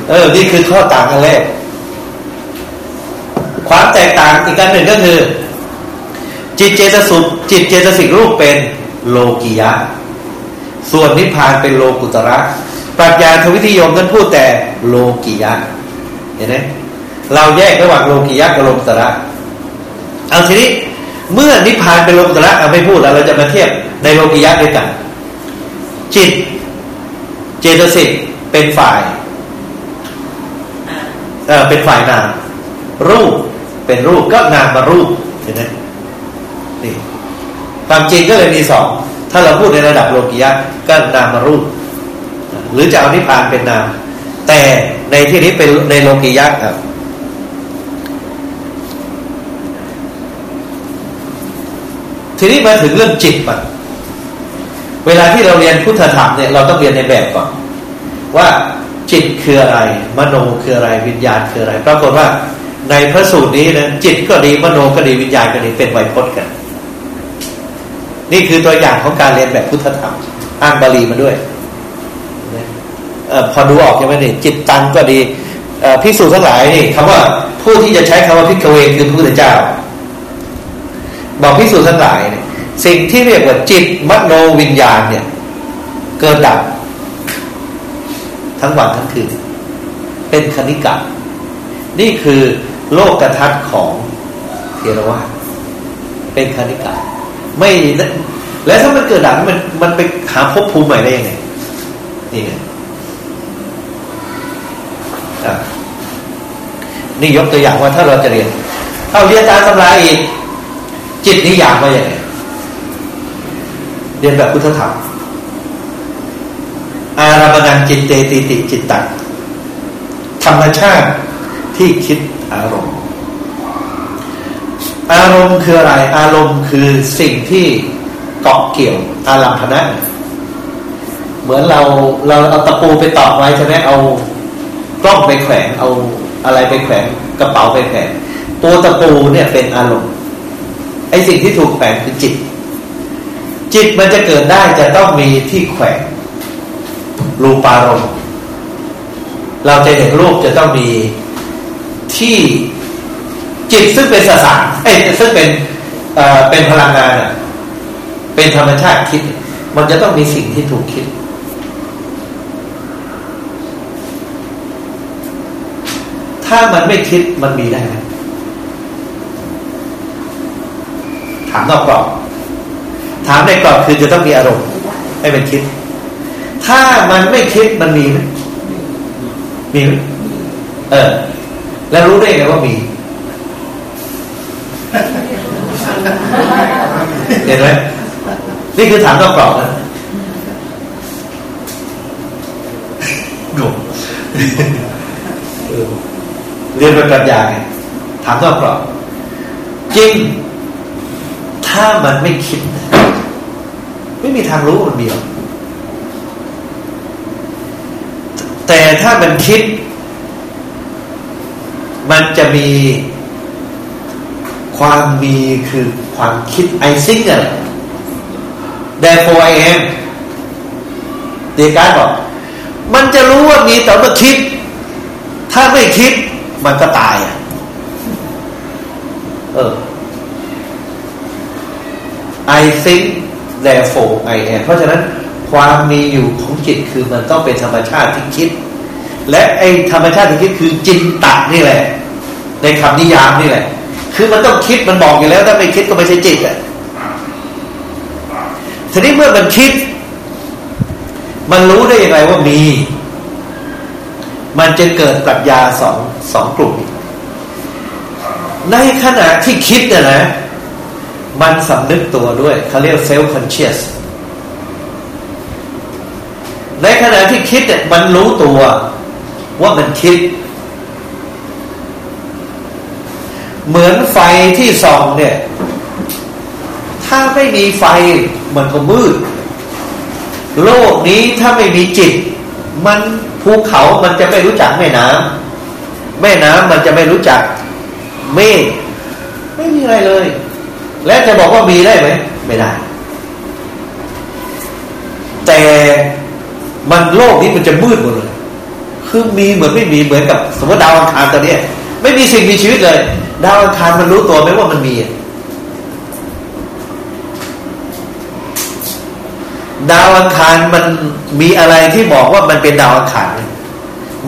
เออ นี่คือข้อต่างกันแรกความแตกต่างอีกการหนึ่งก็คือ จิตเจตสุจิตเจตสิกรูปเป็นโลกิยะ ส่วนนิพพานเป็นโลกุตระปรัชญาทวิทยมนั้นพูดแต่โลกิยะเห็นไหมเราแยกระหว่างโลกิยะกับโลกุตระเอาทีนี้เมื่อนิพพานเป็นโลกุตระเอาไม่พูดแล้วเราจะมาเทียบในโลกิยะด้วยกัน จิตเจตสิกเป็นฝ่ายเออเป็นฝ่ายนามรูปเป็นรูปก็นามมารูปเห็นไหม ความจริงก็เลยมีสองถ้าเราพูดในระดับโลกิยะก็นามารูป หรือจะเอานิพพานเป็นนาม แต่ในที่นี้เป็นในโลกิยะครับทีนี้มาถึงเรื่องจิตมันเวลาที่เราเรียนพุทธธรรมเนี่ยเราต้องเรียนในแบบก่อน ว่าจิตคืออะไร มโนคืออะไรวิญญาณคืออะไรปรากฏว่าในพระสูตรนี้นะจิตก็ดีมโนก็ดีวิญญาณก็ดีเป็นไวยพจน์กัน นี่คือตัวอย่างของการเรียนแบบพุทธธรรมอ้างบาลีมาด้วยอพอดูออกใช่ไหมนี่จิตตังก็ดีพิสูจน์ทั้งหลายนี่คำว่าผู้ที่จะใช้คำว่าพิกเวคือพระพุทธเจ้า บอกพิสูจน์ทั้งหลายเนี่ยสิ่งที่เรียกว่าจิตมโนวิญญาณเนี่ย เกิดดับ ทั้งวันทั้งคืนเป็นคณิกะนี่คือโลกกระทัดของเทรวาเป็นคณิกะ ไม่แล้วถ้ามันเกิดดับมันมันไปหาภพภูมิใหม่ได้ยังไงนี่ไงนี่ยกตัวอย่างว่าถ้าเราจะเรียนเอาเรียนตามตำราอีก จิตนิยามว่าอย่างไงเรียนแบบพุทธธรรมอารามนังจิตเตติติจิตตังธรรมชาติที่คิดอารมณ์ อารมณ์คืออะไร อารมณ์คือสิ่งที่เกาะเกี่ยวอารัมพนะเหมือนเราเราเอาตะปูไปตอกไว้ใช่ไหมเอากล้องไปแขวนเอาอะไรไปแขวนกระเป๋าไปแขวนตัวตะปูเนี่ยเป็นอารมณ์ไอสิ่งที่ถูกแขวนคือจิต จิตมันจะเกิดได้จะต้องมีที่แขวนรูปารมณ์เราจะเห็นรูปจะต้องมีที่ จิตซึ่งเป็นสสารเอ้ซึ่งเป็นเอ่อเป็นพลังงานอะ เป็นธรรมชาติคิด มันจะต้องมีสิ่งที่ถูกคิด ถ้ามันไม่คิดมันมีได้ไหมถามนอกกรอบถามในกรอบคือจะต้องมีอารมณ์ให้มันคิด ถ้ามันไม่คิดมันมีไหมมีไหมเออ แล้วรู้ได้ไงว่ามี เห็นไหมนี่คือถามนอกกรอบนะงงเรียนเป็นปรัชญาไงถามนอกกรอบจริง ถ้ามันไม่คิด ไม่มีทางรู้มันมีหรอกแต่ถ้ามันคิด มันจะมี ความมีคือความคิด I think อะ therefore I am เดกาบอก มันจะรู้ว่ามีแต่เมื่อคิด ถ้าไม่คิดมันก็ตายอะเออ I think therefore I am เพราะฉะนั้นความมีอยู่ของจิตคือมันต้องเป็นธรรมชาติที่คิด และไอ้ธรรมชาติที่คิดคือจินตะนี่แหละ ในคำนิยามนี่แหละ คือมันต้องคิดมันบอกอยู่แล้ว ถ้าไม่คิดก็ไม่ใช่จิตอะทีนี้เมื่อมันคิด มันรู้ได้ยังไงว่ามี มันจะเกิดปรัชญาสองสองกลุ่ม ในขณะที่คิดเนี่ยนะ มันสำนึกตัวด้วยเขาเรียก self-conscious ในขณะที่คิดเนี่ยมันรู้ตัวว่ามันคิด เหมือนไฟที่ส่องเนี่ย ถ้าไม่มีไฟมันก็มืด โลกนี้ถ้าไม่มีจิต มันภูเขามันจะไม่รู้จักแม่น้ำแม่น้ำมันจะไม่รู้จัก เมฆไม่มีอะไรเลย และจะบอกว่ามีได้ไหมไม่ได้ แต่มันโลกนี้มันจะมืดหมดเลย คือมีเหมือนไม่มีเหมือนกับ สมมติดาวอังคารตอนนี้ไม่มีสิ่งมีชีวิตเลย ดาวอังคารมันรู้ตัวไหมว่ามันมี ดาวอังคารมันมีอะไรที่บอกว่ามันเป็นดาวอังคาร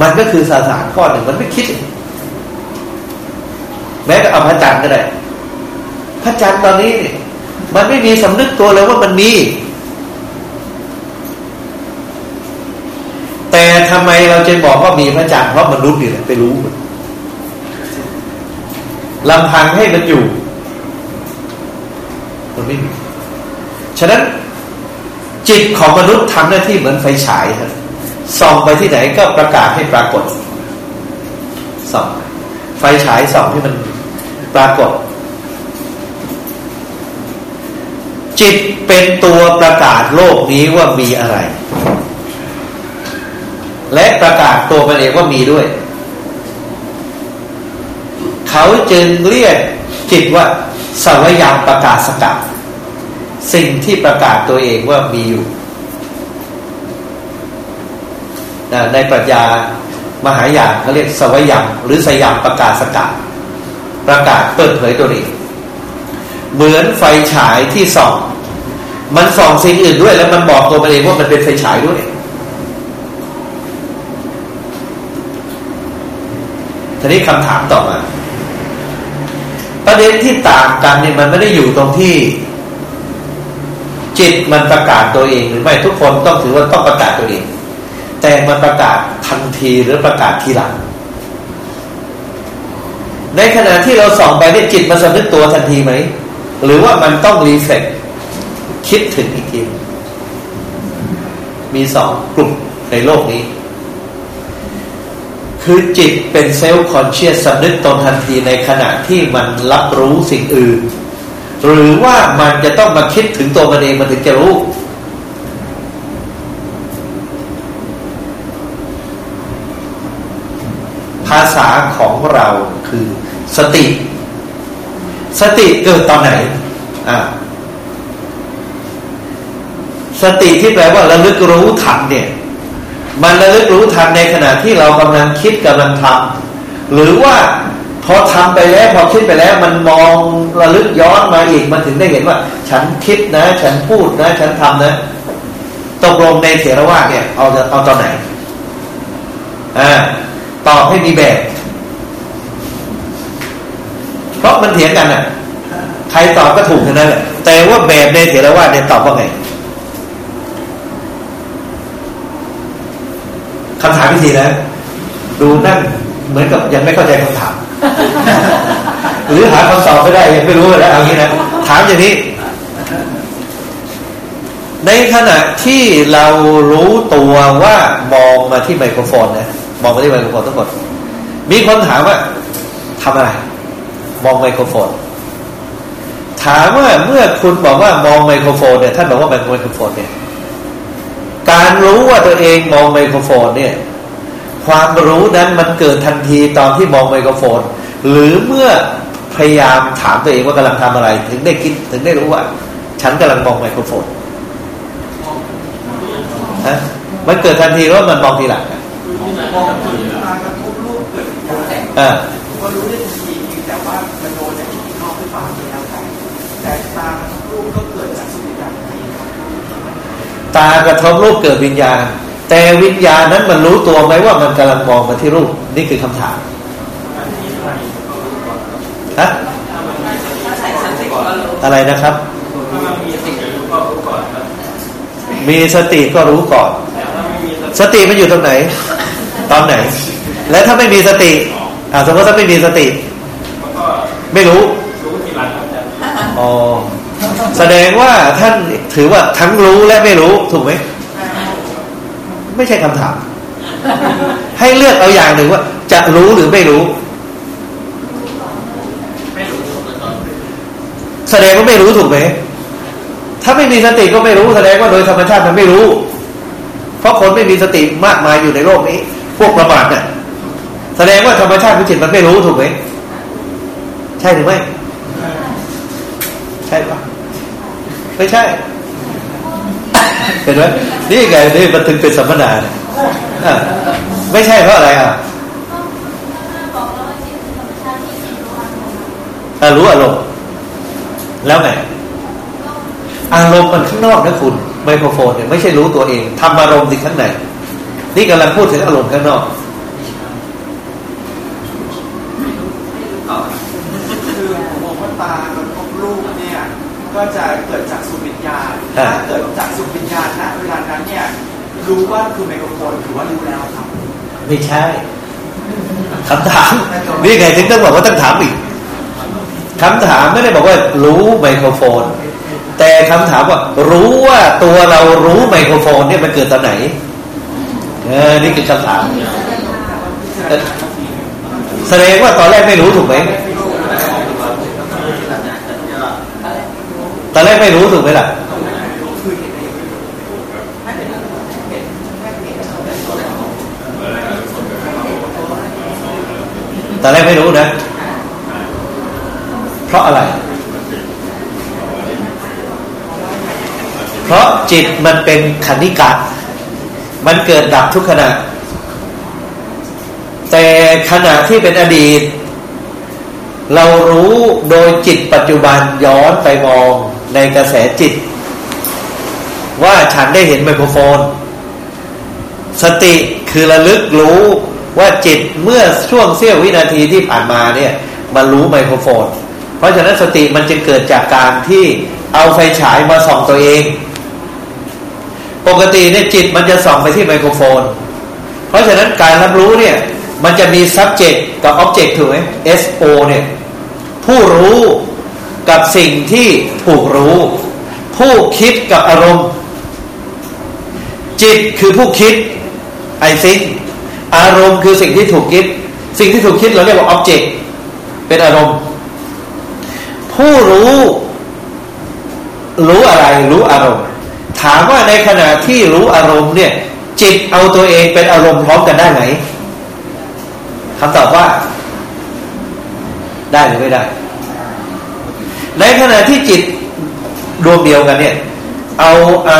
มันก็คือสสารข้อหนึ่งมันไม่คิด แม้แต่เอาพระจันทร์ก็ได้พระจันทร์ตอนนี้เนี่ยมันไม่มีสำนึกตัวเลยว่ามันมี แต่ทำไมเราจะบอกว่ามีพระจันทร์เพราะมนุษย์นี่แหละไปรู้ ลำพังให้มันอยู่มันไม่มีฉะนั้นจิตของมนุษย์ทำหน้าที่เหมือนไฟฉายครับส่องไปที่ไหนก็ประกาศให้ปรากฏส่องไฟฉายส่องให้มันปรากฏ จิตเป็นตัวประกาศโลกนี้ว่ามีอะไร และประกาศตัวมันเองว่ามีด้วย เขาจึงเรียกจิตว่าสวยามประกาศสกัดสิ่งที่ประกาศตัวเองว่ามีอยู่ ในปรัชญามหายานเขาเรียกสวยามหรือสยามประกาศสกัดประกาศเปิดเผยตัวเอง เหมือนไฟฉายที่ส่อง มันส่องสิ่งอื่นด้วย แล้วมันบอกตัวมันเองว่ามันเป็นไฟฉายด้วยทีนี้คำถามต่อมา ประเด็นที่ต่างกันเนี่ยมันไม่ได้อยู่ตรงที่ จิตมันประกาศตัวเองหรือไม่ทุกคนต้องถือว่าต้องประกาศตัวเอง แต่มันประกาศทันทีหรือประกาศทีหลัง ในขณะที่เราส่องไปเนี่ยจิตมันสำนึกตัวทันทีไหม หรือว่ามันต้อง reflect คิดถึงอีกทีมีสองกลุ่มในโลกนี้ คือจิตเป็น self-conscious สำนึกตนทันทีในขณะที่มันรับรู้สิ่งอื่น หรือว่ามันจะต้องมาคิดถึงตัวมันเองมันถึงจะรู้ ภาษาของเราคือ สติ สติเกิดตอนไหน อ่าสติที่แปลว่าระลึกรู้ทันเนี่ย มันระลึกรู้ทันในขณะที่เรากำลังคิดกำลังทำหรือว่าพอทำไปแล้วพอคิดไปแล้ว มันมองระลึกย้อนมาอีกมันถึงได้เห็นว่า ฉันคิดนะ ฉันพูดนะ ฉันทำนะตกลงในเถรวาทเนี่ยเอาเอาตอนไหนอ่าตอบให้มีแบบ เพราะมันเถียงกันอะ ใครตอบก็ถูกเท่านั้นแหละแต่ว่าแบบในเถรวาทเนี่ยตอบว่าไง คำถามพิธีนะดูนั่นเหมือนกับยังไม่เข้าใจคำถาม หรือหาคำตอบไม่ได้ยังไม่รู้เลยเอางี้นะถามอย่างนี้ ในขณะที่เรารู้ตัวว่ามองมาที่ไมโครโฟนนะมองมาที่ไมโครโฟนทั้งหมดมีคนถามว่าทำอะไร มองไมโครโฟน ถามว่าเมื่อคุณบอกว่ามองไมโครโฟนเนี่ยท่านบอกว่าไมโครโฟนเนี่ย การรู้ว่าตัวเองมองไมโครโฟนเนี่ย ความรู้นั้นมันเกิดทันทีตอนที่มองไมโครโฟน หรือเมื่อพยายามถามตัวเองว่ากำลังทำอะไร ถึงได้คิดถึงได้รู้ว่า ฉันกำลังมองไมโครโฟนฮะมันเกิดทันทีว่ามันมองทีหลังอ่า ตากระทบรูปเกิดวิญญาณ แต่วิญญาณนั้นมันรู้ตัวไหมว่ามันกำลังมองมาที่รูปนี่คือคำถามฮะอะไรนะครับ มีสติก็รู้ก่อน สติมันอยู่ตรงไหน ตอนไหน และถ้าไม่มีสติอ่าสมมติถ้าไม่มีสติ ไม่รู้ รู้ทีหลังอ๋อ แสดงว่าท่านถือว่าทั้งรู้และไม่รู้ถูกไหมไม่ใช่คำถาม ให้เลือกเอาอย่างหนึ่งว่า จะรู้หรือไม่รู้ แสดงว่าไม่รู้ถูกไหมถ้าไม่มีสติก็ไม่รู้แสดงว่าโดยธรรมชาติมันไม่รู้ เพราะคนไม่มีสติมากมายอยู่ในโลกนี้ พวกประมาทเนี่ยแสดงว่าธรรมชาติของจิตมันไม่รู้ถูกไหมใช่หรือไม่ ใช่ปะ ไม่ใช่เห็นไหมนี่ไงนี่มันถึงเป็นสัมมนาไม่ใช่เพราะอะไรอะรู้อารมณ์แล้วไงอารมณ์มันข้างนอกนะคุณไมโครโฟนเนี่ยไม่ใช่รู้ตัวเองทำอารมณ์ที่ข้างในนี่กำลังพูดถึงอารมณ์ข้างนอกจะเกิดจากสุวิญญาณ ถ้าเกิดจากสุวิญญาณนะเวลานั้นเนี่ยรู้ว่าคือไมโครโฟนถือว่ารู้แล้วครับ ไม่ใช่คำถามนี่ไงถึงต้องบอกว่าต้องถามอีกคำถามไม่ได้บอกว่า รู้ไมโครโฟน แต่คำถามว่า รู้ว่าตัวเรารู้ไมโครโฟนเนี่ยมันเกิดตอนไหนเออนี่คือคำถามแสดงว่าตอนแรกไม่รู้ถูกไหมตอนแรกไม่รู้ถูกไหมล่ะ ตอนแรกไม่รู้นะ เพราะอะไร เพราะจิตมันเป็นขันธิกะมันเกิดดับทุกขณะ แต่ขณะที่เป็นอดีต เรารู้โดยจิตปัจจุบันย้อนไปมองในกระแสจิต ว่าฉันได้เห็นไมโครโฟน สติคือระลึกรู้ ว่าจิตเมื่อช่วงเสี้ยววินาทีที่ผ่านมาเนี่ยมันรู้ไมโครโฟน เพราะฉะนั้นสติมันจึงเกิดจากการที่เอาไฟฉายมาส่องตัวเอง ปกติเนี่ยจิตมันจะส่องไปที่ไมโครโฟน เพราะฉะนั้นการรับรู้เนี่ยมันจะมี subject กับ object ถูกไหม SO เนี่ยผู้รู้กับสิ่งที่ถูกรู้ ผู้คิดกับอารมณ์ จิตคือผู้คิด I think อารมณ์คือสิ่งที่ถูกคิด สิ่งที่ถูกคิดเราเรียกว่า object เป็นอารมณ์ ผู้รู้รู้อะไรรู้อารมณ์ ถามว่าในขณะที่รู้อารมณ์เนี่ย จิตเอาตัวเองเป็นอารมณ์พร้อมกันได้ไหมคำตอบว่า ได้หรือไม่ได้ ในขณะที่จิตดวงเดียวกันเนี่ย เอาอ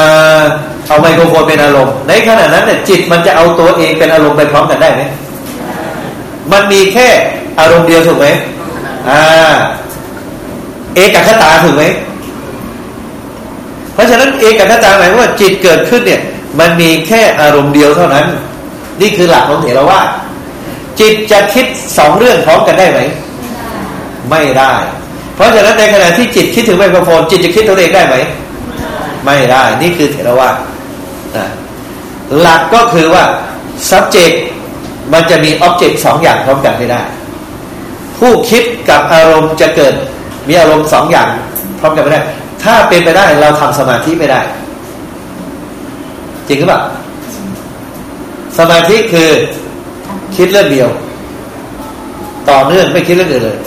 า เอาไมโครโฟนเป็นอารมณ์ ในขณะนั้นเนี่ยจิตมันจะเอาตัวเองเป็นอารมณ์ไปพร้อมกันได้ไหมมันมีแค่อารมณ์เดียวถูกไหมอ่า เอกคตาถูกไหมเพราะฉะนั้นเอกคตาหมายว่าจิตเกิดขึ้นเนี่ย มันมีแค่อารมณ์เดียวเท่านั้น นี่คือหลักของเถรวาทจิตจะคิดสองเรื่องพร้อมกันได้ไหม ไม่ได้ เพราะฉะนั้นในขณะที่จิตคิดถึงไมโครโฟนจิตจะคิดตัวเองได้ไหม ไม่ได้ นี่คือเถรวาท หลักก็คือว่า subject มันจะมี object สองอย่างพร้อมกันไม่ได้ ผู้คิดกับอารมณ์จะเกิดมีอารมณ์สองอย่างพร้อมกันไม่ได้ ถ้าเป็นไปได้เราทำสมาธิไม่ได้ จริงหรือเปล่าสมาธิคือคิดเรื่องเดียว ต่อเนื่องไม่คิดเรื่องอื่นเลย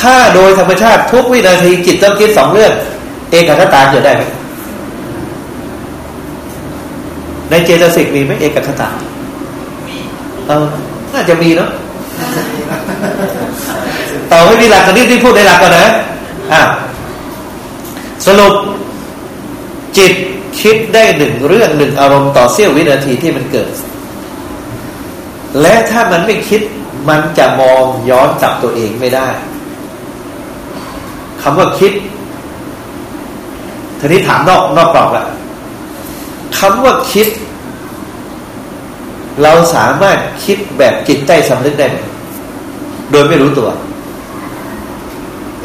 ถ้าโดยธรรมชาติทุกวินาทีจิตต้องคิดสองเรื่อง เอกคตาเกิดได้ไหม ในเจตสิกมีไหมเอกคตาเออน่าจะมีเนาะต่อไม่มีหลักกันนี้ที่พูดในหลักก่อนนะอะสรุปจิตคิดได้หนึ่งเรื่องหนึ่งอารมณ์ต่อเสี้ยววินาทีที่มันเกิด และถ้ามันไม่คิดมันจะมองย้อนจับตัวเองไม่ได้คำว่าคิดทีนี้ถามนอกนอกกรอบละ คำว่าคิด เราสามารถคิดแบบจิตใต้สำนึกได้ไหมโดยไม่รู้ตัว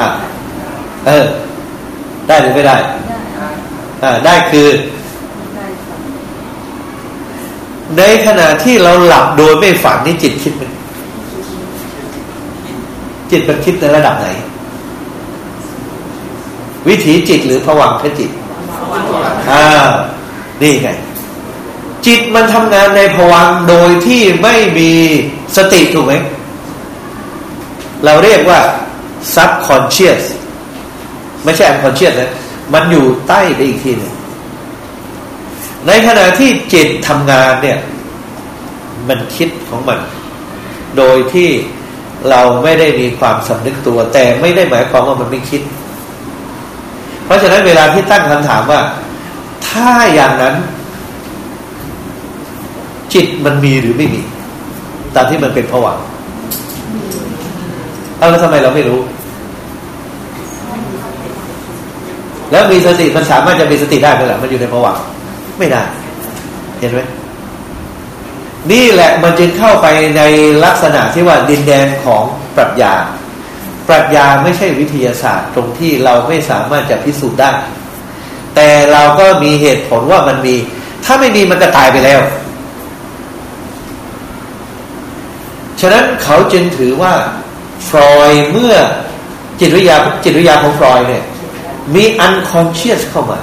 อะเออ ได้หรือไม่ได้ อ่า ได้คือ ในขณะที่เราหลับโดยไม่ฝันนี่จิตคิดไหมจิตมันคิดในระดับไหน วิถีจิตหรือผวังคจิตอ่า นี่ไง จิตมันทำงานในผวังโดยที่ไม่มีสติถูกไหม เราเรียกว่า subconscious ไม่ใช่ unconscious นะ มันอยู่ใต้ไปอีกทีหนึ่งในขณะที่จิตทำงานเนี่ย มันคิดของมัน โดยที่เราไม่ได้มีความสำนึกตัว แต่ไม่ได้หมายความว่ามันไม่คิด เพราะฉะนั้นเวลาที่ตั้งคำถามว่า ถ้าอย่างนั้น จิตมันมีหรือไม่มี ตามที่มันเป็นผวังเอาแล้วทำไมเราไม่รู้ แล้วมีสติมันสามารถจะมีสติได้ไหมล่ะมันอยู่ในผวังไม่ได้ เห็นไหมนี่แหละมันจึงเข้าไปในลักษณะที่ว่าดินแดนของปรัชญา ปรัชญาไม่ใช่วิทยาศาสตร์ตรงที่เราไม่สามารถจะพิสูจน์ได้ แต่เราก็มีเหตุผลว่ามันมี ถ้าไม่มีมันก็ตายไปแล้ว ฉะนั้นเขาจึงถือว่า ฟรอยด์เมื่อจิตวิทยาจิตวิทยาของฟรอยด์เนี่ย มี unconscious เข้ามา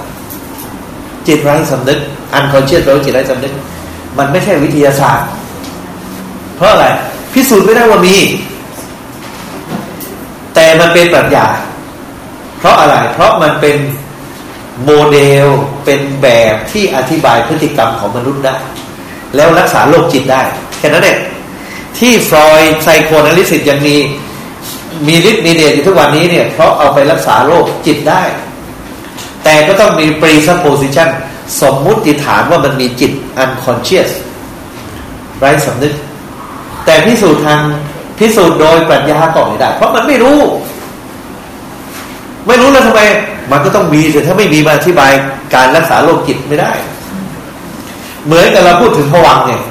จิตไร้สำนึก unconscious แปลว่าจิตไร้สำนึก มันไม่ใช่วิทยาศาสตร์ เพราะอะไร พิสูจน์ไม่ได้ว่ามี แต่มันเป็นปรัชญา เพราะอะไร เพราะมันเป็น โมเดลเป็นแบบที่อธิบายพฤติกรรมของมนุษย์ได้ แล้วรักษาโรคจิตได้ แค่นั้นเองที่ฟรอยไซโคนาลิสิตยังมีมีฤทธิ์มีเดชอยู่ทุกวันนี้เนี่ย เพราะเอาไปรักษาโรคจิตได้ แต่ก็ต้องมี presupposition สมมุติฐานว่ามันมีจิต unconscious ไร้สำนึก แต่พิสูจน์ทางพิสูจน์โดยปรัชญาก็ไม่ได้ เพราะมันไม่รู้ ไม่รู้แล้วทำไม มันก็ต้องมีแต่ถ้าไม่มีมาอธิบายการรักษาโรคจิตไม่ได้ เหมือนกับเราพูดถึงผวังเนี่ย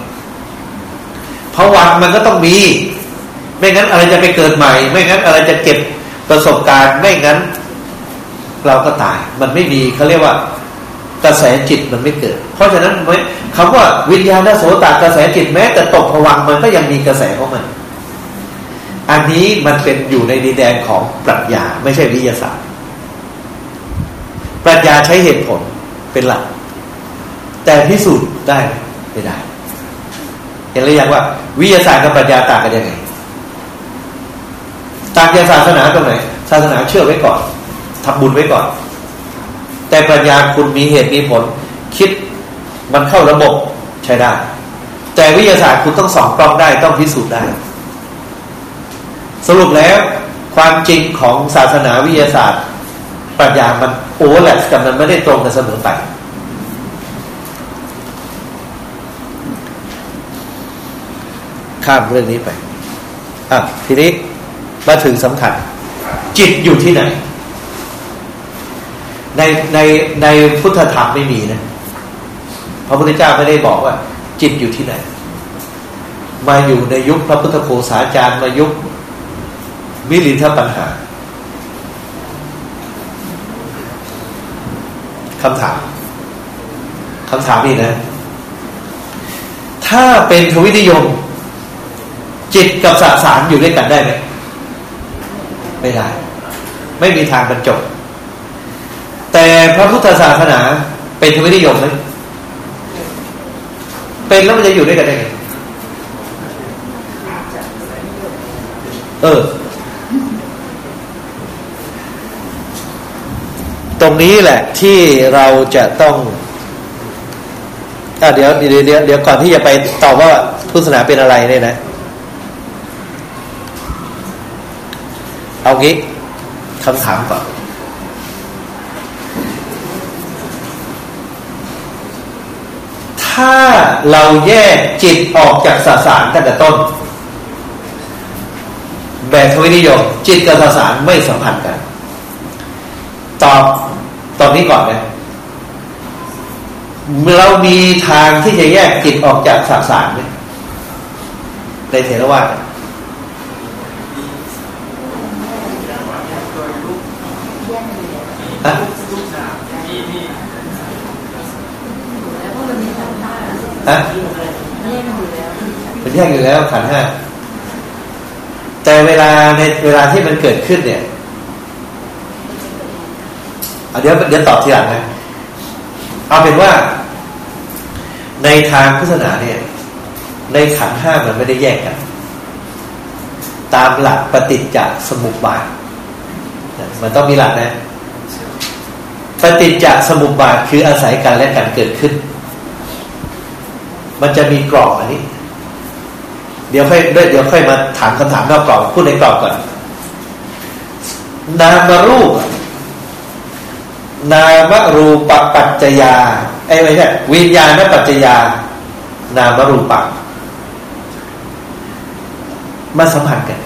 ผวังมันก็ต้องมี ไม่งั้นอะไรจะไปเกิดใหม่ ไม่งั้นอะไรจะเก็บประสบการณ์ไม่งั้น เราก็ตาย มันไม่มีเขาเรียกว่ากระแสจิตมันไม่เกิด เพราะฉะนั้นคำว่าวิญญาณโสตกระแสจิตแม้ แต่ตกผวังมันก็ยังมีกระแสของมัน อันนี้มันเป็นอยู่ในดินแดนของปรัชญาไม่ใช่วิทยาศาสตร์ ปรัชญาใช้เหตุผลเป็นหลัก แต่พิสูจน์ได้ไม่ได้ เห็นหรือยังว่าวิทยาศาสตร์กับปรัชญาต่างกันยังไงต่างจากศาสนาตรงไหนศาสนาเชื่อไว้ก่อนทำบุญไว้ก่อน แต่ปัญญาคุณมีเหตุมีผล คิดมันเข้าระบบใช้ได้ แต่วิทยาศาสตร์คุณต้องสองกล้องได้ต้องพิสูจน์ได้ สรุปแล้ว ความจริงของศาสนาวิทยาศาสตร์ ปัญญามันโอเวอร์แลปกันมันไม่ได้ตรงกันเสมอไปข้ามเรื่องนี้ไปอะทีนี้มาถึงสำคัญ จิตอยู่ที่ไหน ในในในพุทธธรรมไม่มีนะพระพุทธเจ้าไม่ได้บอกว่า จิตอยู่ที่ไหน มาอยู่ในยุคพระพุทธโฆษาจารย์มายุคมิลินทปัญหา คำถามคำถามนี่นะ ถ้าเป็นทวินิยม จิตกับสสารอยู่ด้วยกันได้ไหมไม่ได้ ไม่มีทางบรรจบ แต่พระพุทธศาสนา เป็นทวินิยมไหมเป็นแล้วมันจะอยู่ด้วยกันได้ไงเออ ตรงนี้แหละที่เราจะต้องอเดี๋ยวเดี๋ยวเดี๋ยวก่อนที่จะไปตอบว่าพุทธศาสนาเป็นอะไรเนี่ยนะ เอางี้คำถามก่อนถ้าเราแยกจิตออกจากสสารตั้งแต่ต้น แบบทวินิยมจิตกับสสารไม่สัมพันธ์กัน ตอบ ตอนนี้ก่อนนะเรามีทางที่จะแยกจิตออกจากสสารไหมในเทรวาสฮะฮะมันแยกอยู่แล้วขันห้าแต่เวลาในเวลาที่มันเกิดขึ้นเนี่ย เดี๋ยวเดี๋ยวตอบทีหลังนะเอาเป็นว่า ในทางพุทธศาสนาเนี่ย ในขันห้ามันไม่ได้แยกกัน ตามหลักปฏิจจสมุปบาทมันต้องมีหลักนะปฏิจจสมุปบาทคืออาศัยกันและกันเกิดขึ้น มันจะมีกรอบอันนี้ เดี๋ยวค่อยเดี๋ยวค่อยมาถามคำถามนอกกรอบพูดในกรอบก่อน นามรูป นามรูปปัจจยาไอ้ไม่ใช่วิญญาณปัจจยา นามรูปะมาสัมผัสกัน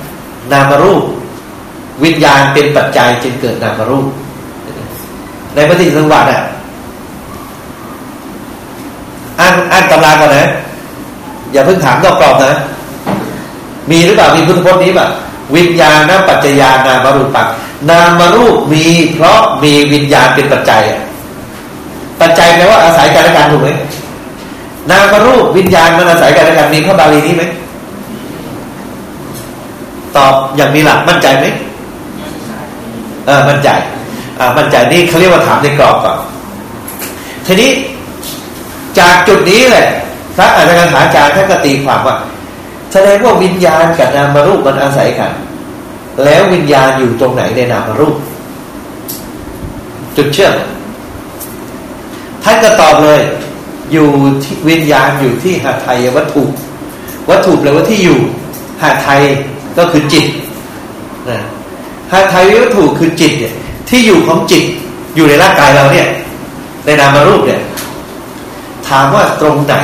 นามรูป วิญญาณเป็นปัจจัยจึงเกิดนามรูป ในปฏิสังวัตอะอ่านอ่านตำราก่อนนะ อย่าเพิ่งถามนอกกรอบนะ มีหรือเปล่ามีพุทธพจน์นี้แบบวิญญาณปัจจยานามรูปัก นามารูปมีเพราะมีวิญญาณเป็นปัจจัย ปัจจัยแปลว่าอาศัยกันและกันถูกไหมนามารูปวิญญาณมันอาศัยกันและกันมีพระบาลีนี้ไหมตอบอย่างมีหลักมั่นใจไหมเออมั่นใจอ่ามั่นใจนี่เขาเรียกว่าถามในกรอบก่อนทีนี้จากจุดนี้แหละพระอาจารย์ถาจารย์ท่านก็ตีความว่าแสดงว่าวิญญาณกับนามรูปมันอาศัยกัน แล้ววิญญาณอยู่ตรงไหนในนามรูป จุดเชื่อมท่านก็ตอบเลย อยู่ที่วิญญาณอยู่ที่หาไทยวัตถุ วัตถุแปลว่าที่อยู่หาไทยก็คือจิตนะหาไทยวัตถุคือจิตเนี่ยที่อยู่ของจิตอยู่ในร่างกายเราเนี่ย ในนามารูปเนี่ย ถามว่าตรงไหน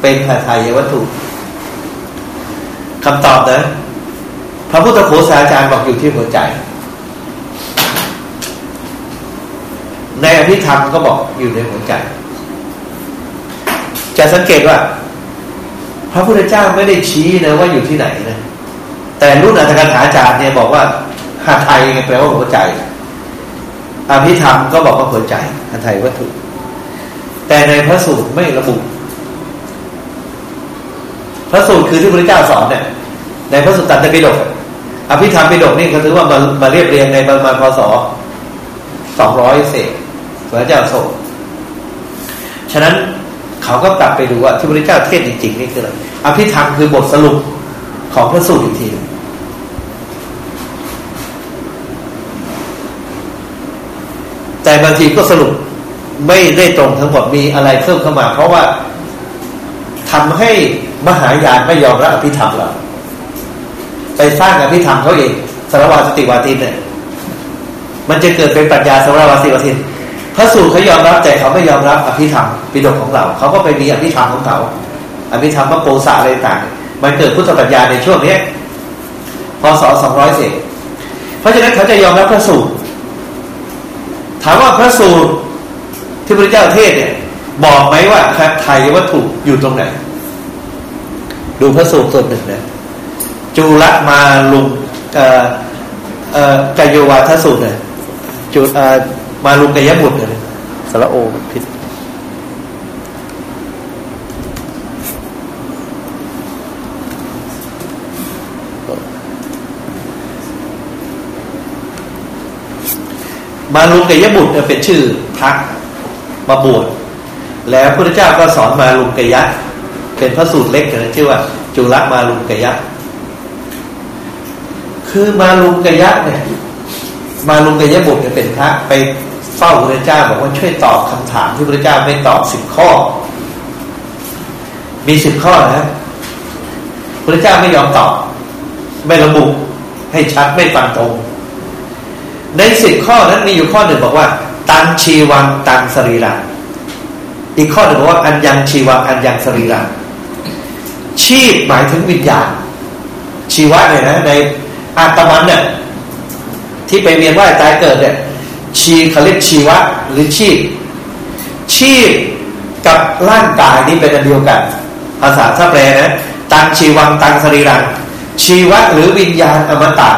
เป็นภาไทยวัตถุคำตอบนะ พระพุทธโฆษาจารย์บอกอยู่ที่หัวใจ ในอภิธรรมก็บอกอยู่ในหัวใจ จะสังเกตว่า พระพุทธเจ้าไม่ได้ชี้นะว่าอยู่ที่ไหนนะ แต่รุ่นอัตถกถาจารย์เนี่ยบอกว่าหาไทยแปลว่าหัวใจ อภิธรรมก็บอกว่าหัวใจหาไทยวัตถุ แต่ในพระสูตรไม่ระบุ พระสูตรคือที่พระเจ้าสอนเนี่ยในพระสุตตันตปิฎก อภิธรรมปิฎกนี่เขาถือว่ามามาเรียบเรียงในประมาณพศสองร้อยเศษพระเจ้าโศกฉะนั้นเขาก็กลับไปดูว่าที่พระเจ้าเทศจริงๆนี่คืออะไรอภิธรรมคือบทสรุปของพระสูตรอีกทีแต่บางทีก็สรุปไม่ได้ตรงทั้งหมดมีอะไรเพิ่มเข้ามา เพราะว่าทำให้มหายานไม่ยอมรับอภิธรรมเรา สร้างอภิธรรมเขาเองสารวาสติวาทินเนี่ยมันจะเกิดเป็นปรัชญาสารวาสติวาทินพระสูตรเขายอมรับแต่เขาไม่ยอมรับอภิธรรมปิฎกของเราเขาก็ไปมีอภิธรรมของเขาอภิธรรมพระโกษาอะไรต่างมันเกิดพุทธปรัชญาในช่วงนี้พศสองร้อยเศษเพราะฉะนั้นเขาจะยอมรับพระสูตรถามว่าพระสูตรที่พระเจ้าเทศเนี่ย บอกไหมว่าไทยวัตถุอยู่ตรงไหน ดูพระสูตรส่วนหนึ่งนะ จูรมาลุงเอ่อเอ่อกายโวาทสูตรเนี่ยจุเอ่อมาลุงกายบุตรเลยสระโอผิดมาลุงกายบุตรเป็นชื่อพระมาบวชแล้วพระเจ้าก็สอนมาลุงกยะ เป็นพระสูตรเล็กนะชื่อว่า จุลมาลุงกยะ คือมาลุงกยะเนี่ย มาลุงกยะบุตรเนี่ยเป็นพระไปเฝ้าพระเจ้าบอกว่าช่วยตอบคำถามที่พระเจ้าไม่ตอบสิบข้อ มีสิบข้อนะพระเจ้าไม่ยอมตอบ ไม่ระบุให้ชัดไม่ฟันตรง ในสิบข้อนั้นมีอยู่ข้อหนึ่งบอกว่า ตันชีวังตันสรีรังอีกข้อหนึ่งบอกว่าอันยังชีวังอันยังสรีรังชีพหมายถึงวิญญาณชีวะเนี่ยนะใน อาตมันเนี่ยที่ไปเวียนว่ายตายเกิดเนี่ยชีเขาเรียกชีวะหรือชีพ ชีพกับร่างกายนี้เป็นอันเดียวกัน ภาษาถ้าแปลนะตังชีวังตังสรีรัง ชีวะหรือวิญญาณอมตะ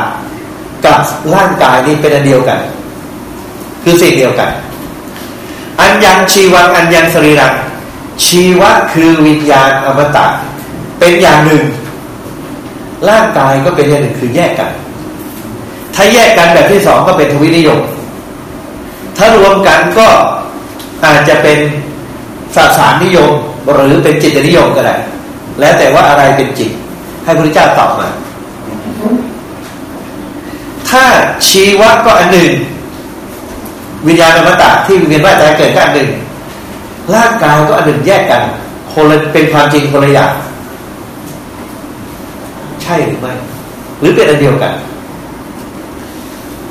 กับร่างกายนี้เป็นอันเดียวกัน คือสิ่งเดียวกัน อันยังชีวังอันยังสรีรัง ชีวะคือวิญญาณอมตะเป็นอย่างหนึ่ง ร่างกายก็เป็นอย่างหนึ่งคือแยกกัน ถ้าแยกกันแบบที่สองก็เป็นทวินิยม ถ้ารวมกันก็อาจจะเป็นสสารนิยมหรือเป็นจิตนิยมก็ได้แล้วแต่ว่าอะไรเป็นจิต ให้พระเจ้าตอบมา ถ้าชีวะก็อันหนึ่ง วิญญาณอมตะที่เวียนว่ายตายเกิดก็อันหนึ่งร่างกายก็อันหนึ่งแยกกันคนเป็นความจริงคนละอย่าง ใช่หรือไม่ หรือเป็นอันเดียวกัน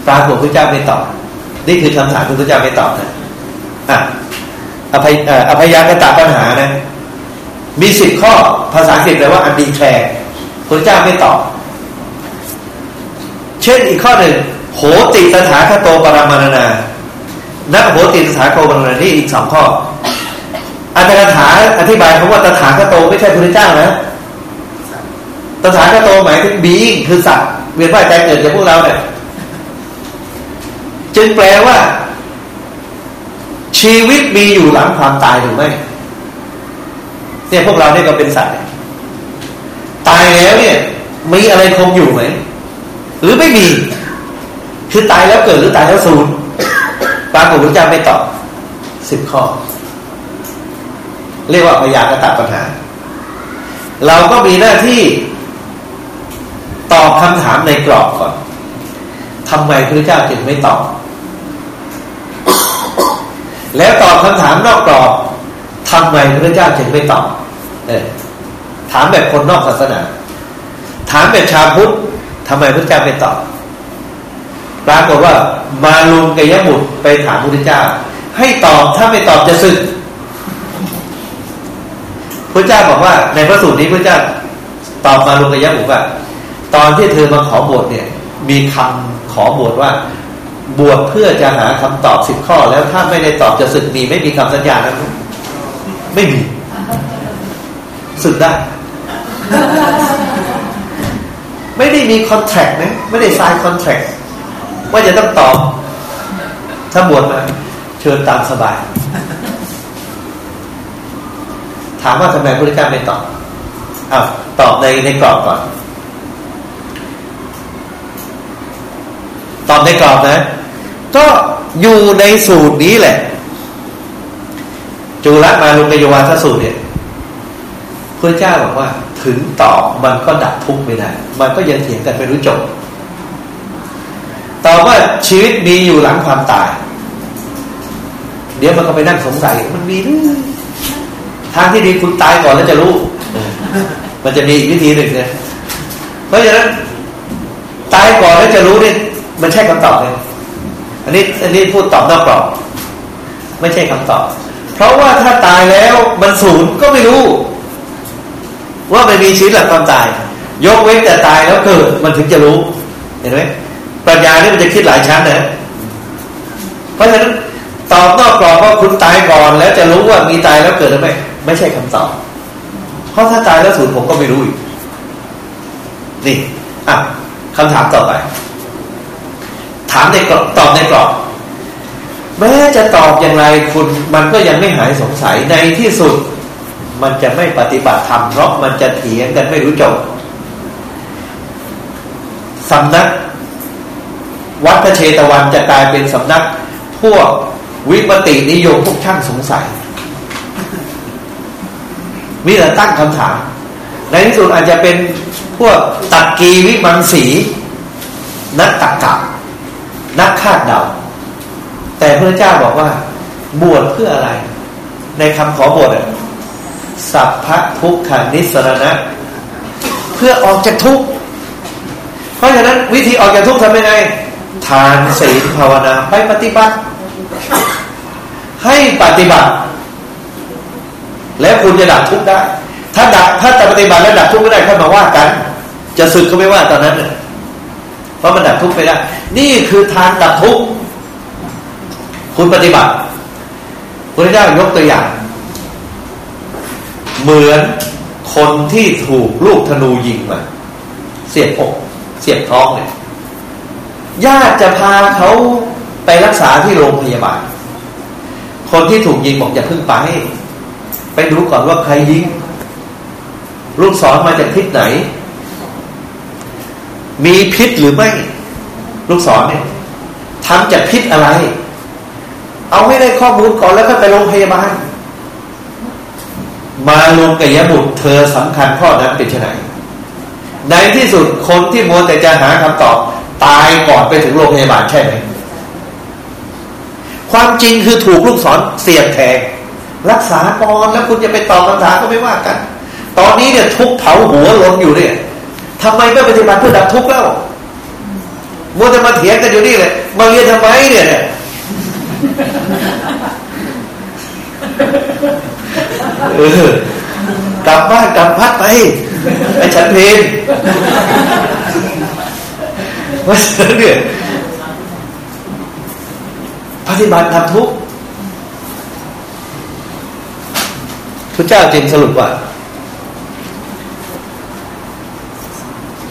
ปรากฏพระเจ้าไม่ตอบ นี่คือคำถามที่พระเจ้าไม่ตอบนะอะอภัยอภัยยากตาปัญหานะ มีสิบข้อภาษาอังกฤษแปลว่าอันดีแคลร์พระเจ้าไม่ตอบ เช่นอีกข้อหนึ่งโหติสถาคโตปรมาณนาณโหติสถาคโตปรมานานี่อีกสองข้ออัตถกถาอธิบายคำว่าตถาคโตไม่ใช่พระเจ้านะ ตถาคโตหมายถึงบีงคือสัตว์เวียนว่ายใจเกิดอย่างพวกเราเนี่ยจึงแปลว่า ชีวิตมีอยู่หลังความตายหรือไม่เนี่ยพวกเราเนี่ยก็เป็นสัตว์ตายแล้วเนี่ย มีอะไรคงอยู่ไหมหรือไม่มี คือตายแล้วเกิดหรือตายแล้วสูญปรากฏพระเจ้าไม่ตอบสิบข้อ เรียกว่าพยากตะปัญหา เราก็มีหน้าที่ ตอบคำถามในกรอบก่อนทำไมพระเจ้าจึงไม่ตอบ แล้วตอบคำถามนอกกรอบทำไมพระเจ้าจึงไม่ตอบเออถามแบบคนนอกศาสนา ถามแบบชาวพุทธทำไมพระเจ้าไม่ตอบปรากฏว่ามาลุงกยบุตรไปถามพระเจ้า ให้ตอบถ้าไม่ตอบจะสึกพระเจ้าบอกว่าในพระสูตรนี้พระเจ้าตอบมาลุงกยะบอกว่า ตอนที่เธอมาขอบวชเนี่ย มีคำขอบวชว่า บวชเพื่อจะหาคำตอบสิบข้อ แล้วถ้าไม่ได้ตอบจะสึกมีไม่มีคำสัญญานั้นไม่มีสึกได้ ไม่ได้มีคอนแทคนะไม่ได้ซายคอนแทคว่าจะต้องตอบ ถ้าบวชมาเชิญตามสบาย ถามว่าทำไมพระพุทธเจ้าไม่ตอบอ้าวตอบในในกรอบก่อน ตอบในกรอบนะ ก็อยู่ในสูตรนี้แหละ จุลมาลุกยวาทสูตรเนี่ยพระเจ้าบอกว่า ถึงตอบมันก็ดับทุกข์ไม่ได้ มันก็ยังเถียงกันไม่รู้จบตอบว่าชีวิตมีอยู่หลังความตาย เดี๋ยวมันก็ไปนั่งสงสัยมันมีหรือทางที่ดีคุณตายก่อนแล้วจะรู้ มันจะมีอีกวิธีหนึ่งเนี่ยเพราะฉะนั้นตายก่อนแล้วจะรู้เนี่ย มันใช่คำตอบเลยอันนี้อันนี้พูดตอบนอกกรอบไม่ใช่คำตอบ เพราะว่าถ้าตายแล้วมันศูนย์ก็ไม่รู้ ว่ามันมีชีวิตหลังความตาย ยกเว้นแต่ตายแล้วเกิดมันถึงจะรู้ เห็นไหมปัญญานี่มันจะคิดหลายชั้นนะเพราะฉะนั้นตอบนอกกรอบว่าคุณตายก่อน แล้วจะรู้ว่ามีตายแล้วเกิดหรือไม่ไม่ใช่คำตอบ เพราะถ้าตายแล้วสูญผมก็ไม่รู้อีกนี่อะคำถามต่อไป ถามในกรอบตอบในกรอบ แม้จะตอบอย่างไรคุณมันก็ยังไม่หายสงสัยในที่สุด มันจะไม่ปฏิบัติธรรมเพราะมันจะเถียงกันไม่รู้จบสำนัก วัดพระเชตวันจะกลายเป็นสำนัก พวกวิปตินิยมพวกช่างสงสัยมีแต่ตั้งคำถาม ในที่สุดอาจจะเป็นพวกตักกีวิมังสีนักตักกะ นักคาดเดา แต่พระเจ้าบอกว่า บวชเพื่ออะไร ในคำขอบวชสัพพะทุกขานิสรณะ เพื่อออกจากทุกข์เพราะฉะนั้นวิธีออกจากทุกข์ทำยังไง ทานศีลภาวนาไปปฏิบัติ ให้ปฏิบัติ แล้วคุณจะดับทุกข์ได้ ถ้าดับถ้าจะปฏิบัติแล้วดับทุกข์ไม่ได้ค่อยมาว่ากัน จะสึกก็ไม่ว่าตอนนั้นเนี่ย เพราะมันดับทุกข์ไปได้นี่คือทางดับทุกข์คุณปฏิบัติพระเจ้ายกตัวอย่าง เหมือนคนที่ถูกลูกธนูยิงมา เสียบอกเสียบท้องเนี่ยญาติจะพาเขาไปรักษาที่โรงพยาบาล คนที่ถูกยิงบอกอย่าเพิ่งไปไปดูก่อนว่าใครยิง ลูกศรมาจากทิศไหน มีพิษหรือไม่ ลูกศรเนี่ยทำจากพิษอะไร เอาไม่ได้ข้อมูลก่อนแล้วก็ไปโรงพยาบาล มาลงกยบุตร เธอสำคัญข้อนั้นเป็นไงในที่สุดคนที่มัวแต่จะหาคำตอบ ตายก่อนไปถึงโรงพยาบาลใช่ไหมความจริงคือถูกลูกศรเสียบแทงรักษาก่อนแล้วคุณจะไปตอบคำถามก็ไม่ว่ากัน ตอนนี้เนี่ยทุกเผาหัวลนอยู่เนี่ย ทำไมไม่ปฏิบัติเพื่อดับทุกข์แล้วมัวจะมาเถียงกันอยู่นี่เลยมาเรียนทำไมเนี่ยเออกลับบ้านกลับพัดไปไอ้ฉันเพลงว่าเนี่ยปฏิบัติทำทุกข์พระเจ้าจึงสรุปว่า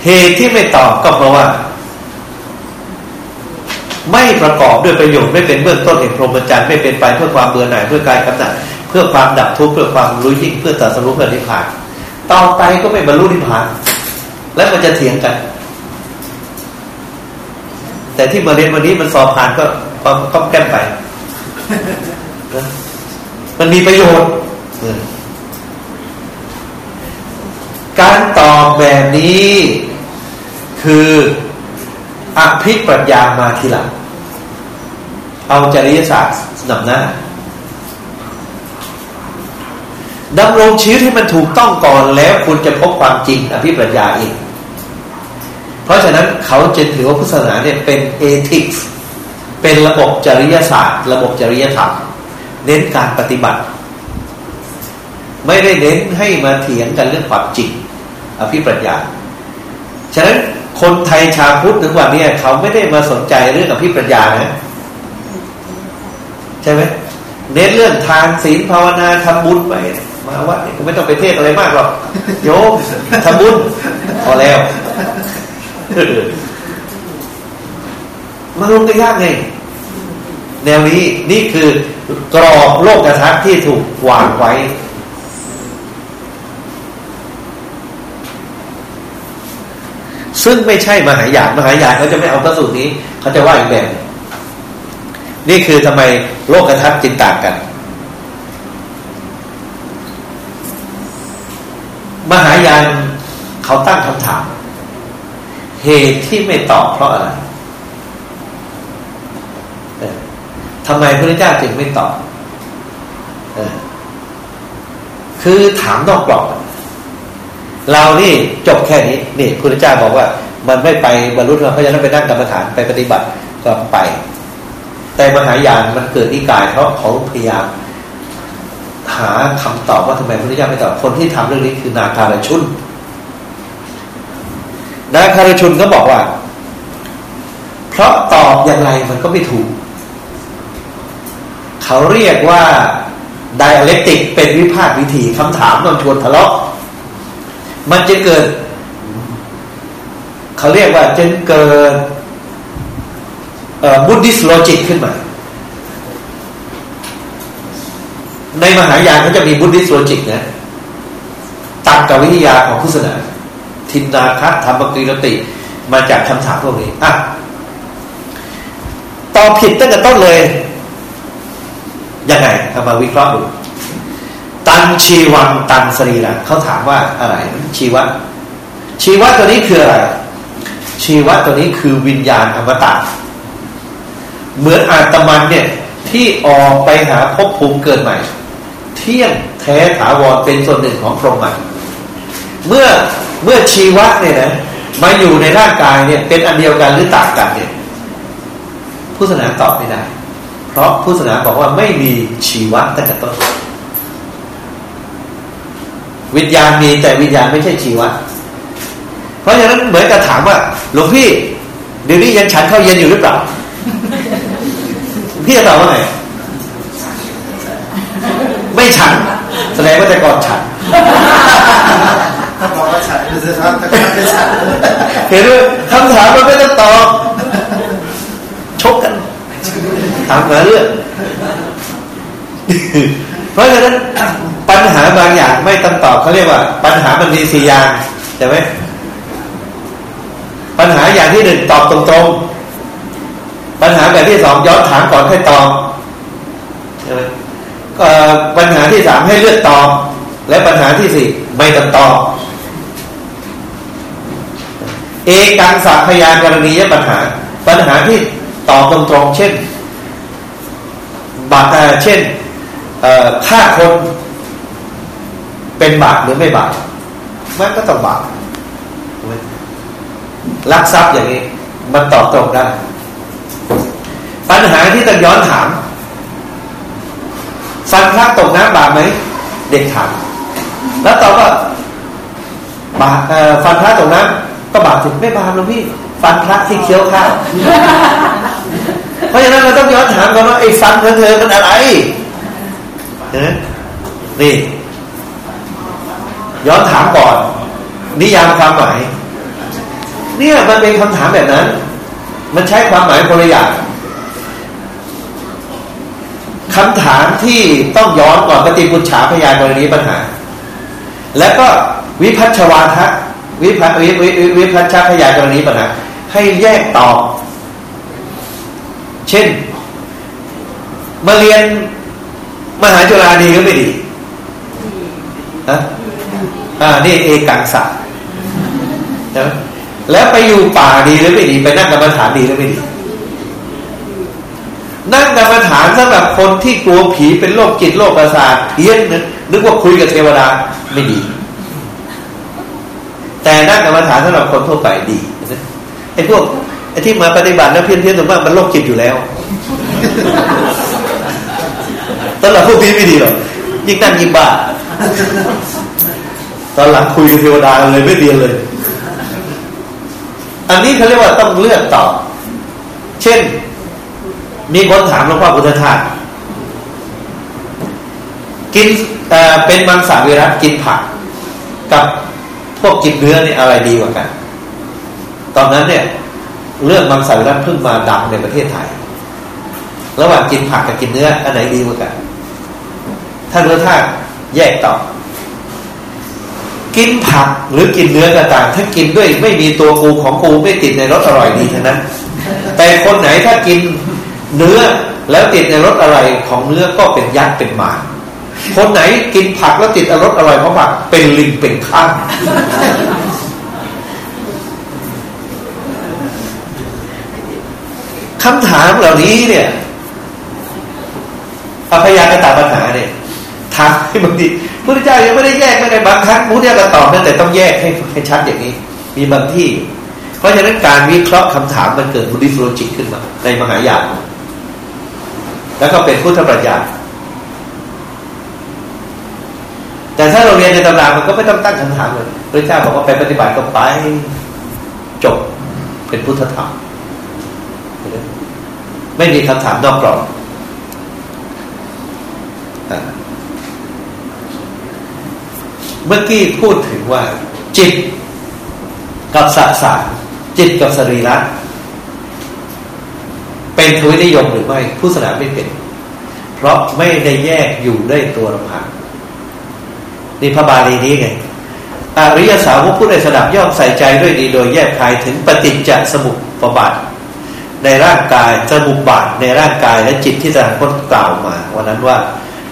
เหตุที่ไม่ตอบก็เพราะว่า ไม่ประกอบด้วยประโยชน์ไม่เป็นเบื้องต้นแห่งพรหมจรรย์ไม่เป็นไปเพื่อความเบื่อหน่ายเพื่อการกำจัดเพื่อความดับทุกข์เพื่อความรู้ยิ่งเพื่อตรัสรู้เพื่อนิพพานต่อไปก็ไม่บรรลุนิพพาน แล้วมันจะเถียงกัน แต่ที่มาเรียนวันนี้มันสอบผ่านก็ความก็แก้มไปมันมีประโยชน์การตอบแบบนี้ คืออภิปรัญญามาทีหลัง เอาจริยศาสตร์นำหน้าดำรงชีวิตให้มันถูกต้องก่อนแล้วคุณจะพบความจริงอภิปรัญญาเองเพราะฉะนั้นเขาจึงถือว่าพุทธศาสนาเนี่ยเป็นเอทิกส์เป็นระบบจริยศาสตร์ ระบบจริยธรรม เน้นการปฏิบัติ ไม่ได้เน้นให้มาเถียงกันเรื่องความจริงอภิปรัชญา ฉะนั้น คนไทยชาวพุทธถึงวันนี้เขาไม่ได้มาสนใจเรื่องอภิปรัชญานะใช่ไหมเน้นเรื่องทานศีลภาวนาทำบุญไปมาวัดนี่ก็ไม่ต้องไปเทศอะไรมากหรอกโยมทำบุญพอแล้วมาลงกันยากไงแนวนี้นี่คือกรอบโลกกระทัดที่ถูกวางไว้ ซึ่งไม่ใช่มหายานมหายานเขาจะไม่เอาพระสูตรนี้ เขาจะว่าอีกแบบ นี่คือทำไมโลกกระทัดจินต่างกัน มหายานเขาตั้งคำถาม เหตุที่ไม่ตอบเพราะอะไรทำไมพระเจ้าจึงไม่ตอบอคือถามนอกกรอบ เรานี่จบแค่นี้นี่พระเจ้าบอกว่า มันไม่ไปบรรลุธรรมเพราะฉะนั้นไปนั่งกรรมฐานไปปฏิบัติก็ไป แต่มหายานมันเกิดนิกายเพราะเขาพยายามหาคำตอบว่าทำไมพระเจ้าไม่ตอบคนที่ทำเรื่องนี้คือนาคารชุนนาคารชุนก็บอกว่า เพราะตอบอย่างไรมันก็ไม่ถูก เขาเรียกว่าdialectic เป็นวิภาษวิธีคำถามต้องชวนทะเลาะ มันจะเกิด เขาเรียกว่าจะเกิดบุ d ดิสโลจิกขึ้นมา ในมหายานเขาจะมีบุ d ดิสโลจิกนะตักกวิทยาของพุทธศาสนาทินนาคะ ธรรมกีรติ มาจากคำถามพวกนี้อะตอบผิดตั้งแต่ต้นเลย ยังไงเอามาวิเคราะห์ดู ตันชีวังตันสรีระเขาถามว่าอะไร ชีวะ ชีวะตัวนี้คืออะไร ชีวะตัวนี้คือวิญญาณอมตะเหมือนอาตมันเนี่ย ที่ออกไปหาภพภูมิเกิดใหม่ เที่ยงแท้ถาวรเป็นส่วนหนึ่งของพรหมเมื่อเมื่อชีวะเนี่ยนะมาอยู่ในร่างกายเนี่ย เป็นอันเดียวกันหรือต่างกันเนี่ยผู้ศาสนาตอบไม่ได้ เพราะพุทธศาสนาบอกว่าไม่มีชีวะตั้งแต่ต้น วิญญาณมีแต่วิญญาณไม่ใช่ชีวะ เพราะฉะนั้นเหมือนกับถามว่าหลวงพี่เดี๋ยวนี้ยังฉันเข้าเย็นอยู่หรือเปล่า พี่จะตอบว่าไงไม่ฉัน แสดงว่าแต่ก่อนฉันถ้าบอกว่าฉันจะทำแต่ก่อนไม่ฉันเห็นไหมคำถามมันไม่ต้องตอบชกกันถามหาเรื่องเพราะฉะนั้น ปัญหาบางอย่างไม่ต้องตอบเขาเรียกว่า ปัญหามันมีสี่อย่างใช่ไหมปัญหาอย่างที่หนึ่งตอบตรงๆ ปัญหาแบบที่สองย้อนถามก่อนค่อยตอบใช่ไหมปัญหาที่สามให้เลือกตอบ และปัญหาที่สี่ไม่ต้องตอบเอกังสัพยานกรณียปัญหา ปัญหาที่ตอบตรงๆ เช่นบาปเช่นฆ่าคน เป็นบาปหรือไม่บาปมันก็ต้องบาปลักทรัพย์อย่างนี้ มันตอบตรงได้ ปัญหาที่ต้องย้อนถาม ฟันพระตกน้ำบาปไหม เด็กถาม แล้วตอบว่าบาปฟันพระตกน้ำก็บาปถึงไม่บาปหรอกพี่ ฟันพระที่เคี้ยวข้าวเพราะฉะนั้นเราต้องย้อนถามก่อนว่าไอ้ฟันของเธอมันอะไรนี่ ย้อนถามก่อน นิยามความหมาย เนี่ยมันเป็นคำถามแบบนั้น มันใช้ความหมายคนละอย่างคำถามที่ต้องย้อนก่อนปฏิบุญฉาพยานกรณีปัญหา แล้วก็วิพัชวาทะวิพัวิวิวิพัชพยานกรณีปัญหา ให้แยกตอบ เช่น มาเรียนมหาจุฬาดีก็ไม่ดีนะ อ่านี่เอกังสันะแล้วไปอยู่ป่าดีหรือไม่ดี ไปนั่งกรรมฐานดีหรือไม่ดี นั่งกรรมฐานสำหรับคนที่กลัวผีเป็นโรคจิตโรคประสาทเพี้ยนนึกนึกว่าคุยกับเทวดาไม่ดี แต่นั่งกรรมฐานสำหรับคนทั่วไปดีไอ้พวกไอ้ที่มาปฏิบัติแล้วเพี้ยนเพี้ยนส่วนมากมันโรคจิตอยู่แล้วตอนเราพวกนี้ไม่ดีหรอกยิ่งนั่งยิ่งบ้า ตอนหลังคุยกับเทวดาเลยไม่เรียนเลย อันนี้เขาเรียกว่าต้องเลือกตอบ เช่น มีคนถามหลวงพ่อพุทธทาสกินเเป็นมังสวิรัตกินผัก กับพวกกินเนื้อเนี่ยอะไรดีกว่ากัน ตอนนั้นเนี่ย เรื่องมังสวิรัตเพิ่งมาดังในประเทศไทย ระหว่างกินผักกับกินเนื้ออันไหนดีกว่ากันท่านพุทธทาสแยกตอบ กินผักหรือกินเนื้อก็ตามถ้ากินด้วยไม่มีตัวกูของกูไม่ติดในรสอร่อยดีทั้งนั้น แต่คนไหนถ้ากินเนื้อแล้วติดในรสอร่อยของเนื้อก็เป็นยักษ์เป็นหมาคนไหนกินผักแล้วติดรสอร่อยของผักเป็นลิงเป็นข้างคำถามเหล่านี้เนี่ยอภยากตาปัญหาเนี่ยถามให้บางที พระเจ้ายังไม่ได้แยกไม่ได้บางครั้งพระเจ้าก็ตอบนั่นแต่ต้องแยกให้ให้ชัดอย่างนี้ มีบางที่ เพราะฉะนั้นการวิเคราะห์คำถามมันเกิดบุริฟโลจิกขึ้นมา ในมหายานแล้วก็เป็นพุทธปรัชญาแต่ถ้าเราเรียนในตำรามันก็ไม่ต้องตั้งคำถามเลยพระเจ้าบอกว่าไปปฏิบัติก็ไปจบเป็นพุทธธรรมไม่มีคำถามนอกกรอบ เมื่อกี้พูดถึงว่า จิตกับสสารจิตกับสรีระเป็นทวินิยมหรือไม่ ผู้สนาไม่เป็น เพราะไม่ได้แยกอยู่ได้ตัวลำพังนี่พระบาลีนี้ไงอริยสาวกผู้ได้สดับย่อมใส่ใจด้วยดีโดยแยกคายถึงปฏิจจสมุปบาทในร่างกายสมุปบาทในร่างกายและจิตที่จะพ้นกล่าวมาวันนั้นว่า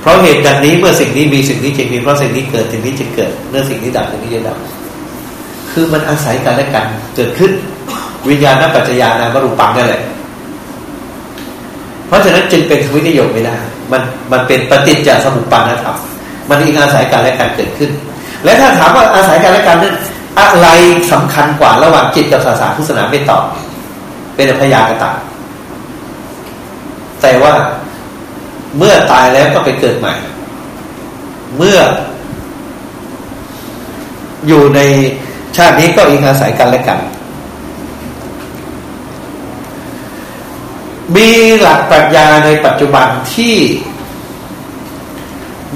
เพราะเหตุดังนี้เมื่อสิ่งนี้มีสิ่งนี้จึงมีเพราะสิ่งนี้เกิดสิ่งนี้จึงเกิดเมื่อสิ่งนี้ดับสิ่งนี้จะดับ คือมันอาศัยกันและกันเกิดขึ้นวิญญาณปัจจยานามรูปังนั่นแหละ เพราะฉะนั้นจึงเป็นวินิยมไม่ได้ มันมันเป็นปฏิจจสมุปปานธรรมมันอิงอาศัยกันและกันเกิดขึ้น และถ้าถามว่าอาศัยกันและกันนั้นอะไรสำคัญกว่าระหว่างจิตกับศาสนาพุทธศาสนาไม่ตอบ เป็นพยากตะแต่ว่า เมื่อตายแล้วก็ไปเกิดใหม่ เมื่อ อยู่ในชาตินี้ก็อิงอาศัยกันและกัน มีหลักปรัชญาในปัจจุบันที่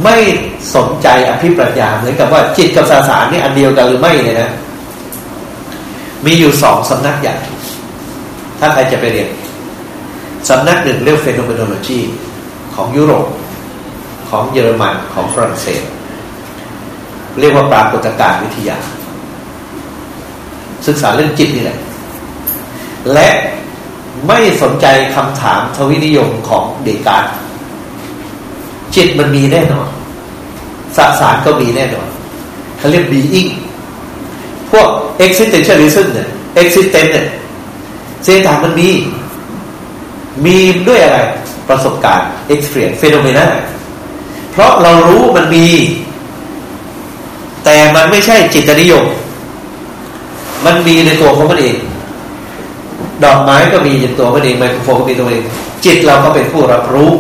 ไม่สนใจอภิปรัชญาเหมือนกับว่าจิตกับสาสารนี่อันเดียวกันหรือไม่เนี่ยนะ มีอยู่สองสำนักใหญ่ถ้าใครจะไปเรียนสำนักหนึ่งเรียกเฟโนเมโนโลจี ของยุโรป ของเยอรมันของฝรั่งเศส เรียกว่าปรากฏการณ์วิทยา ศึกษาเรื่องจิตนี่แหละ และไม่สนใจคำถามทวินิยมของเดกาจิตมันมีแน่นอนสสารก็มีแน่นอนเขาเรียก being พวก existentialism เนี่ย existence เนี่ยเซตามันมี มีด้วยอะไร ประสบการณ์ experience phenomena เพราะเรารู้มันมี แต่มันไม่ใช่จิตนิยม มันมีในตัวของมันเอง ดอกไม้ก็มีในตัวมันเองไมโครโฟนก็มีตัวเอง จิตเราก็เป็นผู้รับรู้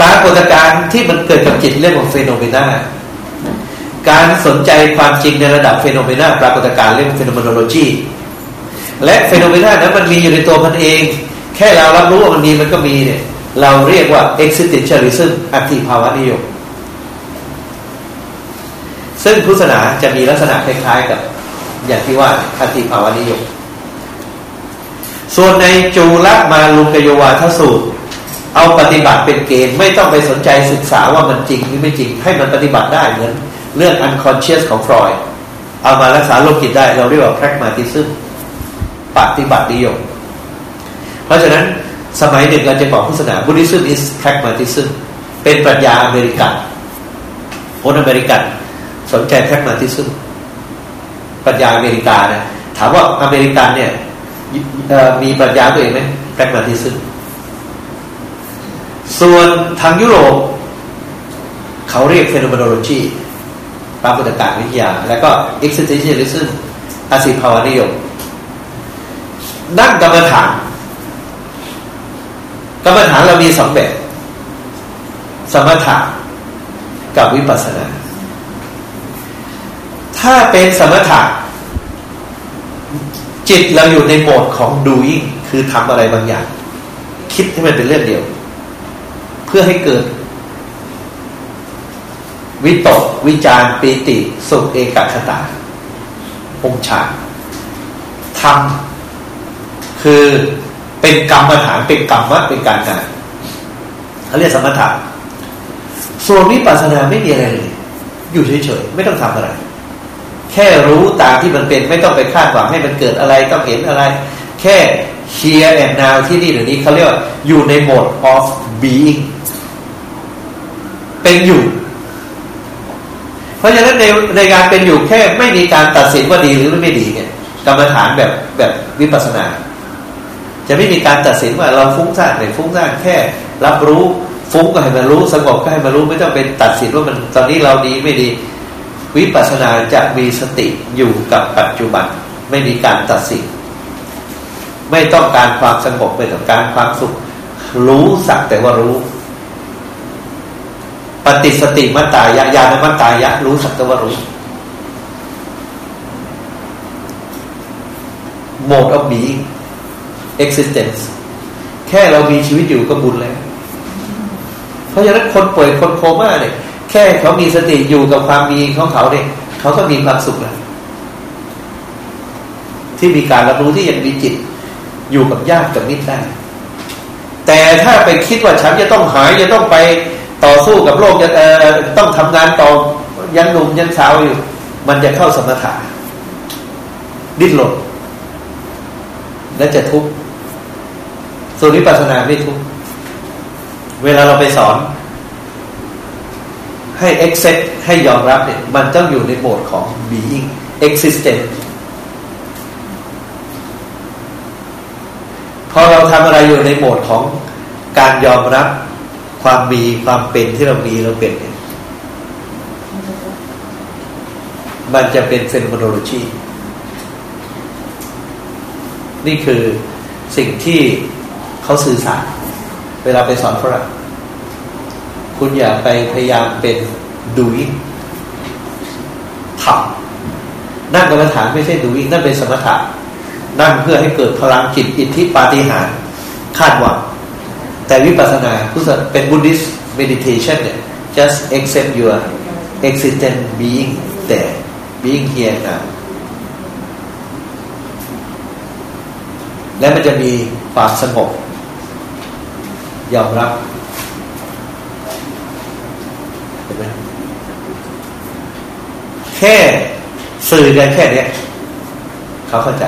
ปรากฏการณ์ที่มันเกิดกับจิตเรียกว่า phenomena การสนใจความจริงในระดับ phenomena ปรากฏการณ์เรียก phenomenology และ phenomena นั้นมันมีอยู่ในตัวมันเอง แค่เรารับรู้ว่ามันมีมันก็มีเนี่ย เราเรียกว่า existentialism อธิภาวะนิยม ซึ่งพุทธศาสนาจะมีลักษณะคล้ายๆกับ อย่างที่ว่าอธิภาวะนิยม ส่วนในจูลมาลุกโยวาทสูตร เอาปฏิบัติเป็นเกณฑ์ไม่ต้องไปสนใจศึกษาว่ามันจริงหรือไม่จริง ให้มันปฏิบัติได้เหมือนเรื่อง unconscious ของฟรอยเอามารักษาโรคจิตได้ เราเรียกว่า pragmatism ปฏิบัตินิยม เพราะฉะนั้นสมัยหนึ่งเราจะบอกพุทธศาสนา Buddhism is pragmatism เป็นปรัชญาอเมริกันคนอเมริกันสนใจ pragmatism ปรัชญาอเมริกานะถามว่าอเมริกันเนี่ยมีปรัชญาตัวเองไหม pragmatism ส่วนทางยุโรป เขาเรียก phenomenology ปรากฏการณ์วิทยา แล้วก็ existentialism อาศิภาวนิยมนั่งกรรมฐาน กรรมฐานเรามีสองแบบ สมถะกับวิปัสสนา ถ้าเป็นสมถะจิตเราอยู่ในโหมดของ doing คือทำอะไรบางอย่าง คิดให้มันเป็นเรื่องเดียว เพื่อให้เกิด วิตก วิจารปีติ สุขเอกคตา องชานทำคือ เป็นกรรมฐานเป็นกรรมะเป็นการงานเขาเรียกสมถะส่วนวิปัสสนาไม่มีอะไรเลยอยู่เฉยๆไม่ต้องทำอะไร แค่รู้ตามที่มันเป็นไม่ต้องไปคาดหวังให้มันเกิดอะไรต้องเห็นอะไร แค่ here and now ที่นี่เดี๋ยวนี้เขาเรียกว่าอยู่ในโหมด of being เป็นอยู่ เพราะฉะนั้นในในการเป็นอยู่แค่ไม่มีการตัดสินว่าดีหรือไม่ดีเนี่ยกรรมฐานแบบแบบวิปัสสนา จะไม่มีการตัดสินว่าเราฟุ้งซ่านหรือฟุ้งซ่านแค่ รับรู้ฟุ้งก็ให้มันรู้สงบก็ให้มันรู้ไม่ต้องเป็นตัดสินว่ามันตอนนี้เราดีไม่ดี วิปัสสนาจะมีสติอยู่กับปัจจุบัน ไม่มีการตัดสิน ไม่ต้องการความสงบไม่ต้องการความสุข รู้สักแต่ว่ารู้ ปฏิสติมัตตายะญาณมัตตายะ รู้สักแต่ว่ารู้ mode of being existence แค่เรามีชีวิตอยู่ก็บุญแล้ว เพราะฉะนั้นคนป่วยคนโคม่าเนี่ยแค่เขามีสติอยู่กับความมีของเขาเนี่ยเขาก็มีความสุขแล้วที่มีการรับรู้ที่ยังมีจิต อยู่กับญาติกับมิตรได้แต่ถ้าไปคิดว่าฉันจะต้องหายจะต้องไปต่อสู้กับโลกจะต้องทำงานต่อยันหนุ่มยันสาวอยู่ มันจะเข้าสมถะดิ้นหลดและจะทุกข์ ส่วนวิปัสสนาไม่ทุกเวลาเราไปสอน ให้ accept ให้ยอมรับเนี่ยมันต้องอยู่ในโหมดของ being existent พอเราทำอะไรอยู่ในโหมดของการยอมรับความมีความเป็นที่เรามีเราเป็นเนี่ยมันจะเป็น phenomenology นี่คือสิ่งที่ เขาสื่อสาร เวลาไปสอนฝรั่งคุณอย่าไปพยายามเป็นดูอิงทำนั่งกรรมฐานไม่ใช่ดูอิงนั่นเป็นสมถะนั่งเพื่อให้เกิดพลังจิตอิทธิปาฏิหาริย์คาดหวัง แต่วิปัสสนาผู้สัเป็น Buddhist meditation เนี่ย just accept your existent being there being here now และมันจะมีความสงบ ยอมรับเห็นไหมแค่สื่อกันแค่นี้เขาเข้าใจ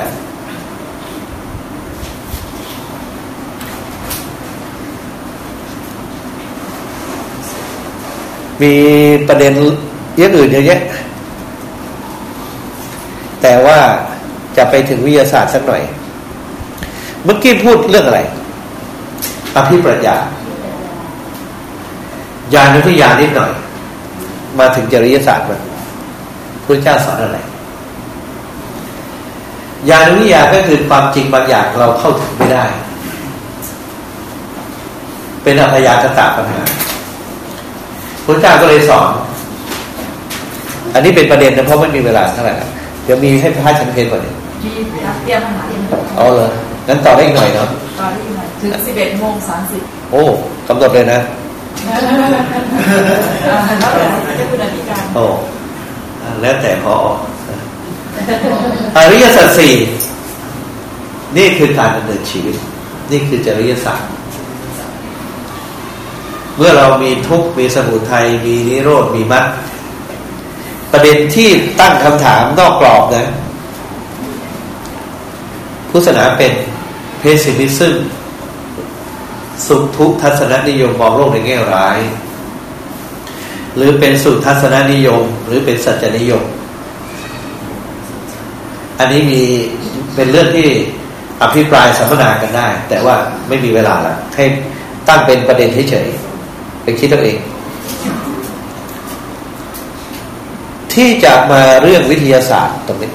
มีประเด็นเยอะอื่นเยอะแยะแต่ว่าจะไปถึงวิทยาศาสตร์สักหน่อย เมื่อกี้พูดเรื่องอะไร อภิปรัชญาญาณวิทยานิดหน่อย มาถึงจริยศาสตร์มันพระเจ้าสอนอะไรญาณวิทยาก็คือความจริงบางอย่างเราเข้าถึงไม่ได้ เป็นอัพยากตะปัญหาพระเจ้าก็เลยสอน อันนี้เป็นประเด็นนะเพราะไม่มีเวลาเท่าไหร่เดี๋ยวมีให้พระฉันเพลก่อนเนี่ยมีเตรียมอาหารเอาเลยงั้นต่อได้อีกหน่อยเนาะตอนที่ไหน ถึงสิบเอ็ดโมงสามสิบโอ้กำหนดเลยนะแล้วแต่จะคุณอธิการโอ้แล้วแต่พออริยสัจสี่นี่คือการดำเนินชีวิต นี่คือจริยสัจเมื่อเรามีทุกข์มีสมุทัยมีนิโรธมีมรรคประเด็นที่ตั้งคำถามนอกกรอบนะพุทธศาสนาเป็นเพสซิมิซึม สุขทุกข์ทัศนนิยมมองโลกในแง่ร้าย หรือเป็นสุขทัศนนิยม หรือเป็นสัจนิยม อันนี้มีเป็นเรื่องที่อภิปรายสัมมนากันได้ แต่ว่าไม่มีเวลาละให้ตั้งเป็นประเด็นเฉยๆไปคิดตัวเอง ที่จะมาเรื่องวิทยาศาสตร์ตรงนี้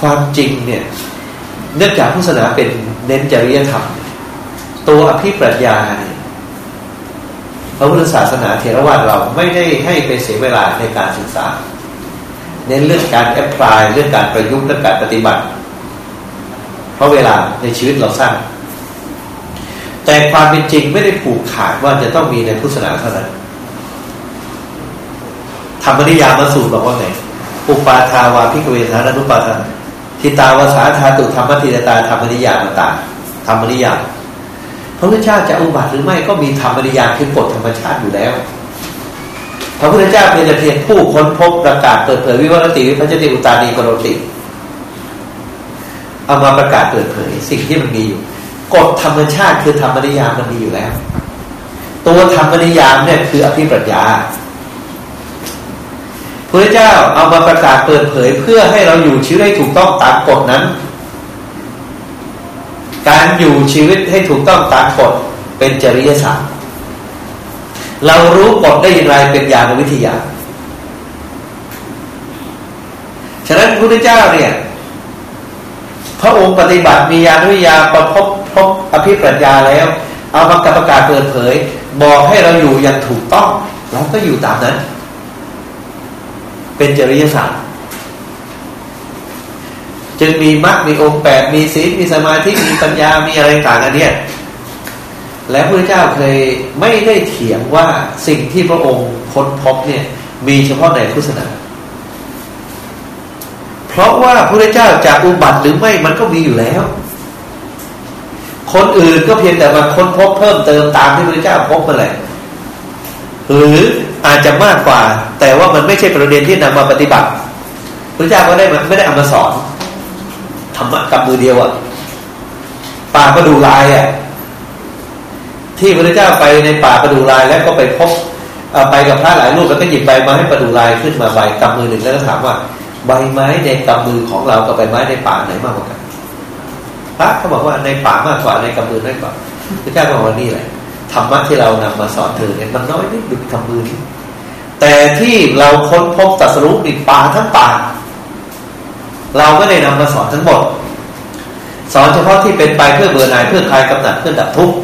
ความจริงเนี่ยเนื่องจากพุทธศาสนาเป็น เน้นจริยธรรม ตัวอภิปรัชญาเนี่ยพระพุทธศาสนาเทรวาสเราไม่ได้ให้ไปเสียเวลาในการศึกษา เน้นเรื่องการ apply เรื่องการประยุกต์เรื่องการปฏิบัติ เพราะเวลาในชีวิตเราสั้นแต่ความเป็นจริงไม่ได้ผูกขาดว่าจะต้องมีในพุทธศาสนาเท่านั้นธรรมนิยามมาสูตรบอกว่าไงอุปาทาวาพิกเวทานุปาทาน ทิตาวาสาธาตุธรรมทิตาธรรมนิยามต่างธรรมนิยามพระพุทธเจ้าจะอุบัติหรือไม่ก็มีธรรมนิยามคือกฎธรรมชาติอยู่แล้ว พระพุทธเจ้าเป็นแต่เพียงผู้ค้นพบประกาศเปิดเผยวิวัฒติวิพัฒติอุตานีกรติเอามาประกาศเปิดเผยสิ่งที่มันมีอยู่กฎธรรมชาติคือธรรมนิยามมันมีอยู่แล้ว ตัวธรรมนิยามเนี่ยคืออภิปรัชญา พระเจ้าเอามาประกาศเปิดเผยเพื่อให้เราอยู่ชีวิตให้ถูกต้องตามกฎนั้น การอยู่ชีวิตให้ถูกต้องตามกฎเป็นจริยศาสตร์ เรารู้กฎได้อย่างไรเป็นญาณวิทยา ฉะนั้นพระเจ้าเนี่ย พระองค์ปฏิบัติมีญาณวิทยาประพบพบอภิปรัชญาแล้ว เอามาประกาศเปิดเผย บอกให้เราอยู่อย่างถูกต้อง เราก็อยู่ตามนั้น เป็นจริยศาสตร์จึงมีมรรคมีองค์แปดมีศีลมีสมาธิมีปัญญามีอะไรต่างกันเนี่ย และพระเจ้าเคยไม่ได้เถียงว่าสิ่งที่พระองค์ค้นพบเนี่ย มีเฉพาะในพุทธศาสนาเพราะว่าพระเจ้าจะอุบัติหรือไม่มันก็มีอยู่แล้ว คนอื่นก็เพียงแต่มาค้นพบเพิ่มเติมตามที่พระเจ้าพบมาแหละหรือ อาจจะมากกว่า แต่ว่ามันไม่ใช่ประเด็นที่นำมาปฏิบัติพระเจ้าก็ได้ไม่ได้เอามาสอนธรรมะกับมือเดียวอะป่าประดูลายอะที่พระเจ้าไปในป่าประดูลายแล้วก็ไปพบไปกับพระหลายรูปแล้วก็หยิบใบไม้ให้ประดูลายขึ้นมาใบกำมือหนึ่งแล้วก็ถามว่า ใบไม้ในกำมือของเรากับใบไม้ในป่าไหนมากกว่ากันพระเขาบอกว่าในป่ามากกว่าในกำมือน้อยกว่าพระเจ้าบอกว่านี่แหละ ธรรมะที่เรานำมาสอนเธอเนี่ยมันน้อยนิดดุจคำมือแต่ที่เราค้นพบตัสรุปนี่ป่าทั้งป่าเราไม่ได้นำมาสอนทั้งหมด สอนเฉพาะที่เป็นไปเพื่อเบื่อหน่ายเพื่อคลายกำหนัดเพื่อดับทุกข์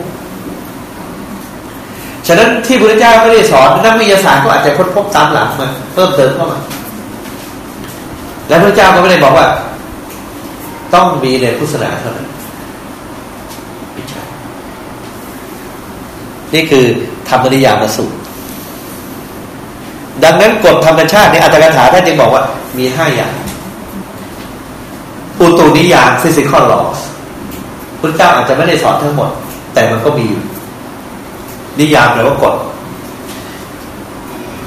ฉะนั้นที่พระเจ้าไม่ได้สอนนักวิทยาศาสตร์ก็อาจจะค้นพบตามหลังมาเพิ่มเติมเข้ามาและพระเจ้าก็ไม่ได้บอกว่า ต้องมีในพุทธศาสนาเท่านั้น นี่คือธรรมนิยามสูตรดังนั้นกฎธรรมชาติในอัตถกถาท่านจึงบอกว่ามีห้าอย่างอุตุนิยาม physical laws พุทธเจ้าอาจจะไม่ได้สอนทั้งหมด แต่มันก็มี นิยามแปลว่ากฎ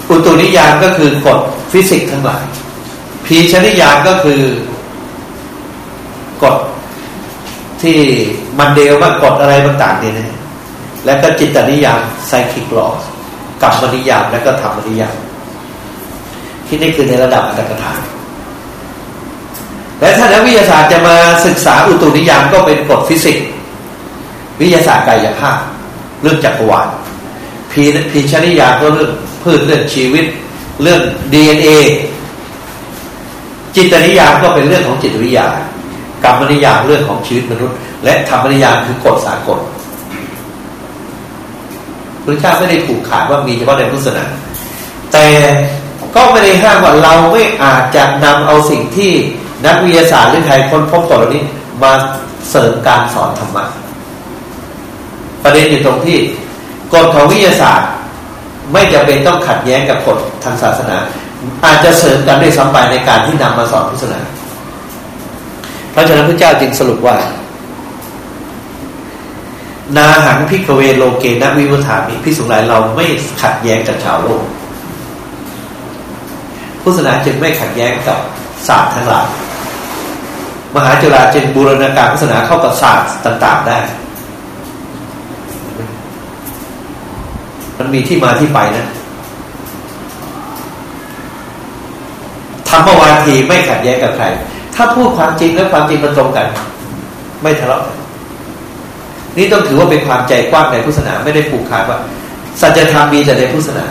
อุตุนิยามก็คือกฎฟิสิกส์ทั้งหลายพีชนิยามก็คือกฎที่มันเดลว่ากฎอะไรต่างๆเนี่ยนะ และก็จิตนิยามไซคิกลอสกับมนิยามและก็ธรรมนิยาม ที่นี่คือในระดับอัตถกถาและถ้านักวิทยาศาสตร์จะมาศึกษาอุตุนิยามก็เป็นกฎฟิสิกส์ วิทยาศาสตร์กายภาพ เรื่องจักรวาลพีพีชนิยามก็เรื่องพืชเรื่องชีวิต เรื่อง DNA จิตนิยามก็เป็นเรื่องของจิตวิทยากรรมนิยามเรื่องของชีวิตมนุษย์ และธรรมนิยามคือกฎสากล ระเจ้าไม่ได้ผูกขาดว่ามีเฉพาะในพุทธศาสนาแต่ก็ไม่ได้ห้ามว่าเราไม่อาจจะนำเอาสิ่งที่นักวิทยาศาสตร์หรือใครค้นพบต่อนี้ มาเสริมการสอนธรรมะประเด็นอยู่ตรงที่กฎของวิทยาศาสตร์ ไม่จะเป็นต้องขัดแย้งกับกฎทางศาสนา อาจจะเสริมกันด้วยซ้ำไปในการที่นำมาสอนพุทธศาสนา เพราะฉะนั้นพระเจ้าจึงสรุปว่า นาหังพิกเวโลเกนะวิวัฏามิพิสุงหลายเราไม่ขัดแย้งกับชาวโลกพุทธศาสนาจึงไม่ขัดแย้งกับศาสตร์ทั้งหลายมหาจุฬาจึงบูรณาการพุทธศาสนาเข้ากับศาสตร์ต่าง ๆ ได้ มันมีที่มาที่ไปนะธรรมวาทีไม่ขัดแย้งกับใคร ถ้าพูดความจริงและความจริงมันตรงกัน ไม่ทะเลาะกัน นี่ต้องถือว่าเป็นความใจกว้างในพุทธศาสนาไม่ได้ผูกขาดว่า สัจธรรมมีแต่ในพุทธศาสนา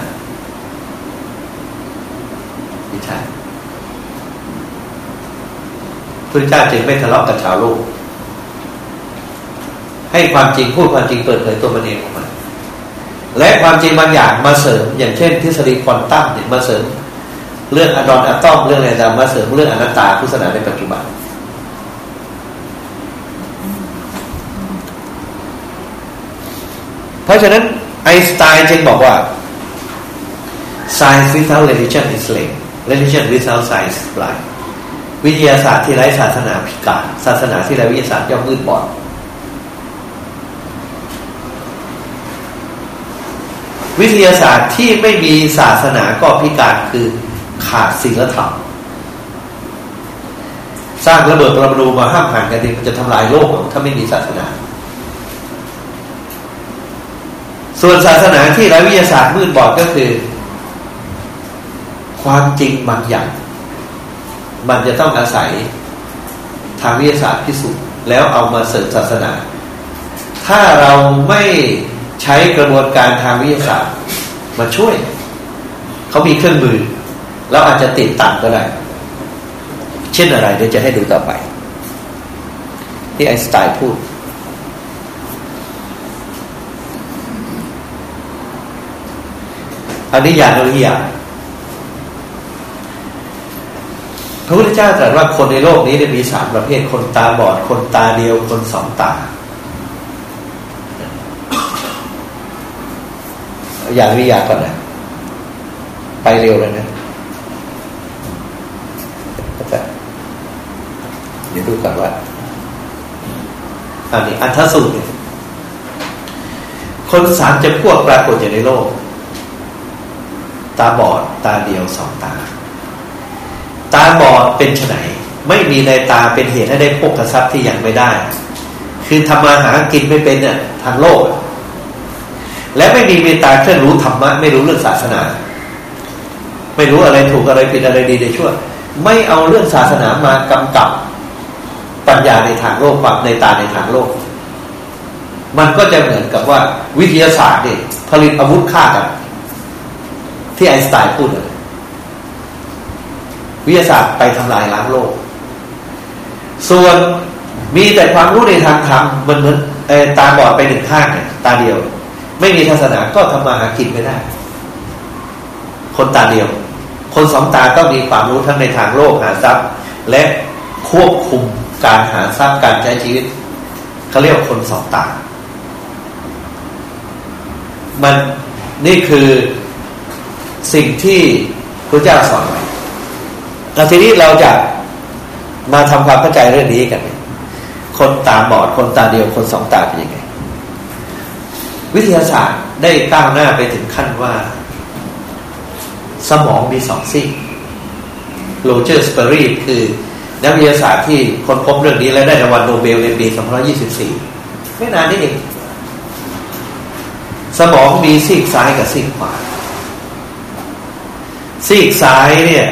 ไม่ใช่พระเจ้าจึงไม่ทะเลาะกับชาวโลก ให้ความจริงพูดความจริงเปิดเผยตัวมันเองออกมาและความจริงบางอย่างมาเสริม อย่างเช่น ทฤษฎีควอนตัมเนี่ยมาเสริม เรื่องอะดอนอะตอมเรื่องอะไรต่างมาเสริมเรื่องอนัตตาพุทธศาสนาในปัจจุบัน เพราะฉะนั้นไอน์สไตน์จึงบอกว่า science without religion is lame religion without science is blind วิทยาศาสตร์ที่ไร้ศาสนาพิการศาสนาที่ไร้วิทยาศาสตร์ย่อมมืดบอดวิทยาศาสตร์ที่ไม่มีศาสนาก็พิการคือขาดศีลธรรมสร้างระเบิดปรมาณูมาห้ามหันกันดิมันจะทำลายโลกถ้าไม่มีศาสนา ส่วนศาสนาที่ไร้วิทยาศาสตร์มืดบอดก็คือ ความจริงบางอย่าง มันจะต้องอาศัยทางวิทยาศาสตร์พิสูจน์แล้วเอามาเสริมศาสนา ถ้าเราไม่ใช้กระบวนการทางวิทยาศาสตร์มาช่วย เขามีเครื่องมือ แล้วอาจจะติดตัดก็ได้ เช่นอะไรเดี๋ยวจะให้ดูต่อไป ที่ไอสไตน์พูด อันนี้อย่างละอย่างพระพุทธเจ้าตรัสว่าคนในโลกนี้มีสามประเภท คนตาบอด คนตาเดียว คนสองตา อย่างวิทยาก่อนนะ ไปเร็วเลยนะเดี๋ยวดูก่อนว่าอันนี้อันทสูตรเนี่ยคนสามจะพวกปรากฏอยู่ในโลก ตาบอดตาเดียวสองตา ตาบอดเป็นไฉนไม่มีในตาเป็นเหตุให้ได้พวกทรัพย์ที่ยังไม่ได้ คือทำมาหากินไม่เป็นเนี่ยทางโลก และไม่มีเมตตาเคลื่อรู้ธรรมะไม่รู้เรื่องศาสนา ไม่รู้อะไรถูกอะไรผิดอะไรดีในชั่วไม่เอาเรื่องศาสนามากำกับปัญญาในทางโลกความในตาในทางโลก มันก็จะเหมือนกับว่าวิทยาศาสตร์เนี่ยผลิตอาวุธฆ่ากัน ที่ไอน์สไตน์พูดวิทยาศาสตร์ไปทำลายล้างโลก ส่วนมีแต่ความรู้ในทางธรรมมันเหมือนตาบอดไปหนึ่งข้างเนี่ยตาเดียว ไม่มีศาสนาก็ทำมาหากินไม่ได้ คนตาเดียว คนสองตาก็มีความรู้ทั้งในทางโลกหาทรัพย์ และควบคุมการหาทรัพย์การใช้ชีวิตเขาเรียกว่าคนสองตา มันนี่คือ สิ่งที่พระเจ้าสอนไว้แล้วทีนี้เราจะมาทำความเข้าใจเรื่องนี้กัน คนตาบอด คนตาเดียว คนสองตาเป็นยังไง วิทยาศาสตร์ได้ก้าวหน้าไปถึงขั้นว่า สมองมีสองซีกโรเจอร์สเปอรีคือนักวิทยาศาสตร์ที่ค้นพบเรื่องนี้และได้รางวัลโนเบลในปี2524 ไม่นานนี้เอง สมองมีซีกซ้ายกับซีกขวา ซีกซ้ายเนี่ย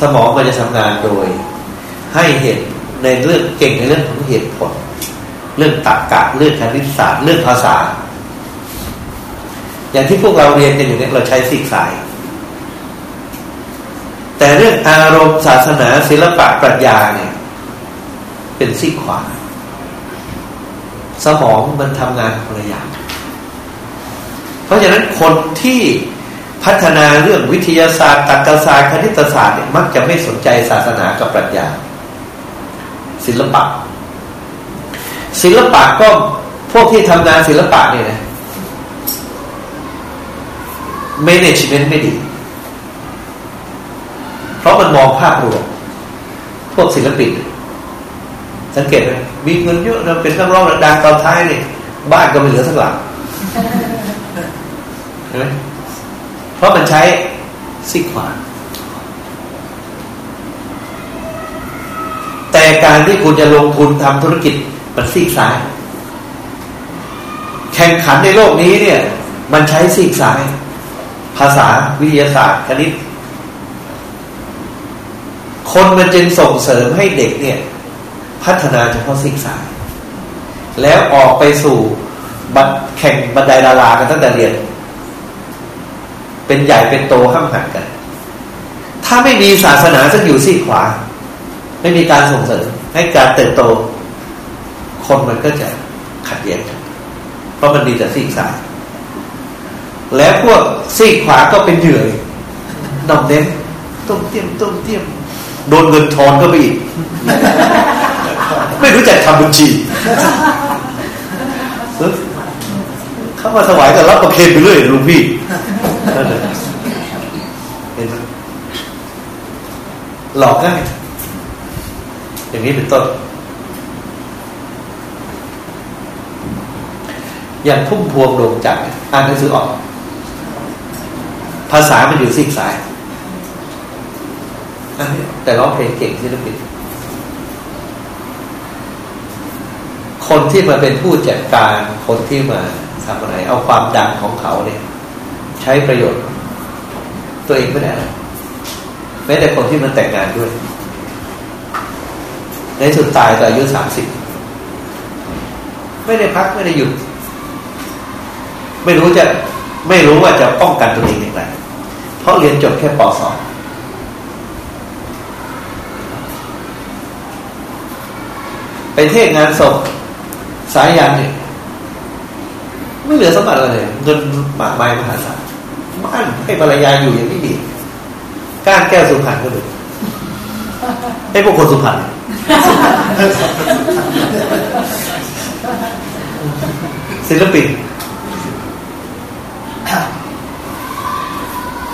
สมองมันจะทำงานโดย ให้เหตุในเรื่องเก่งในเรื่องของเหตุผล เรื่องตรรกะเรื่องคณิตศาสตร์เรื่องภาษา อย่างที่พวกเราเรียนกันอยู่เนี่ยเราใช้ซีกซ้าย แต่เรื่องอารมณ์ศาสนาศิลปะปรัชญาเนี่ย เป็นซีกขวาสมองมันทำงานคนละอย่างเพราะฉะนั้นคนที่ พัฒนาเรื่องวิทยาศาสตร์ตรรกศาสตร์คณิตศาสตร์เนี่ยมักจะไม่สนใจศาสนากับปรัชญา ศิลปะ ศิลปะก็พวกที่ทำงานศิลปะเนี่ยนะ management ไม่ดี เพราะมันมองภาพรวมพวกศิลปิน สังเกตไหมมีเงินเยอะนะเป็นนักร้องดังตอนท้ายเนี่ยบ้านก็ไม่เหลือสักหลังเห็นไหม เพราะมันใช้ซิกขวา แต่การที่คุณจะลงทุนทำธุรกิจมันซีกซ้าย แข่งขันในโลกนี้เนี่ย มันใช้ซีกซ้าย ภาษาวิทยาศาสตร์คณิต คนมันจึงส่งเสริมให้เด็กเนี่ย พัฒนาเฉพาะซีกซ้าย แล้วออกไปสู่บัดแข่งบันไดดารากันตั้งแต่เรียน เป็นใหญ่เป็นโตห้ามหันกัน ถ้าไม่มีศาสนาซึ่งอยู่ซีขวา ไม่มีการส่งเสริมให้การเติบโต คนมันก็จะขัดแย้งกันเพราะมันมีแต่ซีกซ้ายแล้วพวกซีกขวาก็เป็นเหยื่อดอกเน้นต้มเตี้ยมต้มเตี้ยมโดนเงินทอนก็ไปอีก ไม่รู้จักทำบัญชีเข้ามาถวายก็รับประเคนไปเรื่อยลุงพี่ เห็นไหมหลอกง่ายอย่างนี้เป็นต้น อย่างพุ่มพวงดวงจันทร์อ่านหนังสือออก ภาษามันอยู่ซีกซ้าย แต่ร้องเพลงเก่งศิลปินคนที่มาเป็นผู้จัดการคนที่มาทำอะไร เอาความดังของเขาเนี่ย ช้ประโยชน์ ตัวเองไม่ได้แม้แต่คนที่มันแต่งงานด้วย ในสุดตายตอนอายุสามสิบไม่ได้พักไม่ได้หยุด ไม่รู้จะไม่รู้ว่าจะป้องกันตัวเองอย่างไร เพราะเรียนจบแค่ปสองไปเทศงานศพสายัณห์เนี่ยไม่เหลือสมบัติอะไรเลยเงินมากมายมหาศาล มันให้ภรรยาอยู่อย่างนี้ทีนี้ก้านแก้วสุพรรณก็เลยให้พวกคนสุพรรณศิลปิน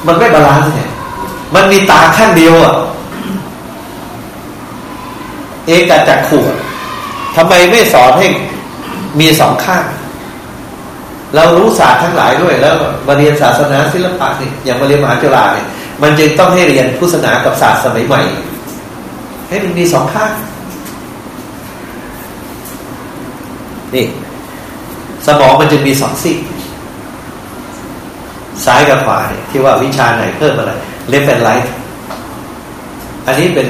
มันไม่ balance ไงมันมีตาข้างเดียวอะ เอกจักขู่ทำไมไม่สอนให้มีสองข้าง เรารู้ศาสตร์ทั้งหลายด้วย แล้วมาเรียนศาสนาศิลปะนี่อย่างมาเรียนมหาจุฬาเนี่ยมันจึงต้องให้เรียนพุทธศาสนากับศาสตร์สมัยใหม่ ให้มันมีสองข้างนี่ สมองมันจะมีสองซีกซ้ายกับขวาเนี่ยที่ว่าวิชาไหนเพิ่มอะไรเลฟแอนไลท์อันนี้เป็น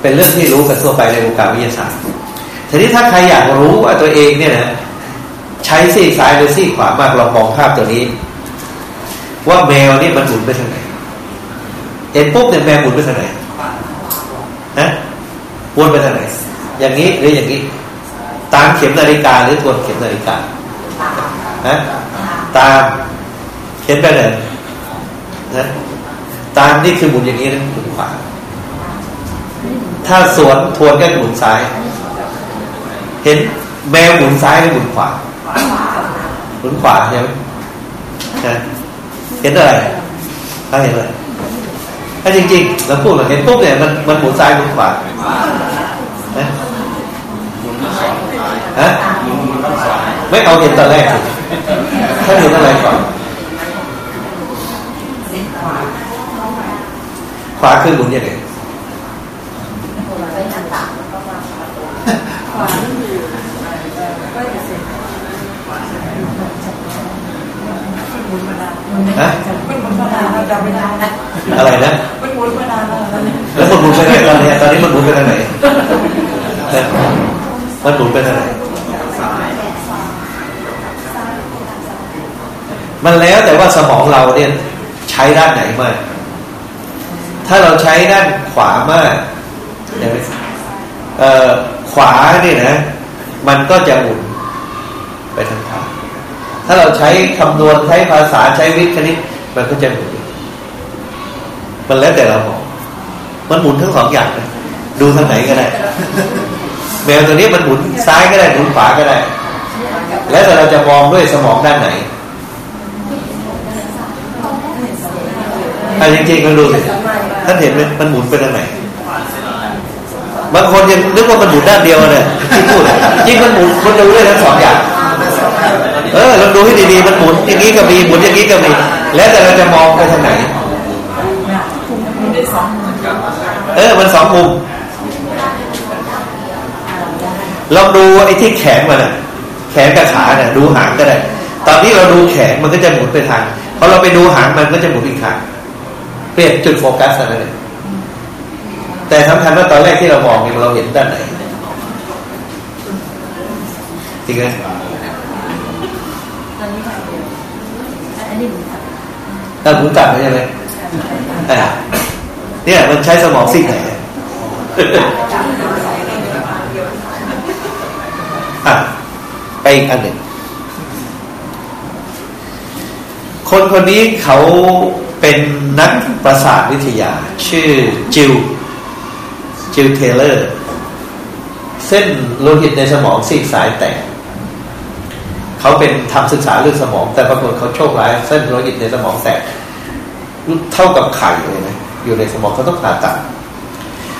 เป็นเรื่องที่รู้กันทั่วไปในวงการวิทยาศาสตร์ทีนี้ถ้าใครอยากรู้ว่าตัวเองเนี่ยนะ ใช้ซีกซ้ายหรือซีกขวามากเรามองภาพตัวนี้ ว่าแมวนี่มันหมุนไปทางไหนเห็นปุ๊บเนี่ยแมวหมุนไปทางไหนนะวนไปทางไหน อย่างนี้หรืออย่างนี้ ตามเข็มนาฬิกาหรือทวนเข็มนาฬิกาฮะตามเห็นไปไหนนะตามนี่คือหมุนอย่างนี้นะหมุนขวาถ้าสวนทวนก็หมุนซ้าย เห็นแมวหมุนซ้ายหรือหมุนขวา หมุนขวาใช่ไหมเห็นอะไรถ้าเห็นอะไรถ้าจริงๆเราพูดเราเห็นปุ๊บเนี่ยมันมันหมุนซ้ายหมุนขวานะฮะไม่เอาเห็นตอนแรกสิถ้าเห็นอะไรก่อนขวาคือหมุนยังไงขวา ฮะอะไรนะมันหมุนมานานแล้วนะแล้วมันหมุนไปไหนตอนนี้ตอนนี้มันหมุนไปทางไหนมันหมุนไปทางไหนมันแล้วแต่ว่าสมองเราเนี่ยใช้ด้านไหนมากถ้าเราใช้ด้านขวามากเห็นไหมเอ่อขวาเนี่ยนะ มันก็จะหมุนไปทางขวา ถ้าเราใช้คำนวณใช้ภาษาใช้วิทย์คณิตมันก็จะหมุนมันแล้วแต่เรามองมันหมุนทั้งสองอย่างนะดูทางไหนก็ได้ แมวตัวนี้มันหมุนซ้ายก็ได้หมุนขวาก็ได้ แล้วแต่เราจะมองด้วยสมองด้านไหนอะจริงๆก็ดูสิท่านเห็นไหมมันหมุนไปทางไหนบางคนยังนึกว่ามันหมุนด้านเดียวเนี่ยที่พูดจริงมันหมุนมันดูด้วยทั้งสองอย่าง เออเราดูให้ดีๆมันหมุนอย่างนี้ก็มีหมุนอย่างนี้ก็มี แล้วแต่เราจะมองไปทางไหนเออมันสองมุมลองดูไอ้ที่แขนมันะแขนกับขาเนี่ยดูหางก็ได้ ตอนนี้เราดูแขนมันก็จะหมุนไปทางพอเราไปดูหางมันก็จะหมุนอีกทางเปลี่ยนจุดโฟกัสอะไรเลยแต่สำคัญว่าตอนแรกที่เรามองเนี่ยเราเห็นด้านไหนจริงไหม อันนี้ค่ะอันนี้หมุนค่ะ ถ้าหมุนกลับใช่ไหมอ่าเนี่ยมันใช้สมองซีกไหนอะไปอีกอันหนึ่งคคนคนนี้เขาเป็นนักประสาทวิทยา ชื่อจิลจิลเทเลอร์ เส้นโลหิตในสมองซีกซ้ายแตก เขาเป็นทำศึกษาเรื่องสมอง แต่ปรากฏเขาโชคร้ายเส้นโลหิตในสมองแตกเท่ากับไข่เลยนะอยู่ในสมองเขาต้องผ่าตัด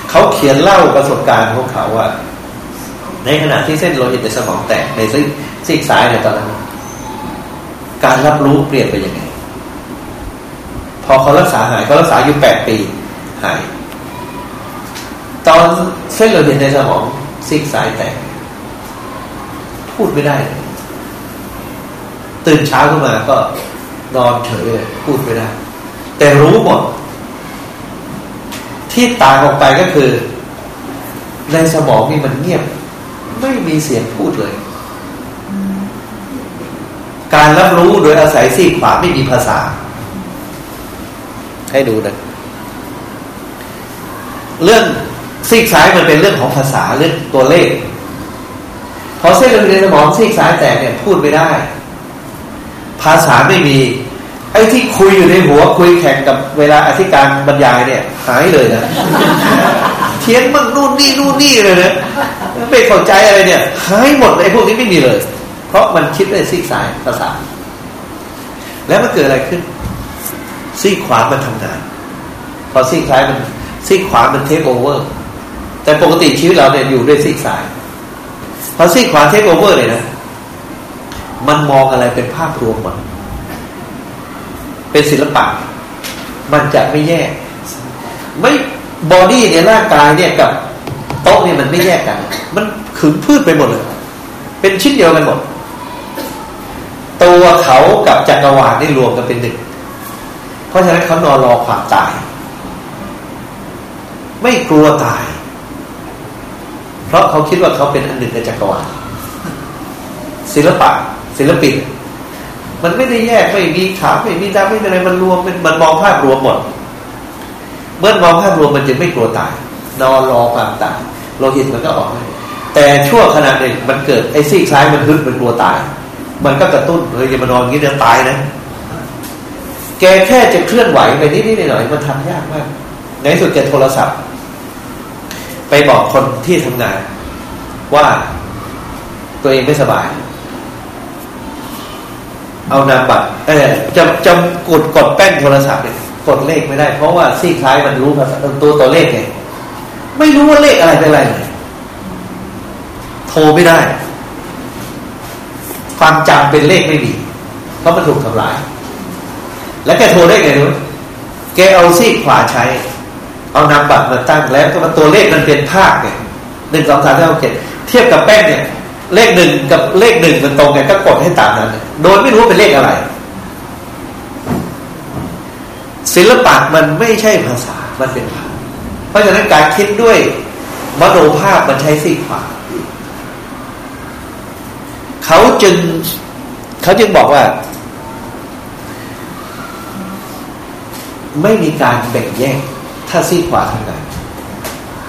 เขาเขียนเล่าประสบการณ์ของเขาว่า ในขณะที่เส้นโลหิตในสมองแตกในซีกซ้ายในตอนนั้นการรับรู้เปลี่ยนไปยังไง พอเขารักษาหายเขารักษาอยู่แปดปีหาย ตอนเส้นโลหิตในสมองซีกซ้ายแตกพูดไม่ได้ ตื่นเช้าขึ้นมาก็นอนเฉยเลยพูดไม่ได้แต่รู้หมดที่ต่างออกไปก็คือ ในสมองนี่มันเงียบ ไม่มีเสียงพูดเลย การรับรู้โดยอาศัยซีกขวาไม่มีภาษา ให้ดูนะเรื่องซีกซ้ายมันเป็นเรื่องของภาษาเรื่องตัวเลข พอเส้นเลือดในสมองซีกซ้ายแตกเนี่ยพูดไม่ได้ ภาษาไม่มี ไอ้ที่คุยอยู่ในหัวคุยแข่งกับเวลาอธิการบรรยายเนี่ย หายเลยนะเทียนมั่งนู่นนี่นู่นนี่เลยนะไม่เข้าใจอะไรเนี่ยหายหมดไอ้พวกนี้ไม่มีเลย เพราะมันคิดด้วยซีกซ้ายภาษา แล้วมันเกิดอะไรขึ้น ซีกขวามันทำงาน พอซีกซ้ายมันซีกขวามัน take over แต่ปกติชีวิตเราเนี่ยอยู่ด้วยซีกซ้ายพอซีกขวา take over เลยนะ มันมองอะไรเป็นภาพรวมหมดเป็นศิลปะ มันจะไม่แยก ไม่บอดี้เนี่ยร่างกายเนี่ยกับโต๊ะเนี่ยมันไม่แยกกัน มันขึงพืชไปหมดเลย เป็นชิ้นเดียวกันหมด ตัวเขากับจักรวาลนี่รวมกันเป็นหนึ่ง เพราะฉะนั้นเขานอนรอความตาย ไม่กลัวตาย เพราะเขาคิดว่าเขาเป็นอันหนึ่งในจักรวาลศิลปะ ศิลปิน มันไม่ได้แยกไม่มีขาไม่มีตาไม่มีอะไรมันรวมมันมันมองภาพรวมหมด เมื่อมองภาพรวมมันจะไม่กลัวตาย นอนรอความตายโลหิตมันก็ออกแต่ชั่วขณะหนึ่งมันเกิดไอ้ซีกซ้ายมันฮึดมันกลัวตาย มันก็กระตุ้นเฮ้ยอย่ามานอนงี้เดี๋ยวตายนะแกแค่จะเคลื่อนไหวไปนิดนิดหน่อยมันทำยากมากในสุดแกโทรศัพท์ ไปบอกคนที่ทำงาน ว่าตัวเองไม่สบาย เอานามบัตรเออจะจะกดกดแป้นโทรศัพท์เนี่ยกดเลขไม่ได้ เพราะว่าซีกซ้ายมันรู้ภาษาตัวตัวเลขไงไม่รู้ว่าเลขอะไรเป็นอะไรโทรไม่ได้ ความจำเป็นเลขไม่มีเพราะมันถูกทำลาย แล้วแกโทรได้ไงรู้แกเอาซีกขวาใช้ เอานำบัตรมาตั้งแล้วก็มาตัวเลขมันเป็นภาคเนี่ยหนึ่งสองสามสี่ห้าเจ็ดเทียบกับแป้งเนี่ย เลขหนึ่งกับเลขหนึ่งมันตรงกันก็กดให้ตามนั้น โดยไม่รู้เป็นเลขอะไร ศิลปะมันไม่ใช่ภาษา มันเป็นภาพเพราะฉะนั้นการคิดด้วยมโนภาพมันใช้ซีกขวาเขาจึงเขาจึงบอกว่า ไม่มีการแบ่งแยก ถ้าซีขวาทางไหน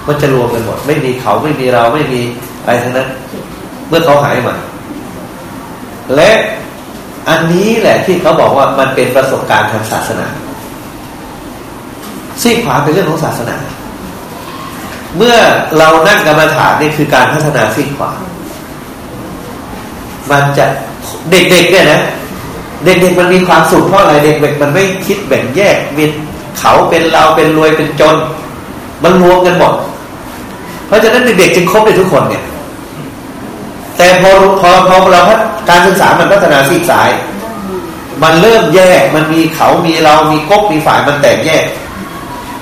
มันจะรวมกันหมด ไม่มีเขาไม่มีเราไม่มีอะไรทั้งนั้น เมื่อเขาหายใหมาและอันนี้แหละที่เขาบอกว่ามันเป็นประสบการณ์ทางศาสนาซีขวาเป็นเรื่องของศาสนา เมื่อเรานั่งกรรมฐานนี่คือการพัฒนาซีขวา มันจะเด็กๆเนี่ยนะเด็กๆมันมีความสุขเพราะอะไรเด็กๆมันไม่คิดแบ่งแยกเป็นเขาเป็นเราเป็นรวยเป็นจน มันรวมกันหมด เพราะฉะนั้นเด็กๆจึงคบได้ทุกคนเนี่ย แต่พอพอพอเราพัฒการศึกษามันพัฒนาซีกสาย มันเริ่มแยกมันมีเขามีเรามีก๊กมีฝ่ายมันแตกแยก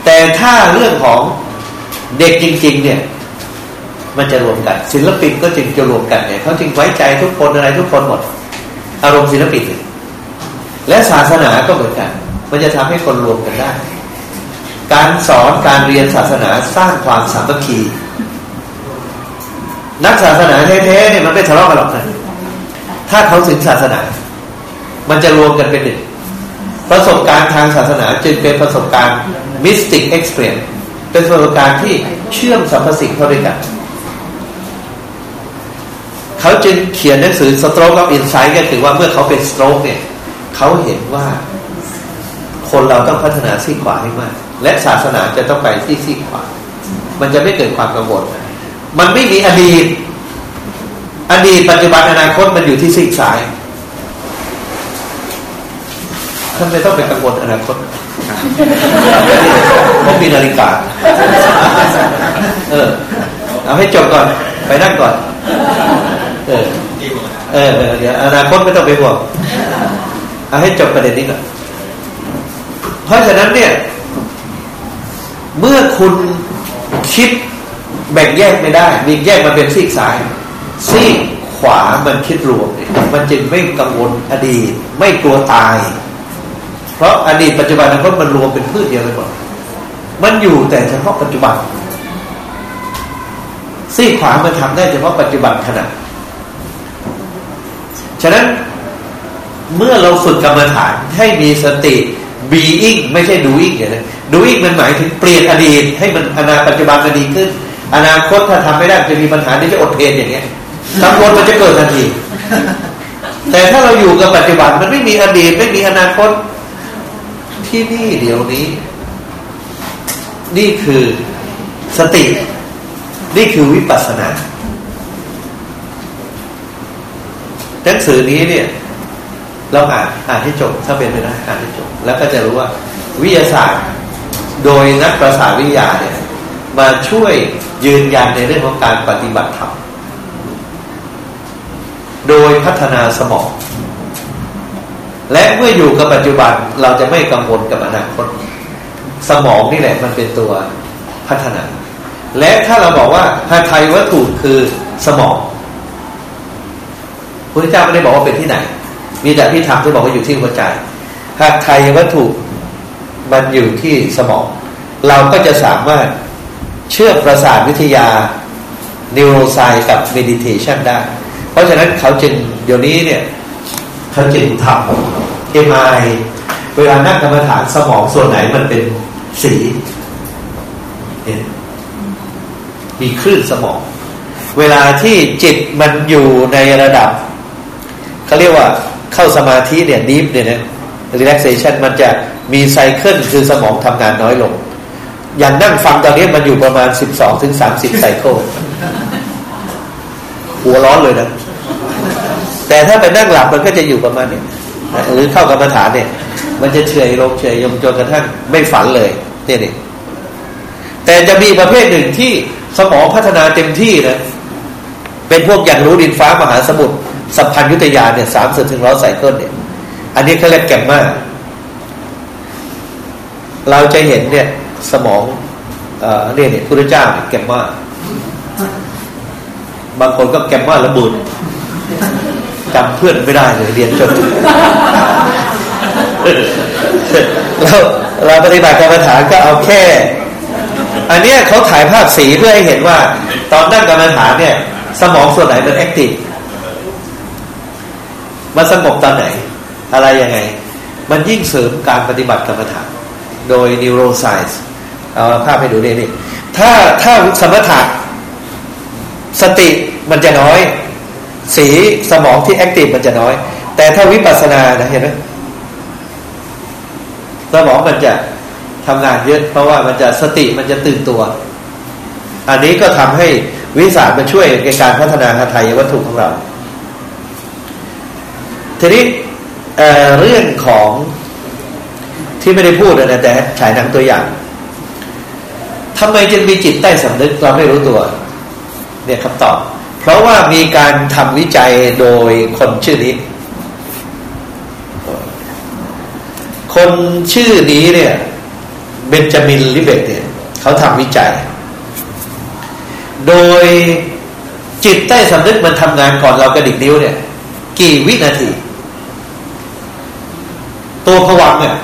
แต่ถ้าเรื่องของเด็กจริง ๆ เนี่ย มันจะรวมกัน ศิลปินก็จึงจะรวมกันเนี่ยเขาจึงไว้ใจทุกคนอะไรทุกคนหมด อารมณ์ศิลปินและศาสนาก็เหมือนกัน มันจะทำให้คนรวมกันได้ การสอนการเรียนศาสนาสร้างความสามัคคี นักศาสนาแท้ๆเนี่ยมันไม่ทะเลาะกันหรอกนะถ้าเขาถึงศาสนา มันจะรวมกันเป็นหนึ่งประสบการณ์ทางศาสนาจึงเป็นประสบการณ์ mystic experience เป็นประสบการณ์ที่เชื่อมสรรพสิ่งเข้าด้วยกัน เขาจึงเขียนหนังสือ stroke of insight ก็คือว่าเมื่อเขาเป็น stroke เนี่ย เขาเห็นว่า คนเราต้องพัฒนาซีกขวาให้มาก และศาสนาจะต้องไปที่ซีกขวา มันจะไม่เกิดความกังวล มันไม่มีอดีต อดีตปัจจุบันอนาคตมันอยู่ที่ซีกซ้ายท่านไม่ต้องไปกังวลอนาคตผมมีนาฬิกา เออ เอาให้จบก่อน ไปนั่งก่อน เออ เออเดี๋ยวอนาคตไม่ต้องไปห่วง เอาให้จบประเด็นนี้ก่อน เพราะฉะนั้นเนี่ย เมื่อคุณคิด แบ่งแยกไม่ได้มีแยกมาเป็นซีกซ้าย ซีกขวามันคิดรวมเนี่ยมันจึงไม่กังวลอดีตไม่กลัวตาย เพราะอดีตปัจจุบันอนาคตมันรวมเป็นพืชเดียวกันหมดมันอยู่แต่เฉพาะปัจจุบัน ซีกขวามันทำได้เฉพาะปัจจุบันขณะฉะนั้นเมื่อเราฝึกกรรมฐานให้มีสติ being ไม่ใช่ doing อย่างนั้น doing มันหมายถึงเปลี่ยนอดีตให้มันอนาปัจจุบันมันดีขึ้น อนาคตถ้าทำไม่ได้จะมีปัญหาที่จะอดเพลนอย่างเงี้ยกังวลมันจะเกิดทันที แต่ถ้าเราอยู่กับปัจจุบันมันไม่มีอดีตไม่มีอนาคตที่นี่เดี๋ยวนี้ นี่คือสติ นี่คือวิปัสสนาหนังสือนี้เนี่ย เราอ่านอ่านให้จบถ้าเป็นไปได้อ่านให้จบ แล้วก็จะรู้ว่า วิทยาศาสตร์ โดยนักประสาทวิทยาเนี่ย มาช่วยยืนยันในเรื่องของการปฏิบัติธรรมโดยพัฒนาสมอง และเมื่ออยู่กับปัจจุบันเราจะไม่กังวลกับอนาคต สมองนี่แหละมันเป็นตัวพัฒนา และถ้าเราบอกว่าหาไทยวัตถุคือสมองพระเจ้าไม่ได้บอกว่าเป็นที่ไหน มีแต่ที่ทำที่บอกว่าอยู่ที่หัวใจหากไทยวัตถุมันอยู่ที่สมอง เราก็จะสามารถ เชื่อมประสาทวิทยา นิวโรไซกับเมดิเทชันได้ เพราะฉะนั้นเขาจึงเดี๋ยวนี้เนี่ยเขาจึงทำ MRI เวลานั่งกรรมฐานสมองส่วนไหนมันเป็นสีมีคลื่นสมอง เวลาที่จิตมันอยู่ในระดับเขาเรียกว่าเข้าสมาธิเนี่ย deep เนี่ยนะ relaxation มันจะมี cycle คือสมองทำงานน้อยลง อย่างนั่งฟังตอนนี้มันอยู่ประมาณสิบสองถึงสามสิบ cycleหัวร้อนเลยนะ แต่ถ้าไปนั่งหลับมันก็จะอยู่ประมาณนี้หรือเข้ากรรมฐานเนี่ย มันจะเฉยลงเฉยยมจนกระทั่งไม่ฝันเลยเนี่ยนี่แต่จะมีประเภทหนึ่งที่สมองพัฒนาเต็มที่นะเป็นพวกอย่างรู้ดินฟ้ามหาสมุทรสัมพันธ์ยุตยานเนี่ยสามสิบถึงร้อยไซเคิลเนี่ย อันนี้เขาเรียกแกมมาเราจะเห็นเนี่ย สมองเอเนี่ยเนี่ยพุทธเจ้าเนี่ยแกมมาบางคนก็แกมมาระบุจำเพื่อนไม่ได้เลยเรียนจนเราเราปฏิบัติกรรมฐานก็เอาแค่ อันเนี้ยเขาถ่ายภาพสีเพื่อให้เห็นว่า ตอนนั่งกรรมฐานเนี่ย สมองส่วนไหนมัน active มันสงบตอนไหน อะไรยังไง มันยิ่งเสริมการปฏิบัติกรรมฐาน โดย neuroscience เอาภาพให้ดูนี่นี่ถ้าถ้าสมถะสติมันจะน้อย สีสมองที่แอคทีฟมันจะน้อย แต่ถ้าวิปัสสนานะเห็นไหมสมองมันจะทำงานเยอะเพราะว่ามันจะสติมันจะตื่นตัว อันนี้ก็ทำให้วิสามันช่วยในการพัฒนาหาไทยวัตถุของเรา ทีนี้เเรื่องของที่ไม่ได้พูดนะแต่ฉายหนังตัวอย่าง ทำไมจึงมีจิตใต้สำนึกเราไม่รู้ตัว เนี่ยคำตอบ เพราะว่ามีการทำวิจัยโดยคนชื่อนี้ คนชื่อนี้เนี่ยเบนจามินลิเบตเนี่ยเขาทำวิจัย โดยจิตใต้สำนึกมันทำงานก่อนเรากระดิกนิ้วเนี่ย กี่วินาที ตัวผวังเนี่ย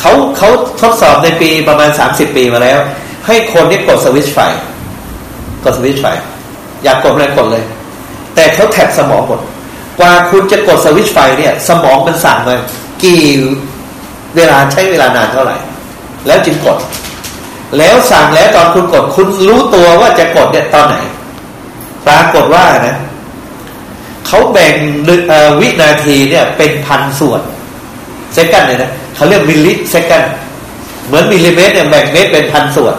เขาเขาทดสอบในปีประมาณสามสิบปีมาแล้ว ให้คนที่กดสวิตช์ไฟกดสวิตช์ไฟ อยากกดอะไรกดเลย แต่เขาแท็บสมองหมดกว่าคุณจะกดสวิตช์ไฟเนี่ย สมองมันสั่งมากี่เวลาใช้เวลานานเท่าไหร่ แล้วจึงกด แล้วสั่งแล้วตอนคุณกด คุณรู้ตัวว่าจะกดเนี่ยตอนไหน ปรากฏว่านะเขาแบ่งวินาทีเนี่ยเป็นพันส่วน second เนี่ยนะเขาเรียก millisecond เหมือนมิลลิเมตรเนี่ยแบ่งเมตรเป็นพันส่วน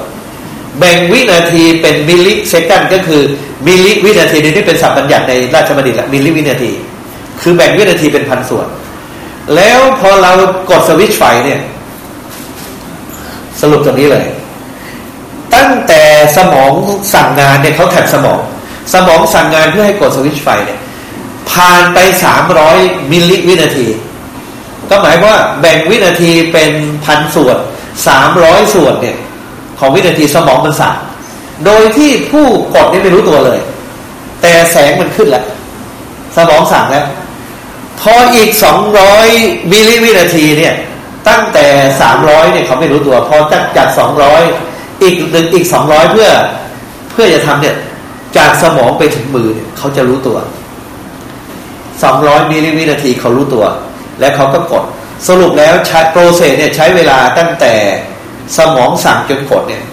แบ่งวินาทีเป็น millisecond ก็คือมิลลิวินาทีนี่เป็นศัพท์บัญญัติในราชบัณฑิตละมิลลิวินาที คือแบ่งวินาทีเป็นพันส่วน แล้วพอเรากดสวิตช์ไฟเนี่ย สรุปตรงนี้เลย ตั้งแต่สมองสั่งงานเนี่ยเขา tap สมอง สมองสั่งงานเพื่อให้กดสวิตช์ไฟเนี่ยผ่านไปสามร้อยมิลลิวินาที ก็หมายว่าแบ่งวินาทีเป็นพันส่วนสามร้อยส่วนเนี่ย ของวินาทีสมองมันสั่งโดยที่ผู้กดนี่ไม่รู้ตัวเลย แต่แสงมันขึ้นแล้ว สมองสั่งแล้ว พออีกสองร้อยมิลลิวินาทีเนี่ย ตั้งแต่สามร้อยเนี่ยเขาไม่รู้ตัว พอจากจากสองร้อยอีกหนึ่งอีกสองร้อยเพื่อเพื่อจะทำเนี่ย จากสมองไปถึงมือเนี่ยเขาจะรู้ตัวสองร้อยมิลลิวินาทีเขารู้ตัว และเขาก็กดสรุปแล้วใช้ process เนี่ยใช้เวลาตั้งแต่ สมองสั่งจนกดเนี่ย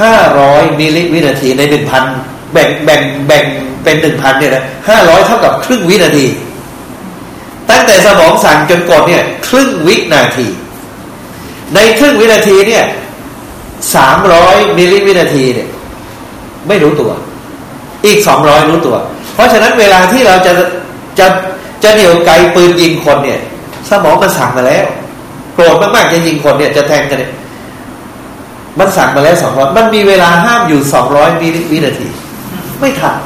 ห้าร้อยมิลลิวินาทีในหนึ่งพันแบ่งแบ่งแบ่งเป็นหนึ่งพันเนี่ยนะห้าร้อยเท่ากับครึ่งวินาที ตั้งแต่สมองสั่งจนกดเนี่ยครึ่งวินาที ในครึ่งวินาทีเนี่ยสามร้อยมิลลิวินาทีเนี่ย ไม่รู้ตัว อีกสองร้อยรู้ตัว เพราะฉะนั้นเวลาที่เราจะจะจะเหนี่ยวไกลปืนยิงคนเนี่ย สมองมันสั่งมาแล้วโกรธมากๆจะยิงคนเนี่ยจะแทงกันเนี่ย มันสั่งมาแล้วสองร้อยมันมีเวลาห้ามอยู่สองร้อยวินาที ไม่ทัน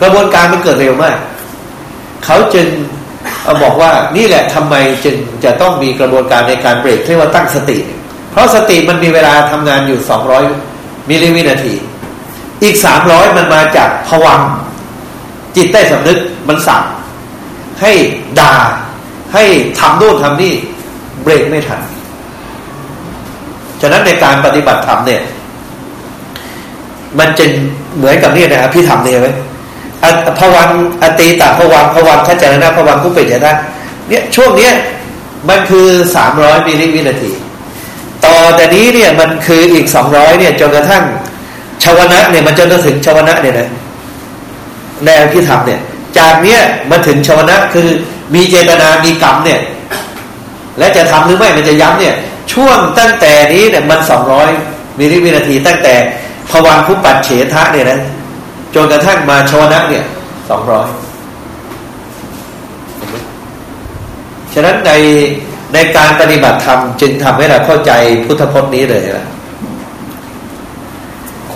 กระบวนการมันเกิดเร็วมาก เขาจึงบอกว่านี่แหละทำไมจึงจะต้องมีกระบวนการในการเบรกเรียกว่าตั้งสติ เพราะสติมันมีเวลาทำงานอยู่สองร้อยมิลลิวินาที อีกสามร้อยมันมาจากผวังจิตใต้สำนึกมันสั่งให้ด่า ให้ทำโน่นทำนี่ เบรกไม่ทัน ฉะนั้นในการปฏิบัติธรรมเนี่ย มันจะเหมือนกับนี่นะครับพี่ทำเนี่ยไหมพวังอตีตาพวังพวังขจรณะพวังกุปิยนะเนี่ยช่วงเนี้ยมันคือสามร้อยมิลลิวินาที ต่อแต่นี้เนี่ยมันคืออีกสองร้อยเนี่ยจนกระทั่งชาวนะเนี่ยมันจนถึงชาวนะเนี่ยนะในอภิธรรมเนี่ย จากเนี้ยมาถึงชาวนะคือมีเจตนามีกรรมเนี่ย และจะทำหรือไม่มันจะย้ำเนี่ย ช่วงตั้งแต่นี้เนี่ยมันสองร้อยมิลลิวินาที ตั้งแต่พวังคุปัดเฉทะเนี่ยนะจนกระทั่งมาชวนะเนี่ยสองร้อยฉะนั้นในในการปฏิบัติธรรมจึงทำให้เราเข้าใจพุทธพจน์นี้เลยนะ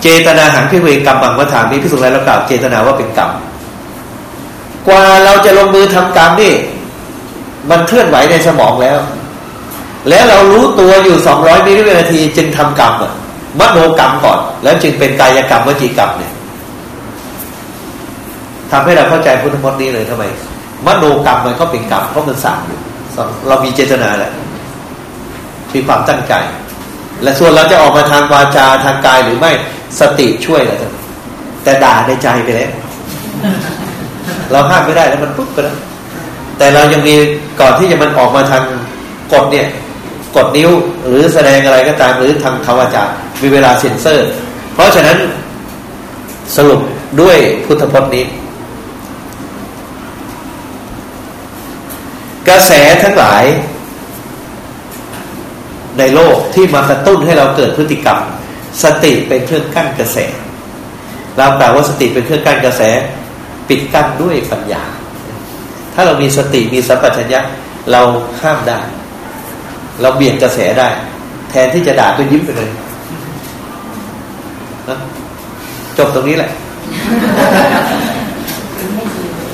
เจตนาหังพิเวกรรมบังวัฏามีพิสุทธิ์แล้วกล่าวเจตนาว่าเป็นกรรมกว่าเราจะลงมือทำกรรมนี่ มันเคลื่อนไหวในสมองแล้ว แล้วเรารู้ตัวอยู่สองร้อยมิลลิวินาที จึงทำกรรมอะมโนกรรมก่อน แล้วจึงเป็นกายกรรมวจีกรรมเนี่ยทำให้เราเข้าใจพุทธพจน์นี้เลยทำไมมโนกรรมมันก็เป็นกรรมเพราะมันสั่งอยู่เรามีเจตนาแหละมีความตั้งใจ และส่วนเราจะออกมาทางวาจาทางกายหรือไม่สติช่วยเราจะแต่ด่าในใจไปแล้วเราห้ามไม่ได้แล้วมันปุ๊บไปแล้วแต่เรายังมีก่อนที่จะมันออกมาทางกดเนี่ย กดนิ้วหรือแสดงอะไรก็ตามหรือทางคำวาจามีเวลาเซ็นเซอร์ เพราะฉะนั้นสรุปด้วยพุทธพจน์นี้ กระแสทั้งหลาย ในโลกที่มากระตุ้นให้เราเกิดพฤติกรรม สติเป็นเครื่องกั้นกระแส เรากล่าวว่าสติเป็นเครื่องกั้นกระแส ปิดกั้นด้วยปัญญา ถ้าเรามีสติมีสัมปชัญญะเราห้ามได้ เราเบี่ยงกระแสได้ แทนที่จะด่าก็ยิ้มไปเลยนะจบตรงนี้แหละ